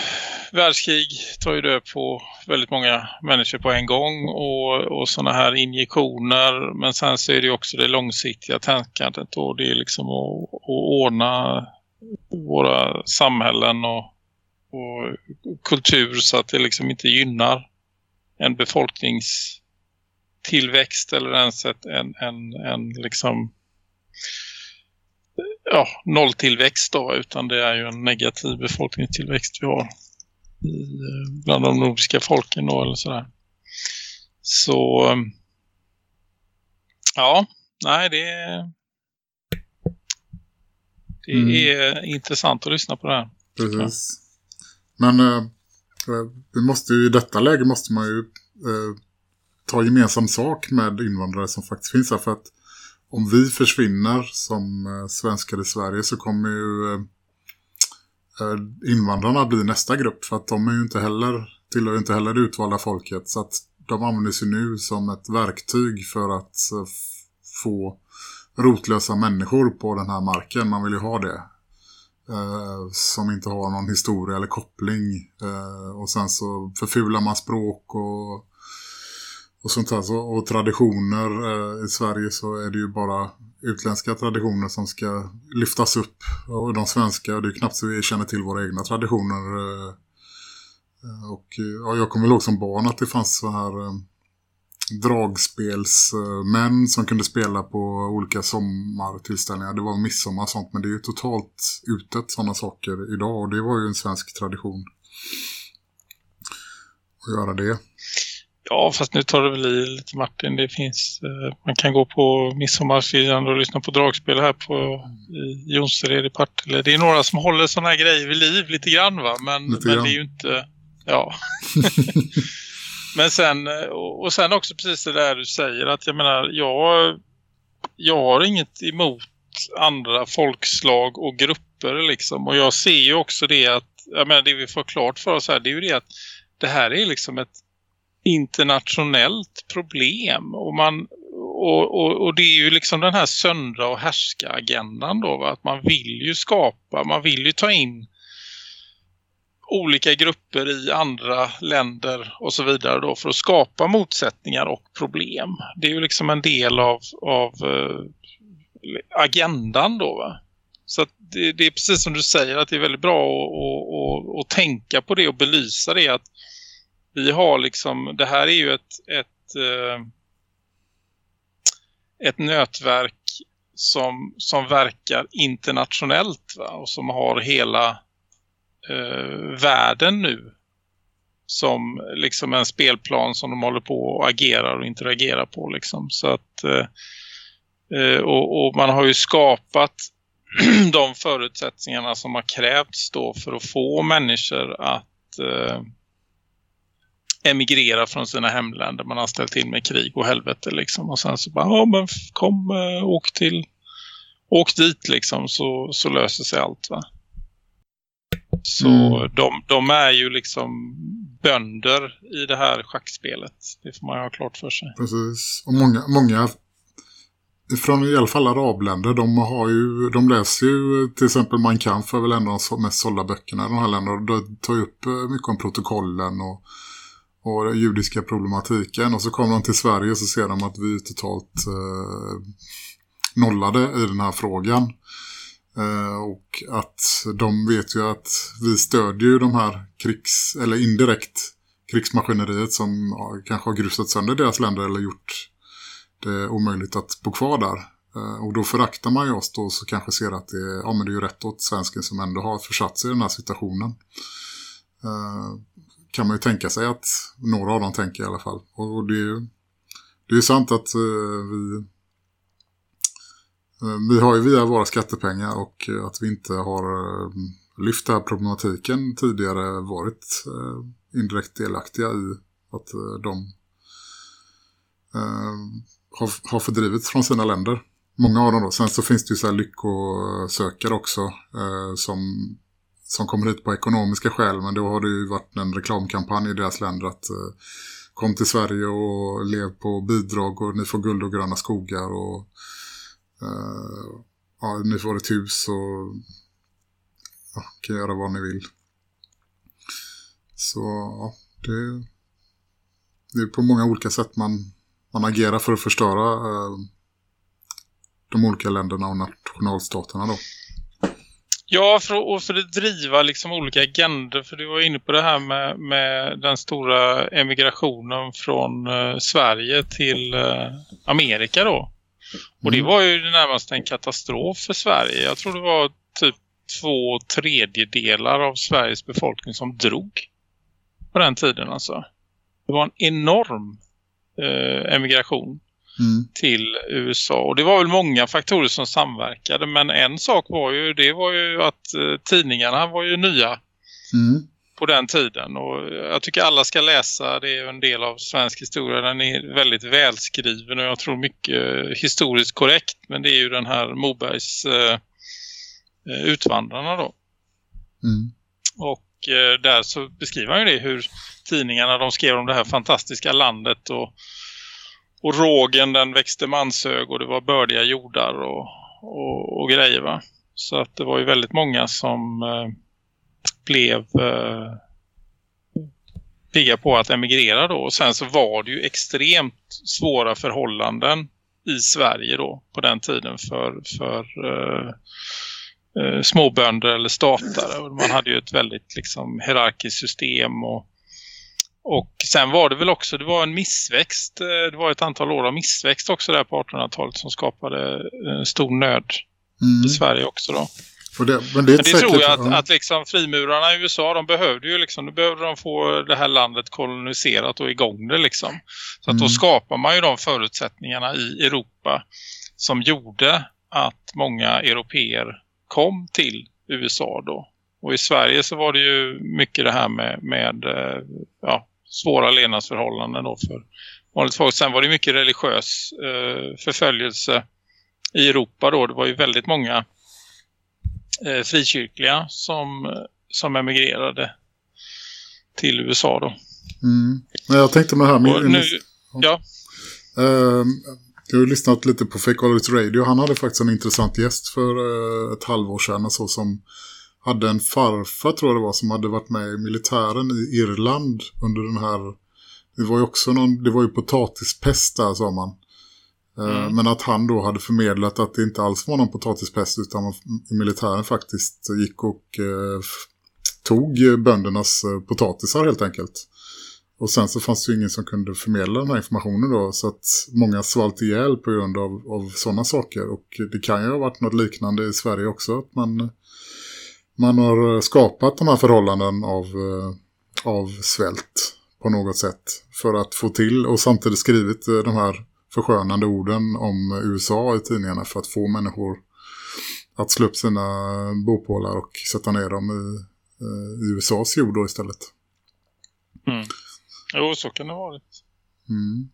världskrig tar ju död på väldigt många människor på en gång och, och sådana här injektioner. Men sen så är det också det långsiktiga tänkandet och det är liksom att, att ordna våra samhällen och, och kultur så att det liksom inte gynnar en befolkningstillväxt eller ens ett, en, en, en liksom ja, nolltillväxt då utan det är ju en negativ befolkningstillväxt vi har bland de nordiska folken då eller sådär. Så ja, nej det är det mm. är intressant att lyssna på det här. Precis. Men äh, vi måste ju, i detta läge måste man ju äh, ta gemensam sak med invandrare som faktiskt finns här för att om vi försvinner som äh, svenskar i Sverige så kommer ju Eh, Eh, invandrarna blir nästa grupp för att de är ju inte heller tillhör ju inte heller det utvalda folket så att de används ju nu som ett verktyg för att eh, få rotlösa människor på den här marken. Man vill ju ha det. Eh, som inte har någon historia eller koppling. Eh, och sen så förfular man språk och och sånt här. Så, och traditioner eh, i Sverige så är det ju bara utländska traditioner som ska lyftas upp. Och de svenska, det är knappt så vi känner till våra egna traditioner. Eh, och eh, ja, jag kommer ihåg som barn att det fanns så här eh, dragspelsmän som kunde spela på olika sommartillställningar. Det var midsommar och sånt men det är ju totalt utet sådana saker idag och det var ju en svensk tradition att göra det. Ja, fast nu tar det väl i lite Martin. Det finns, eh, man kan gå på midsommarfirande och lyssna på dragspel här på i Jonsered i Partille. Det är några som håller sådana här grejer vid liv lite grann va? Men, men det är ju inte, ja. men sen, och sen också precis det där du säger att jag menar, jag, jag har inget emot andra folkslag och grupper liksom. Och jag ser ju också det att, jag menar det vi får klart för oss här, det är ju det att det här är liksom ett internationellt problem och man och, och, och det är ju liksom den här söndra och härska agendan då va? att man vill ju skapa, man vill ju ta in olika grupper i andra länder och så vidare då för att skapa motsättningar och problem. Det är ju liksom en del av, av eh, agendan då va. Så det, det, är precis som du säger att det är väldigt bra att, att, tänka på det och belysa det att vi har liksom, det här är ju ett, ett, eh, ett nätverk som, som verkar internationellt va? och som har hela eh, världen nu som liksom en spelplan som de håller på och agerar och interagerar på liksom. Så att eh, eh och, och, man har ju skapat de förutsättningarna som har krävts då för att få människor att eh, emigrera från sina hemländer. Man har ställt till med krig och helvete liksom. Och sen så bara, ja men kom, äh, åk till, åk dit liksom så, så löser sig allt va. Så mm. de, de är ju liksom bönder i det här schackspelet. Det får man ju ha klart för sig. Precis. Och många, många från i alla fall arabländer, de har ju, de läser ju till exempel Man kan för väl ändå de mest sålda böckerna i de här länderna. De tar ju upp eh, mycket om protokollen och och den judiska problematiken. Och så kommer de till Sverige och så ser de att vi är totalt eh, nollade i den här frågan. Eh, och att de vet ju att vi stödjer ju de här krigs, eller indirekt krigsmaskineriet som ja, kanske har grusat sönder deras länder eller gjort det omöjligt att bo kvar där. Eh, och då föraktar man ju oss då så kanske ser att det är, ja, men det är ju rätt åt svensken som ändå har försatt sig i den här situationen. Eh, kan man ju tänka sig att några av dem tänker i alla fall. Och det är ju det är sant att eh, vi, eh, vi har ju via våra skattepengar och eh, att vi inte har lyft den här problematiken tidigare varit indirekt delaktiga i att de har, har fördrivits från sina länder. Många av dem då. Sen så finns det ju så här lyckosökare också som som kommer hit på ekonomiska skäl men då har det ju varit en reklamkampanj i deras länder att eh, kom till Sverige och lev på bidrag och ni får guld och gröna skogar och eh, ja, ni får ett hus och ja, kan göra vad ni vill. Så ja, det, det är på många olika sätt man, man agerar för att förstöra eh, de olika länderna och nationalstaterna då. Ja, för, för att driva liksom olika agender. För du var inne på det här med, med den stora emigrationen från eh, Sverige till eh, Amerika då. Och det mm. var ju närmast en katastrof för Sverige. Jag tror det var typ två tredjedelar av Sveriges befolkning som drog på den tiden alltså. Det var en enorm eh, emigration mm. till USA. Och det var väl många faktorer som samverkade. Men en sak var ju, det var ju att eh, tidningarna var ju nya mm. på den tiden. Och jag tycker alla ska läsa, det är en del av svensk historia. Den är väldigt välskriven och jag tror mycket historiskt korrekt. Men det är ju den här Mobergs eh, eh utvandrarna då. Mm. Och eh, där så beskriver han ju det hur tidningarna de skrev om det här fantastiska landet och och rågen den växte manshög och det var bördiga jordar och, och, och grejer va. Så att det var ju väldigt många som eh, blev eh, pigga på att emigrera då. Och sen så var det ju extremt svåra förhållanden i Sverige då på den tiden för, för eh, eh, småbönder eller statare. Man hade ju ett väldigt liksom hierarkiskt system och och sen var det väl också, det var en missväxt, eh, det var ett antal år av missväxt också där på 1800-talet som skapade eh, stor nöd mm. i Sverige också då. Det, men det, men det tror jag att, att liksom frimurarna i USA, de behövde ju liksom, nu behövde de få det här landet koloniserat och igång det liksom. Så att mm. då skapar man ju de förutsättningarna i Europa som gjorde att många europeer kom till USA då. Och i Sverige så var det ju mycket det här med, med eh, ja, svåra levnadsförhållanden då för vanligt folk. Sen var det mycket religiös eh, förföljelse i Europa då. Det var ju väldigt många eh, frikyrkliga som, som emigrerade till USA då. Mm. Jag tänkte med här med... Nu, ja, Ehm, jag har lyssnat lite på Fake College Radio. Han hade faktiskt en intressant gäst för eh, ett halvår sedan. Så som hade en farfar tror jag det var som hade varit med i militären i Irland under den här... Det var ju också någon, det var ju potatispest där sa man. Eh, Mm. Men att han då hade förmedlat att det inte alls var någon potatispest utan man militären faktiskt gick och eh, tog böndernas eh, potatisar helt enkelt. Och sen så fanns det ju ingen som kunde förmedla den här informationen då. Så att många svalt ihjäl på grund av, av sådana saker. Och det kan ju ha varit något liknande i Sverige också. Att man, man har skapat de här förhållanden av, eh, av svält på något sätt. För att få till och samtidigt skrivit eh, de här förskönande orden om USA i tidningarna. För att få människor att slå upp sina bopålar och sätta ner dem i, eh, i USAs jord då istället. jo så kan det vara. Mm.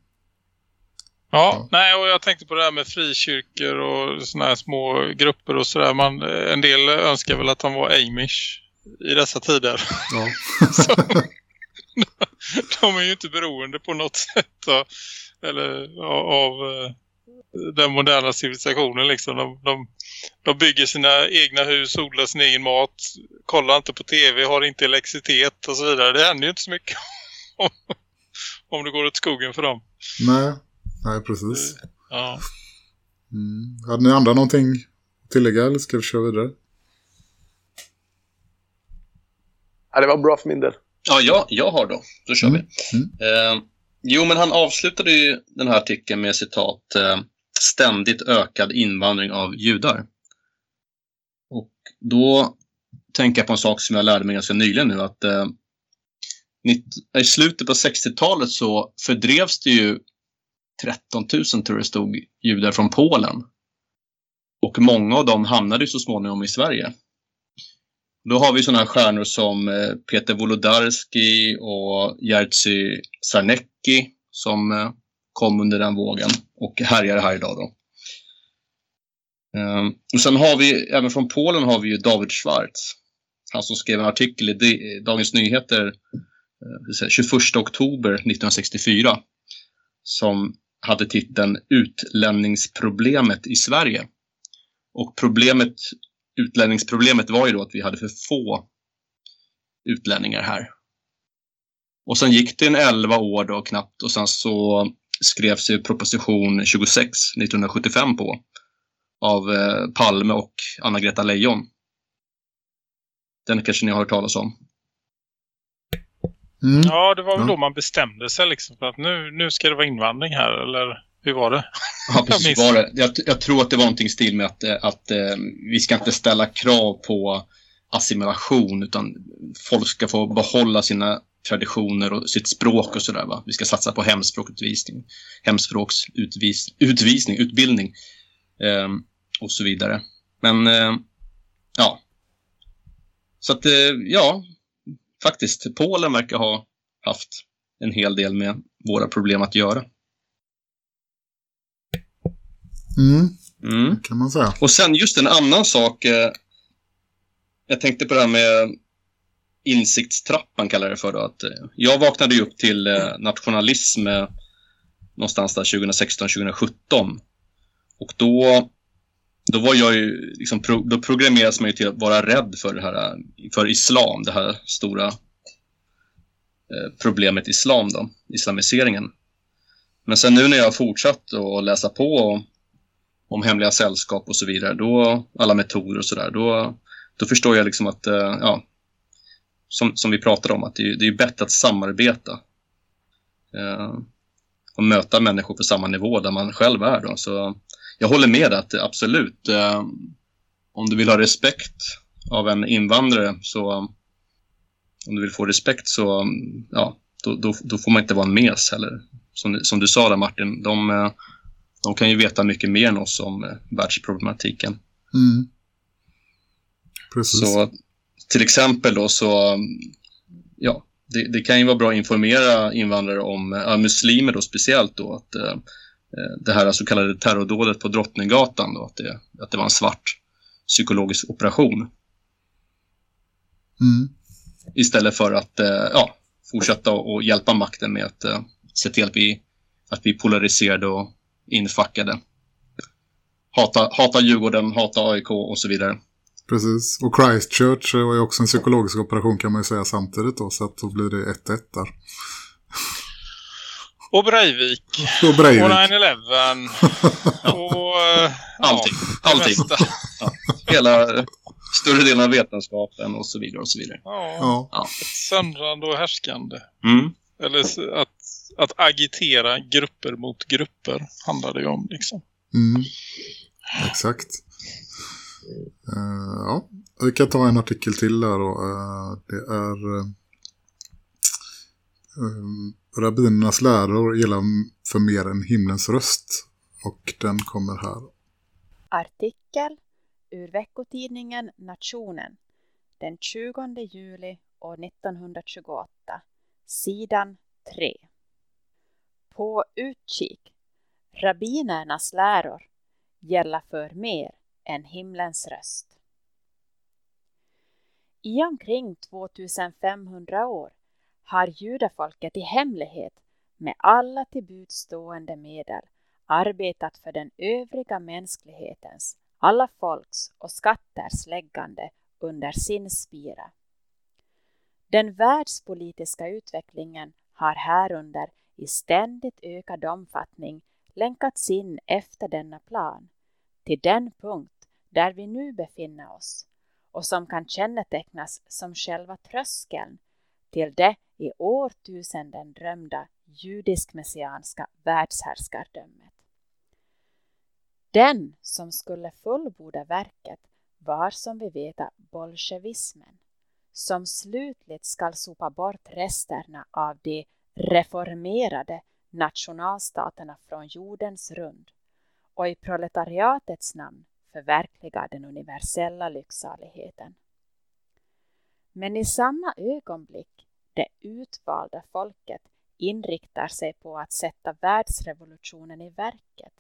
Ja, Ja. nej och jag tänkte på det här med frikyrkor och såna här små grupper och sådär. Man, en del önskar väl att de var amish i dessa tider. Ja. Så, de är ju inte beroende på något sätt av, eller, av, av eh, den moderna civilisationen. Liksom. De, de, de bygger sina egna hus, odlar sin egen mat, kollar inte på tv, har inte elektricitet och så vidare. Det händer ju inte så mycket om, om det går åt skogen för dem. Nej, nej precis. Ja. Mm. Hade ni andra någonting att tillägga eller ska vi köra vidare? Ja, det var bra för min del. Ja, jag, jag har då. Då kör Mm, vi. Eh, jo, men han avslutade ju den här artikeln med citat eh, ständigt ökad invandring av judar. Och då tänker jag på en sak som jag lärde mig ganska nyligen nu att eh, i slutet på 60-talet så fördrevs det ju 13 000 tror jag det stod judar från Polen. Och många av dem hamnade ju så småningom i Sverige. Då har vi sådana stjärnor som eh, Peter Wolodarski och Jerzy Sarnecki som eh, kom under den vågen och härjar här idag då. Ehm, och sen har vi, även från Polen har vi ju David Schwartz. Han som skrev en artikel i Dagens Nyheter eh, 21 oktober 1964 som hade titeln Utlänningsproblemet i Sverige. Och problemet utlänningsproblemet var ju då att vi hade för få utlänningar här. Och sen gick det en 11 år då knappt och sen så skrevs ju proposition 26 1975 på av eh, Palme och Anna-Greta Leijon. Den kanske ni har hört talas om. Mm. ja, det var väl Ja. då man bestämde sig liksom för att nu, nu ska det vara invandring här, eller hur var det? Ja, precis var det. Jag, jag tror att det var någonting i stil med att, eh, att eh, vi ska inte ställa krav på assimilation utan folk ska få behålla sina traditioner och sitt språk och sådär. Vi ska satsa på hemspråkutvisning, hemspråksutvisning, utbildning eh, och så vidare. Men eh, ja. Så att eh, ja, faktiskt Polen verkar ha haft en hel del med våra problem att göra. Mm, Mm. kan man säga. Och sen just en annan sak. Eh, jag tänkte på det här med insiktstrappan kallar jag det för. Då, att, eh, jag vaknade ju upp till eh, nationalism eh, någonstans där 2016-2017. Och då, då var jag ju, liksom, pro, då programmeras man ju till att vara rädd för det här, för islam, det här stora eh, problemet islam då, islamiseringen. Men sen nu när jag har fortsatt att läsa på och om hemliga sällskap och så vidare, då, alla metoder och sådär, då, då förstår jag liksom att, eh, ja, som, som vi pratade om, att det, är- det är bättre att samarbeta eh, och möta människor på samma nivå där man själv är. Då. Så jag håller med att eh, absolut, eh, om du vill ha respekt av en invandrare, så om du vill få respekt så, ja, då, då, då får man inte vara en mes heller. Som, som du sa där Martin, de, eh, de kan ju veta mycket mer än oss om eh, världsproblematiken. Mm. Precis. Så till exempel då så, ja, det, det kan ju vara bra att informera invandrare om, ja, muslimer då speciellt då, att eh, eh, det här så kallade terrordådet på Drottninggatan. Då, att, det, att det var en svart psykologisk operation. Mm. Istället för att eh, ja, fortsätta och hjälpa makten med att eh, se till att vi, att vi polariserade och infackade. Hata, hata Djurgården, hata AIK och så vidare. Precis. Och Christchurch var ju också en psykologisk operation kan man ju säga samtidigt då. Så att då blir det 1-1 där. Och Breivik. Och Breivik. Och 9-11. och... eh, Allting. Ja, det Allting. mesta. Hela större delen av vetenskapen och så vidare och så vidare. Ja, Ja. ett söndrande och härskande. Mm. Eller att, att agitera grupper mot grupper handlar det ju om liksom. Mm. Exakt. Eh, ja, vi kan ta en artikel till där då. Eh, det är uh, Rabbinernas läror gäller för mer än himlens röst. Och den kommer här. Artikel ur veckotidningen Nationen den 20 juli år 1928, sidan 3. På utkik. Rabbinernas läror gälla för mer än himlens röst. I omkring 2500 år har judafolket i hemlighet med alla till buds stående medel arbetat för den övriga mänsklighetens, alla folks och skatters läggande under sin spira. Den världspolitiska utvecklingen har härunder i ständigt ökad omfattning länkats in efter denna plan till den punkt där vi nu befinner oss och som kan kännetecknas som själva tröskeln till det i årtusenden drömda judisk-messianska världshärskardömet. Den som skulle fullborda verket var som vi vet bolsjevismen, som slutligt skall sopa bort resterna av de reformerade nationalstaterna från jordens rund och i proletariatets namn förverkliga den universella lycksaligheten. Men i samma ögonblick det utvalda folket inriktar sig på att sätta världsrevolutionen i verket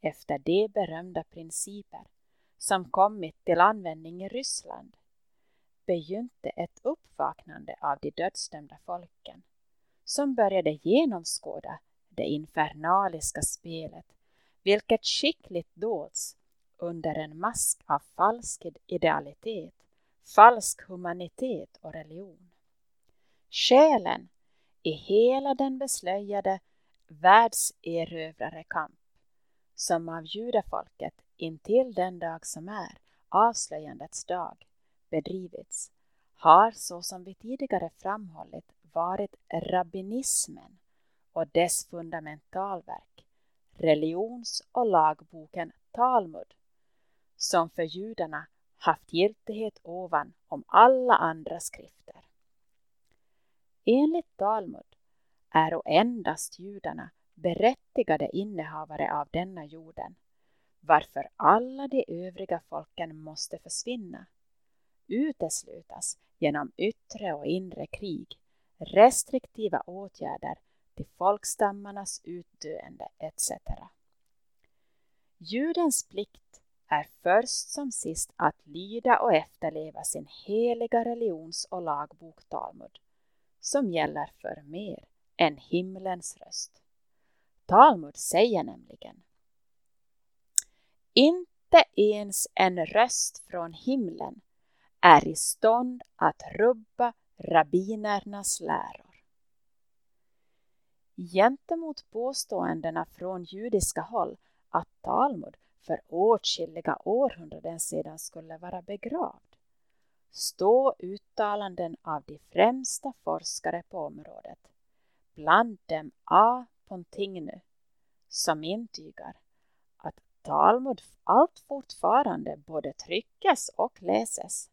efter de berömda principer som kommit till användning i Ryssland begynte ett uppvaknande av de dödsdömda folken som började genomskåda det infernaliska spelet vilket skickligt dåds under en mask av falsk idealitet, falsk humanitet och religion. Själen i hela den beslöjade världserövrarkamp som av judafolket intill den dag som är, avslöjandets dag, bedrivits har så som vi tidigare framhållit varit rabbinismen och dess fundamentalverk, religions- och lagboken Talmud, som för judarna haft giltighet ovan om alla andra skrifter. Enligt Talmud är och endast judarna berättigade innehavare av denna jorden, varför alla de övriga folken måste försvinna, uteslutas genom yttre och inre krig, restriktiva åtgärder till folkstammarnas utdöende etc. Judens plikt är först som sist att lyda och efterleva sin heliga religions och lagbok Talmud, som gäller för mer än himlens röst. Talmud säger nämligen Inte ens en röst från himlen är i stånd att rubba rabbinernas läror. Gentemot påståendena från judiska håll att Talmud för åtskilliga århundraden sedan skulle vara begravd stå uttalanden av de främsta forskare på området, bland dem A. Pontigny, som intygar att Talmud allt fortfarande både tryckes och läses.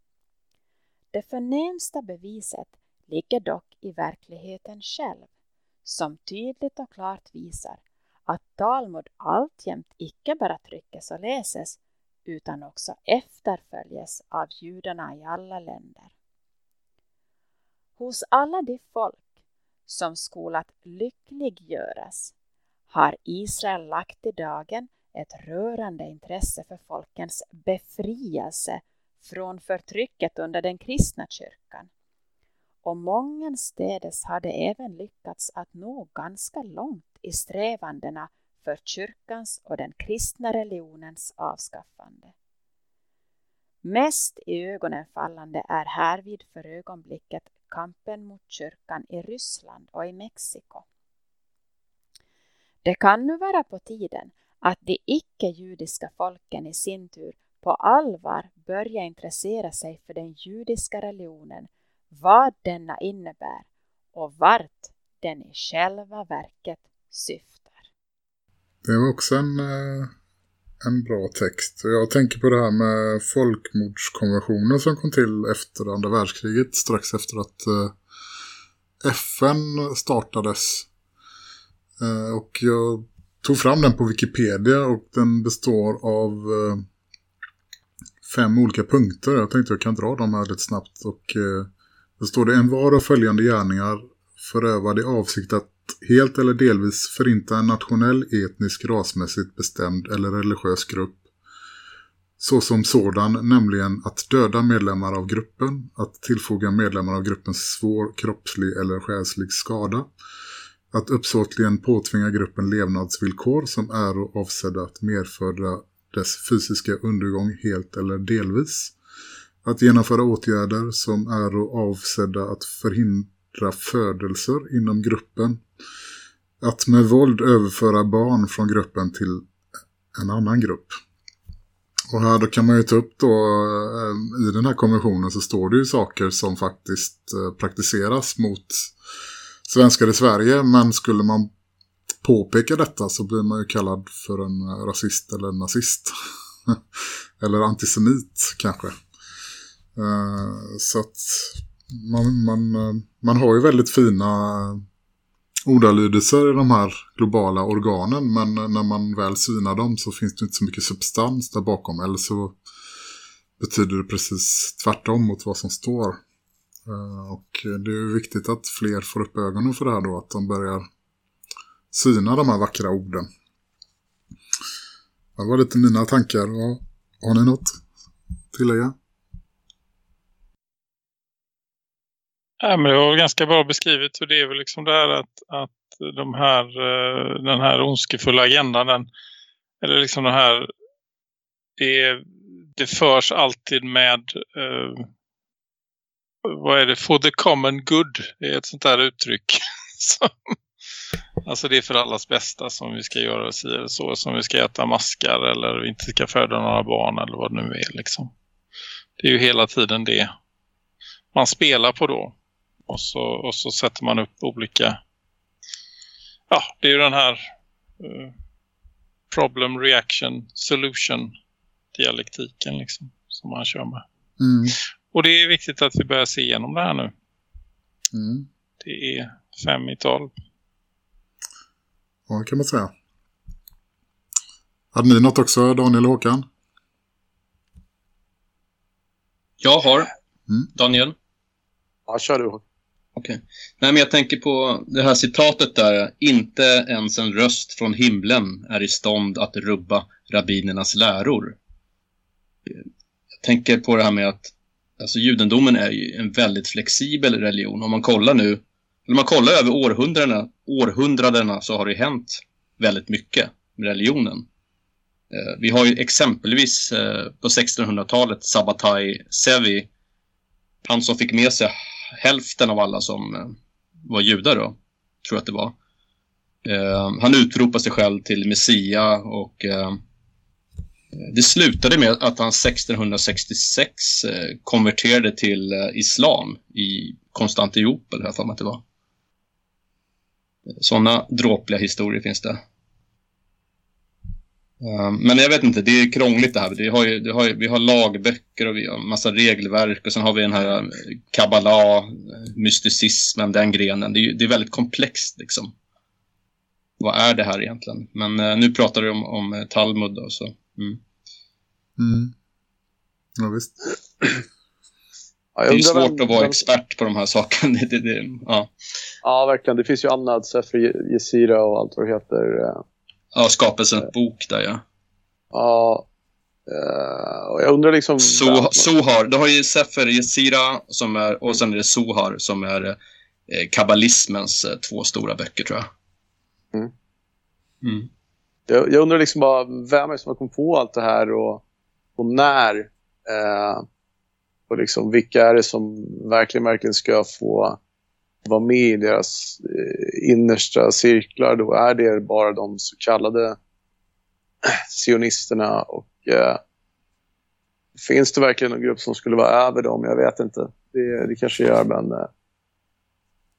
Det förnämsta beviset ligger dock i verkligheten själv, som tydligt och klart visar att Talmud alltjämt icke bara tryckes och läses utan också efterföljes av judarna i alla länder. Hos alla de folk som skolat lyckliggöras har Israel lagt i dagen ett rörande intresse för folkens befrielse från förtrycket under den kristna kyrkan. Och mångenstädes har det även lyckats att nå ganska långt i strävandena för kyrkans och den kristna religionens avskaffande. Mest i ögonen fallande är härvid för ögonblicket kampen mot kyrkan i Ryssland och i Mexiko. Det kan nu vara på tiden att de icke-judiska folken i sin tur på allvar börjar intressera sig för den judiska religionen, vad denna innebär och vart den i själva verket syftar. Det var också en, eh, en bra text. Jag tänker på det här med folkmordskonventionen som kom till efter andra världskriget strax efter att eh, FN startades. Eh, och jag tog fram den på Wikipedia och den består av fem olika punkter. Jag tänkte jag kan dra dem här lite snabbt. Och det står det en var av följande gärningar förövade i avsikt att helt eller delvis förinta en nationell, etnisk, rasmässigt bestämd eller religiös grupp. Såsom sådan, nämligen att döda medlemmar av gruppen, att tillfoga medlemmar av gruppen svår kroppslig eller själslig skada, att uppsåtligen påtvinga gruppen levnadsvillkor som är avsedda att medföra dess fysiska undergång helt eller delvis, att genomföra åtgärder som är avsedda att förhindra födelser inom gruppen, att med våld överföra barn från gruppen till en annan grupp. Och här då kan man ju ta upp då eh, i den här konventionen så står det ju saker som faktiskt eh, praktiseras mot svenskar i Sverige men skulle man påpeka detta så blir man ju kallad för en rasist eller en nazist. eller antisemit kanske. Eh, så att man, man, man har ju väldigt fina ordalydelser i de här globala organen men när man väl synar dem så finns det inte så mycket substans där bakom eller så betyder det precis tvärtom mot vad som står. Eh, och det är viktigt att fler får upp ögonen för det här då, att de börjar syna de här vackra orden. Det var lite mina tankar. Har ni något tillägga? Ja, men det var ganska bra beskrivet och det är väl liksom det här att, att de här, eh, den här ondskefulla agendan, den, eller liksom det här, det, det förs alltid med, eh, vad är det, for the common good, det är ett sånt där uttryck. alltså det är för allas bästa som vi ska göra så, som vi ska äta maskar eller vi inte ska föda några barn eller vad det nu är liksom. Det är ju hela tiden det man spelar på då. Och så, och så sätter man upp olika... Ja, det är ju den här uh, problem, reaction, solution dialektiken liksom, som man kör med. Mm. Och det är viktigt att vi börjar se igenom det här nu. Mm. Det är fem i tolv. Ja, kan man säga. Hade ni något också, Daniel och Håkan? Jag har. Mm. Daniel? Ja, kör du. Okej. Nej, men jag tänker på det här citatet där. Inte ens en röst från himlen är i stånd att rubba rabbinernas läror. Jag tänker på det här med att alltså, judendomen är ju en väldigt flexibel religion. Om man kollar nu, om man kollar över århundradena, århundradena så har det hänt väldigt mycket med religionen. Eh, vi har ju exempelvis eh, på 1600-talet Sabbatai Sevi, han som fick med sig hälften av alla som eh, var judar då, tror jag att det var. Eh, han utropade sig själv till Messia och eh, det slutade med att han 1666 eh, konverterade till eh, islam i Konstantinopel, jag för mig att det var. Sådana dråpliga historier finns det. Ehm, men jag vet inte, det är krångligt det här. Det har ju, det har ju, vi har lagböcker och vi har massa regelverk och sen har vi den här eh, kabbala, mysticismen, den grenen. Det är, det är väldigt komplext liksom. Vad är det här egentligen? Men uh, nu pratar du om, om eh, Talmud då, så. Mm. Mm. Ja, visst. Ja, Det är ju svårt att vara expert på de här sakerna. Det, det, det, ja. Ja, verkligen. Det finns ju annat, Sefer Jesira och allt vad det heter. Ja, skapelsens bok där ja. Ja, eh, och jag undrar liksom... So, Sohar, du har ju Sefer Yesira som är, och sen är det Sohar som är eh, kabbalismens eh, två stora böcker tror jag. Mm. Mm. Jag, jag undrar liksom bara vem är som har kommit på allt det här och, och när. Eh, och liksom vilka är det som verkligen, verkligen ska få vara med i deras eh, innersta cirklar. Då är det bara de så kallade sionisterna och eh, finns det verkligen någon grupp som skulle vara över dem? Jag vet inte. Det, det kanske gör, men eh,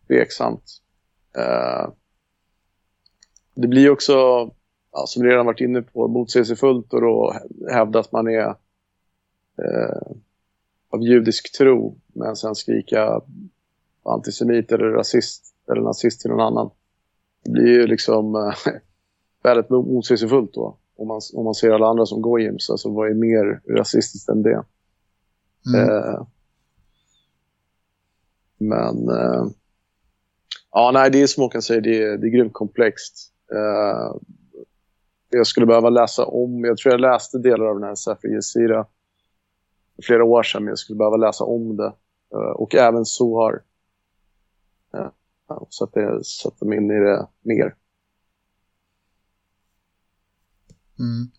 tveksamt. Eh, det blir också, ja, som vi redan varit inne på, motsägelsefullt och då hävda att man är eh, av judisk tro men sen skrika antisemit eller rasist eller nazist till någon annan. Det blir ju liksom eh, väldigt motsägelsefullt då. Om man, om man ser alla andra som goyims, alltså vad är mer rasistiskt än det? Mm. Eh, men eh, ja, nej, det är som Håkan säger, det är, det är grymt komplext. Eh, jag skulle behöva läsa om, jag tror jag läste delar av den här Sefer Jesira för flera år sedan, men jag skulle behöva läsa om det. Eh, och även Sohar. Ja, så att jag sätter mig in i det mer. Mm.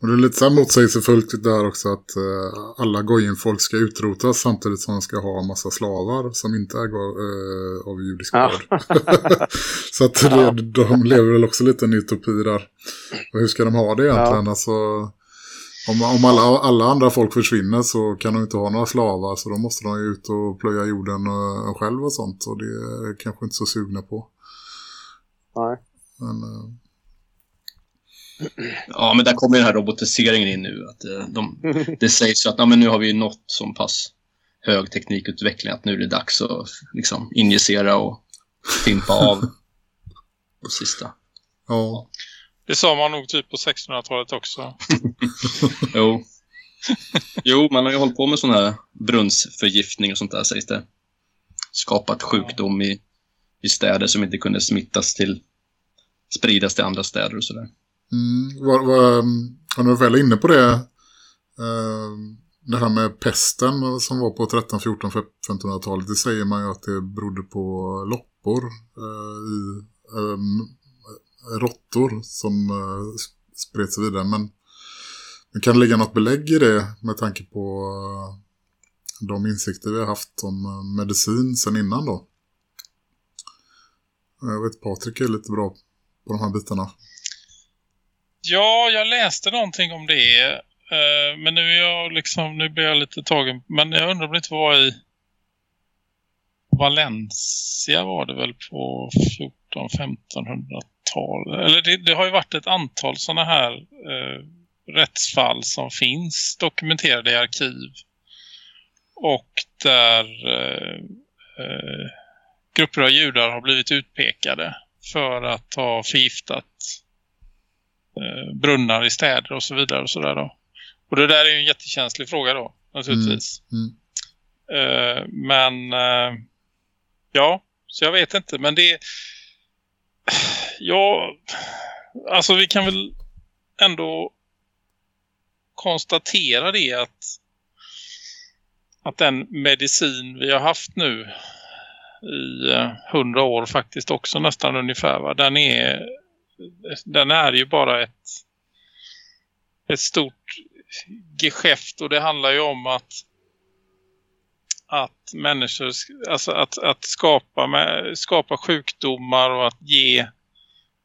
Och det är lite så här motsägelsefullt där också att eh, alla Goyen-folk ska utrotas samtidigt som de ska ha en massa slavar som inte är eh, av judisk Ja. börd. så att det, de lever väl också lite en utopi där. Och hur ska de ha det egentligen? Alltså, om om alla, alla andra folk försvinner så kan de inte ha några slavar så då måste de ju ut och plöja jorden eh, själv och sånt. Och det är kanske inte så sugna på. Nej. Men, eh, Ja, men där kommer den här robotiseringen in nu. Att, eh, de, det sägs ju att ja, men nu har vi nått så pass hög teknikutveckling att nu är det dags att liksom, injicera och fimpa av det sista. ja. Det sa man nog typ på 1600-talet också. Jo. jo, man har ju hållit på med sån här brunnsförgiftning och sånt där sägs det. Skapat sjukdom i, i städer som inte kunde smittas till spridas till andra städer och sådär. Mm, var, var, um, om du väl inne på det, eh, det här med pesten som var på 13, 14, 1500-talet, det säger man ju att det berodde på loppor eh, i eh, råttor som eh, spred sig vidare. Men det kan ligga något belägg i det med tanke på eh, de insikter vi har haft om eh, medicin sen innan då. Jag vet Patrik är lite bra på de här bitarna. Ja, jag läste någonting om det. Eh, men nu är jag liksom, nu blir jag lite tagen. Men jag undrar om det inte var i Valencia var det väl på 14-1500-tal. Eller det, det har ju varit ett antal sådana här eh, rättsfall som finns dokumenterade i arkiv. Och där eh, eh, grupper av judar har blivit utpekade för att ha förgiftat eh, brunnar i städer och så vidare och så där då. Och det där är ju en jättekänslig fråga då, naturligtvis. Mm. Eh, men eh, ja, så jag vet inte. Men det ja, alltså vi kan väl ändå konstatera det att att den medicin vi har haft nu i eh, hundra år faktiskt också nästan ungefär va? Den är den är ju bara ett ett stort geschäft och det handlar ju om att att människor alltså att, att skapa, med, skapa sjukdomar och att ge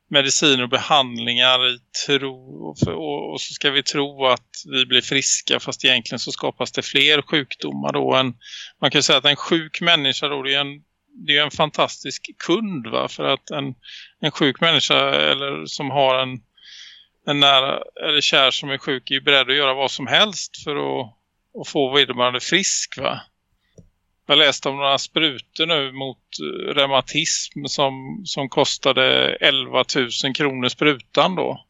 mediciner och behandlingar i tro och, för, och, och så ska vi tro att vi blir friska fast egentligen så skapas det fler sjukdomar då en, man kan säga att en sjuk människa då det är en, det är en fantastisk kund va för att en, en sjuk människa eller som har en en nära eller kär som är sjuk är ju beredd att göra vad som helst för att, att få vederbörande frisk va. Jag läste om några sprutor nu mot eh, reumatism som, som kostade 11 000 kronor sprutan då.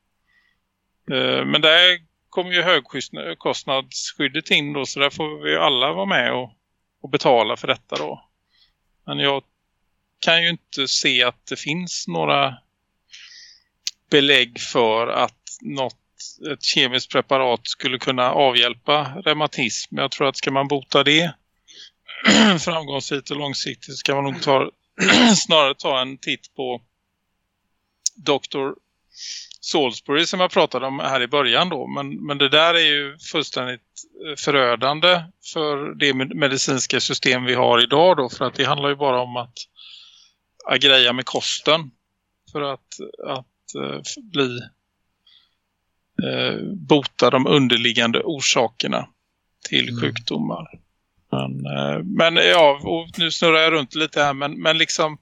Eh, men där kommer ju högkostnadsskyddet in då så där får vi alla vara med och, och betala för detta då. Men jag kan ju inte se att det finns några belägg för att något ett kemiskt preparat skulle kunna avhjälpa reumatism. Jag tror att ska man bota det framgångsrikt och långsiktigt så ska man nog ta, snarare ta en titt på Dr. Salisbury som jag pratade om här i början då. Men, men det där är ju fullständigt eh, förödande för det medicinska system vi har idag då. För att det handlar ju bara om att, att greja med kosten för att, att uh, bli uh, bota de underliggande orsakerna till mm. sjukdomar. Men, uh, men ja, nu snurrar jag runt lite här men, men liksom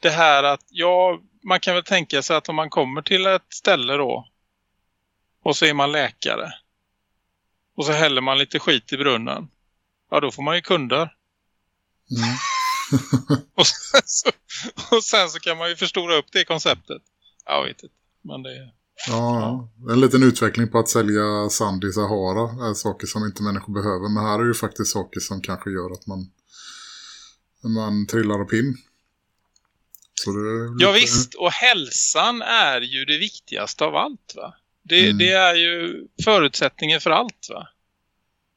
det här att ja, man kan väl tänka sig att om man kommer till ett ställe då och så är man läkare och så häller man lite skit i brunnen ja då får man ju kunder. Mm. och, sen så, och sen så kan man ju förstora upp det konceptet. Jag vet inte, men det Ja, en liten utveckling på att sälja sand i Sahara är saker som inte människor behöver. Men här är ju faktiskt saker som kanske gör att man, man trillar och pinn. Lite... Ja visst, och hälsan är ju det viktigaste av allt va? Det, mm. det, är ju förutsättningen för allt va?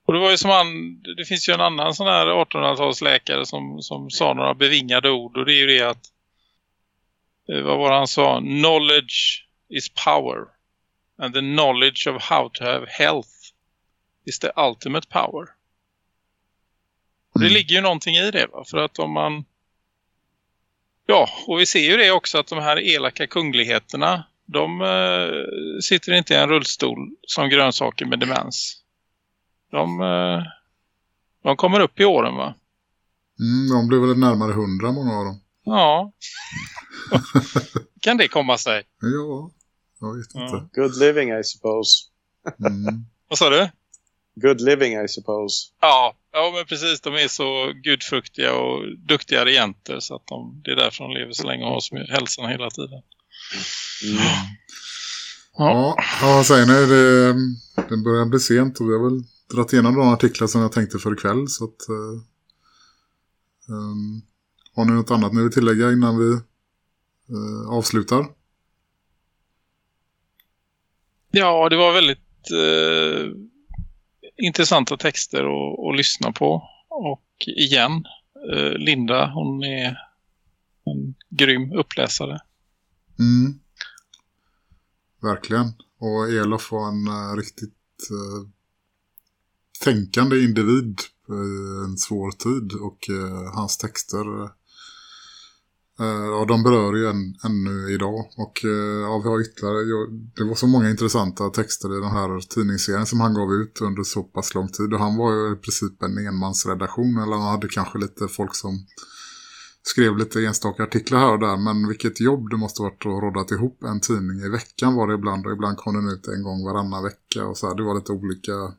Och det var ju som han, det finns ju en annan sån här 1800-talsläkare som, som sa några bevingade ord och det är ju det att eh, vad var han sa? Knowledge is power and the knowledge of how to have health is the ultimate power. Och det mm. ligger ju någonting i det va? För att om man Ja, och vi ser ju det också att de här elaka kungligheterna de eh, sitter inte i en rullstol som grönsaker med demens. De, eh, de kommer upp i åren va? Mm, de blir väl närmare hundra många av dem. Ja. kan det komma sig? Ja, jag vet inte. Ja. Good living I suppose. mm. Vad sa du? Good living I suppose. Ja, Ja, men precis. De är så gudfruktiga och duktiga regenter så att de, det är därför de lever så länge och har så hälsan hela tiden. Mm. Ja. ja, vad säger ni? Det, det börjar bli sent och vi har väl dragit igenom de artiklar som jag tänkte för ikväll så att um, har ni något annat ni vill tillägga innan vi uh, avslutar? Ja, det var väldigt eh, intressanta texter att, att lyssna på. Och igen, eh, Linda, hon är en grym uppläsare. Mm. Verkligen. Och Elof var en uh, riktigt uh, tänkande individ i en svår tid. Och uh, hans texter Uh, de berör ju än, ännu idag. Och eh, ja, vi har ytterligare, det var så många intressanta texter i den här tidningsserien som han gav ut under så pass lång tid. Och han var ju i princip en enmansredaktion. Eller han hade kanske lite folk som skrev lite enstaka artiklar här och där. Men vilket jobb det måste varit att rådat ihop en tidning i veckan var det ibland. Och ibland kom den ut en gång varannan vecka. Och så här, det var lite olika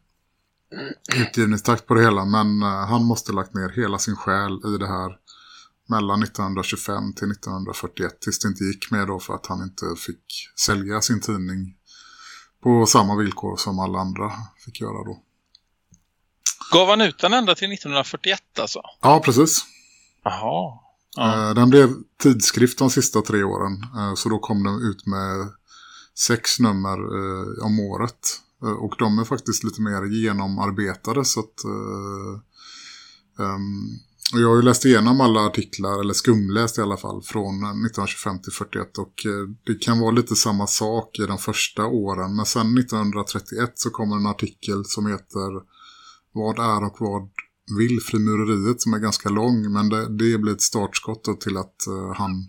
utgivningstakt på det hela. Men eh, han måste lagt ner hela sin själ i det här mellan 1925 till 1941 tills det inte gick med då för att han inte fick sälja sin tidning på samma villkor som alla andra fick göra då. Gav han ut den ända till 1941 alltså? Ja, precis. Jaha. Ja. Eh, den blev tidskrift de sista tre åren. Eh, så då kom den ut med sex nummer eh, om året. Och de är faktiskt lite mer genomarbetade så att... Um, och jag har ju läst igenom alla artiklar, eller skumläst i alla fall, från eh, 1925 till 41 och eh, det kan vara lite samma sak i de första åren. Men sen 1931 så kommer en artikel som heter Vad är och vad vill frimureriet som är ganska lång men det, det blir ett startskott till att eh, han,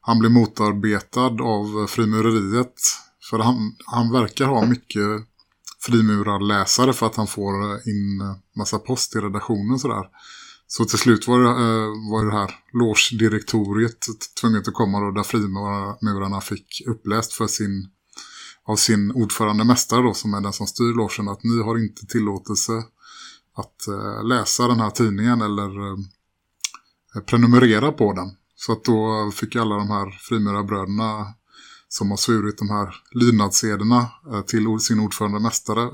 han blir motarbetad av frimureriet för han, han verkar ha mycket frimurarläsare för att han får in massa post i redaktionen sådär. Så till slut var det, eh, var det här loge-direktoriet tvunget att komma då, där frimurarna fick uppläst för sin, av sin ordförande mästare då, som är den som styr logen att ni har inte tillåtelse att eh, läsa den här tidningen eller eh, prenumerera på den. Så att då fick alla de här frimurarbröderna som har svurit de här lydnadssederna till sin ordförande mästare.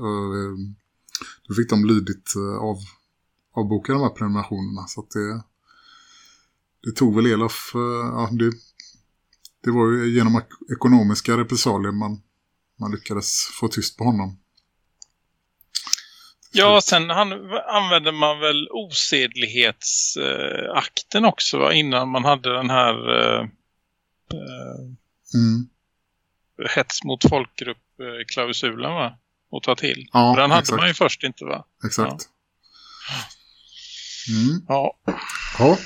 Då fick de lydigt av avboka de här prenumerationerna. Så det, det tog väl Elof, eh, ja, det, det var ju genom ek- ekonomiska repressalier man, man lyckades få tyst på honom. Ja, sen han, använde man väl osedlighetsakten också va? innan man hade den här eh, eh, Mm. hets mot folkgrupp-klausulen va? Att ta till. Ja, den hade exakt. man ju först inte va? Exakt. Mm. Ja, Ja,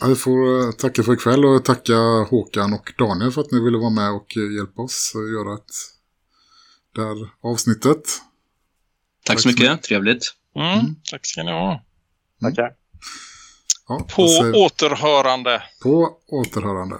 jag får eh, tacka för ikväll och tacka Håkan och Daniel för att ni ville vara med och eh, hjälpa oss att göra ett, det här avsnittet. Tack så mycket, trevligt. mm, Mm. tack ska ni ha. Tackar. Ja, På återhörande. på återhörande.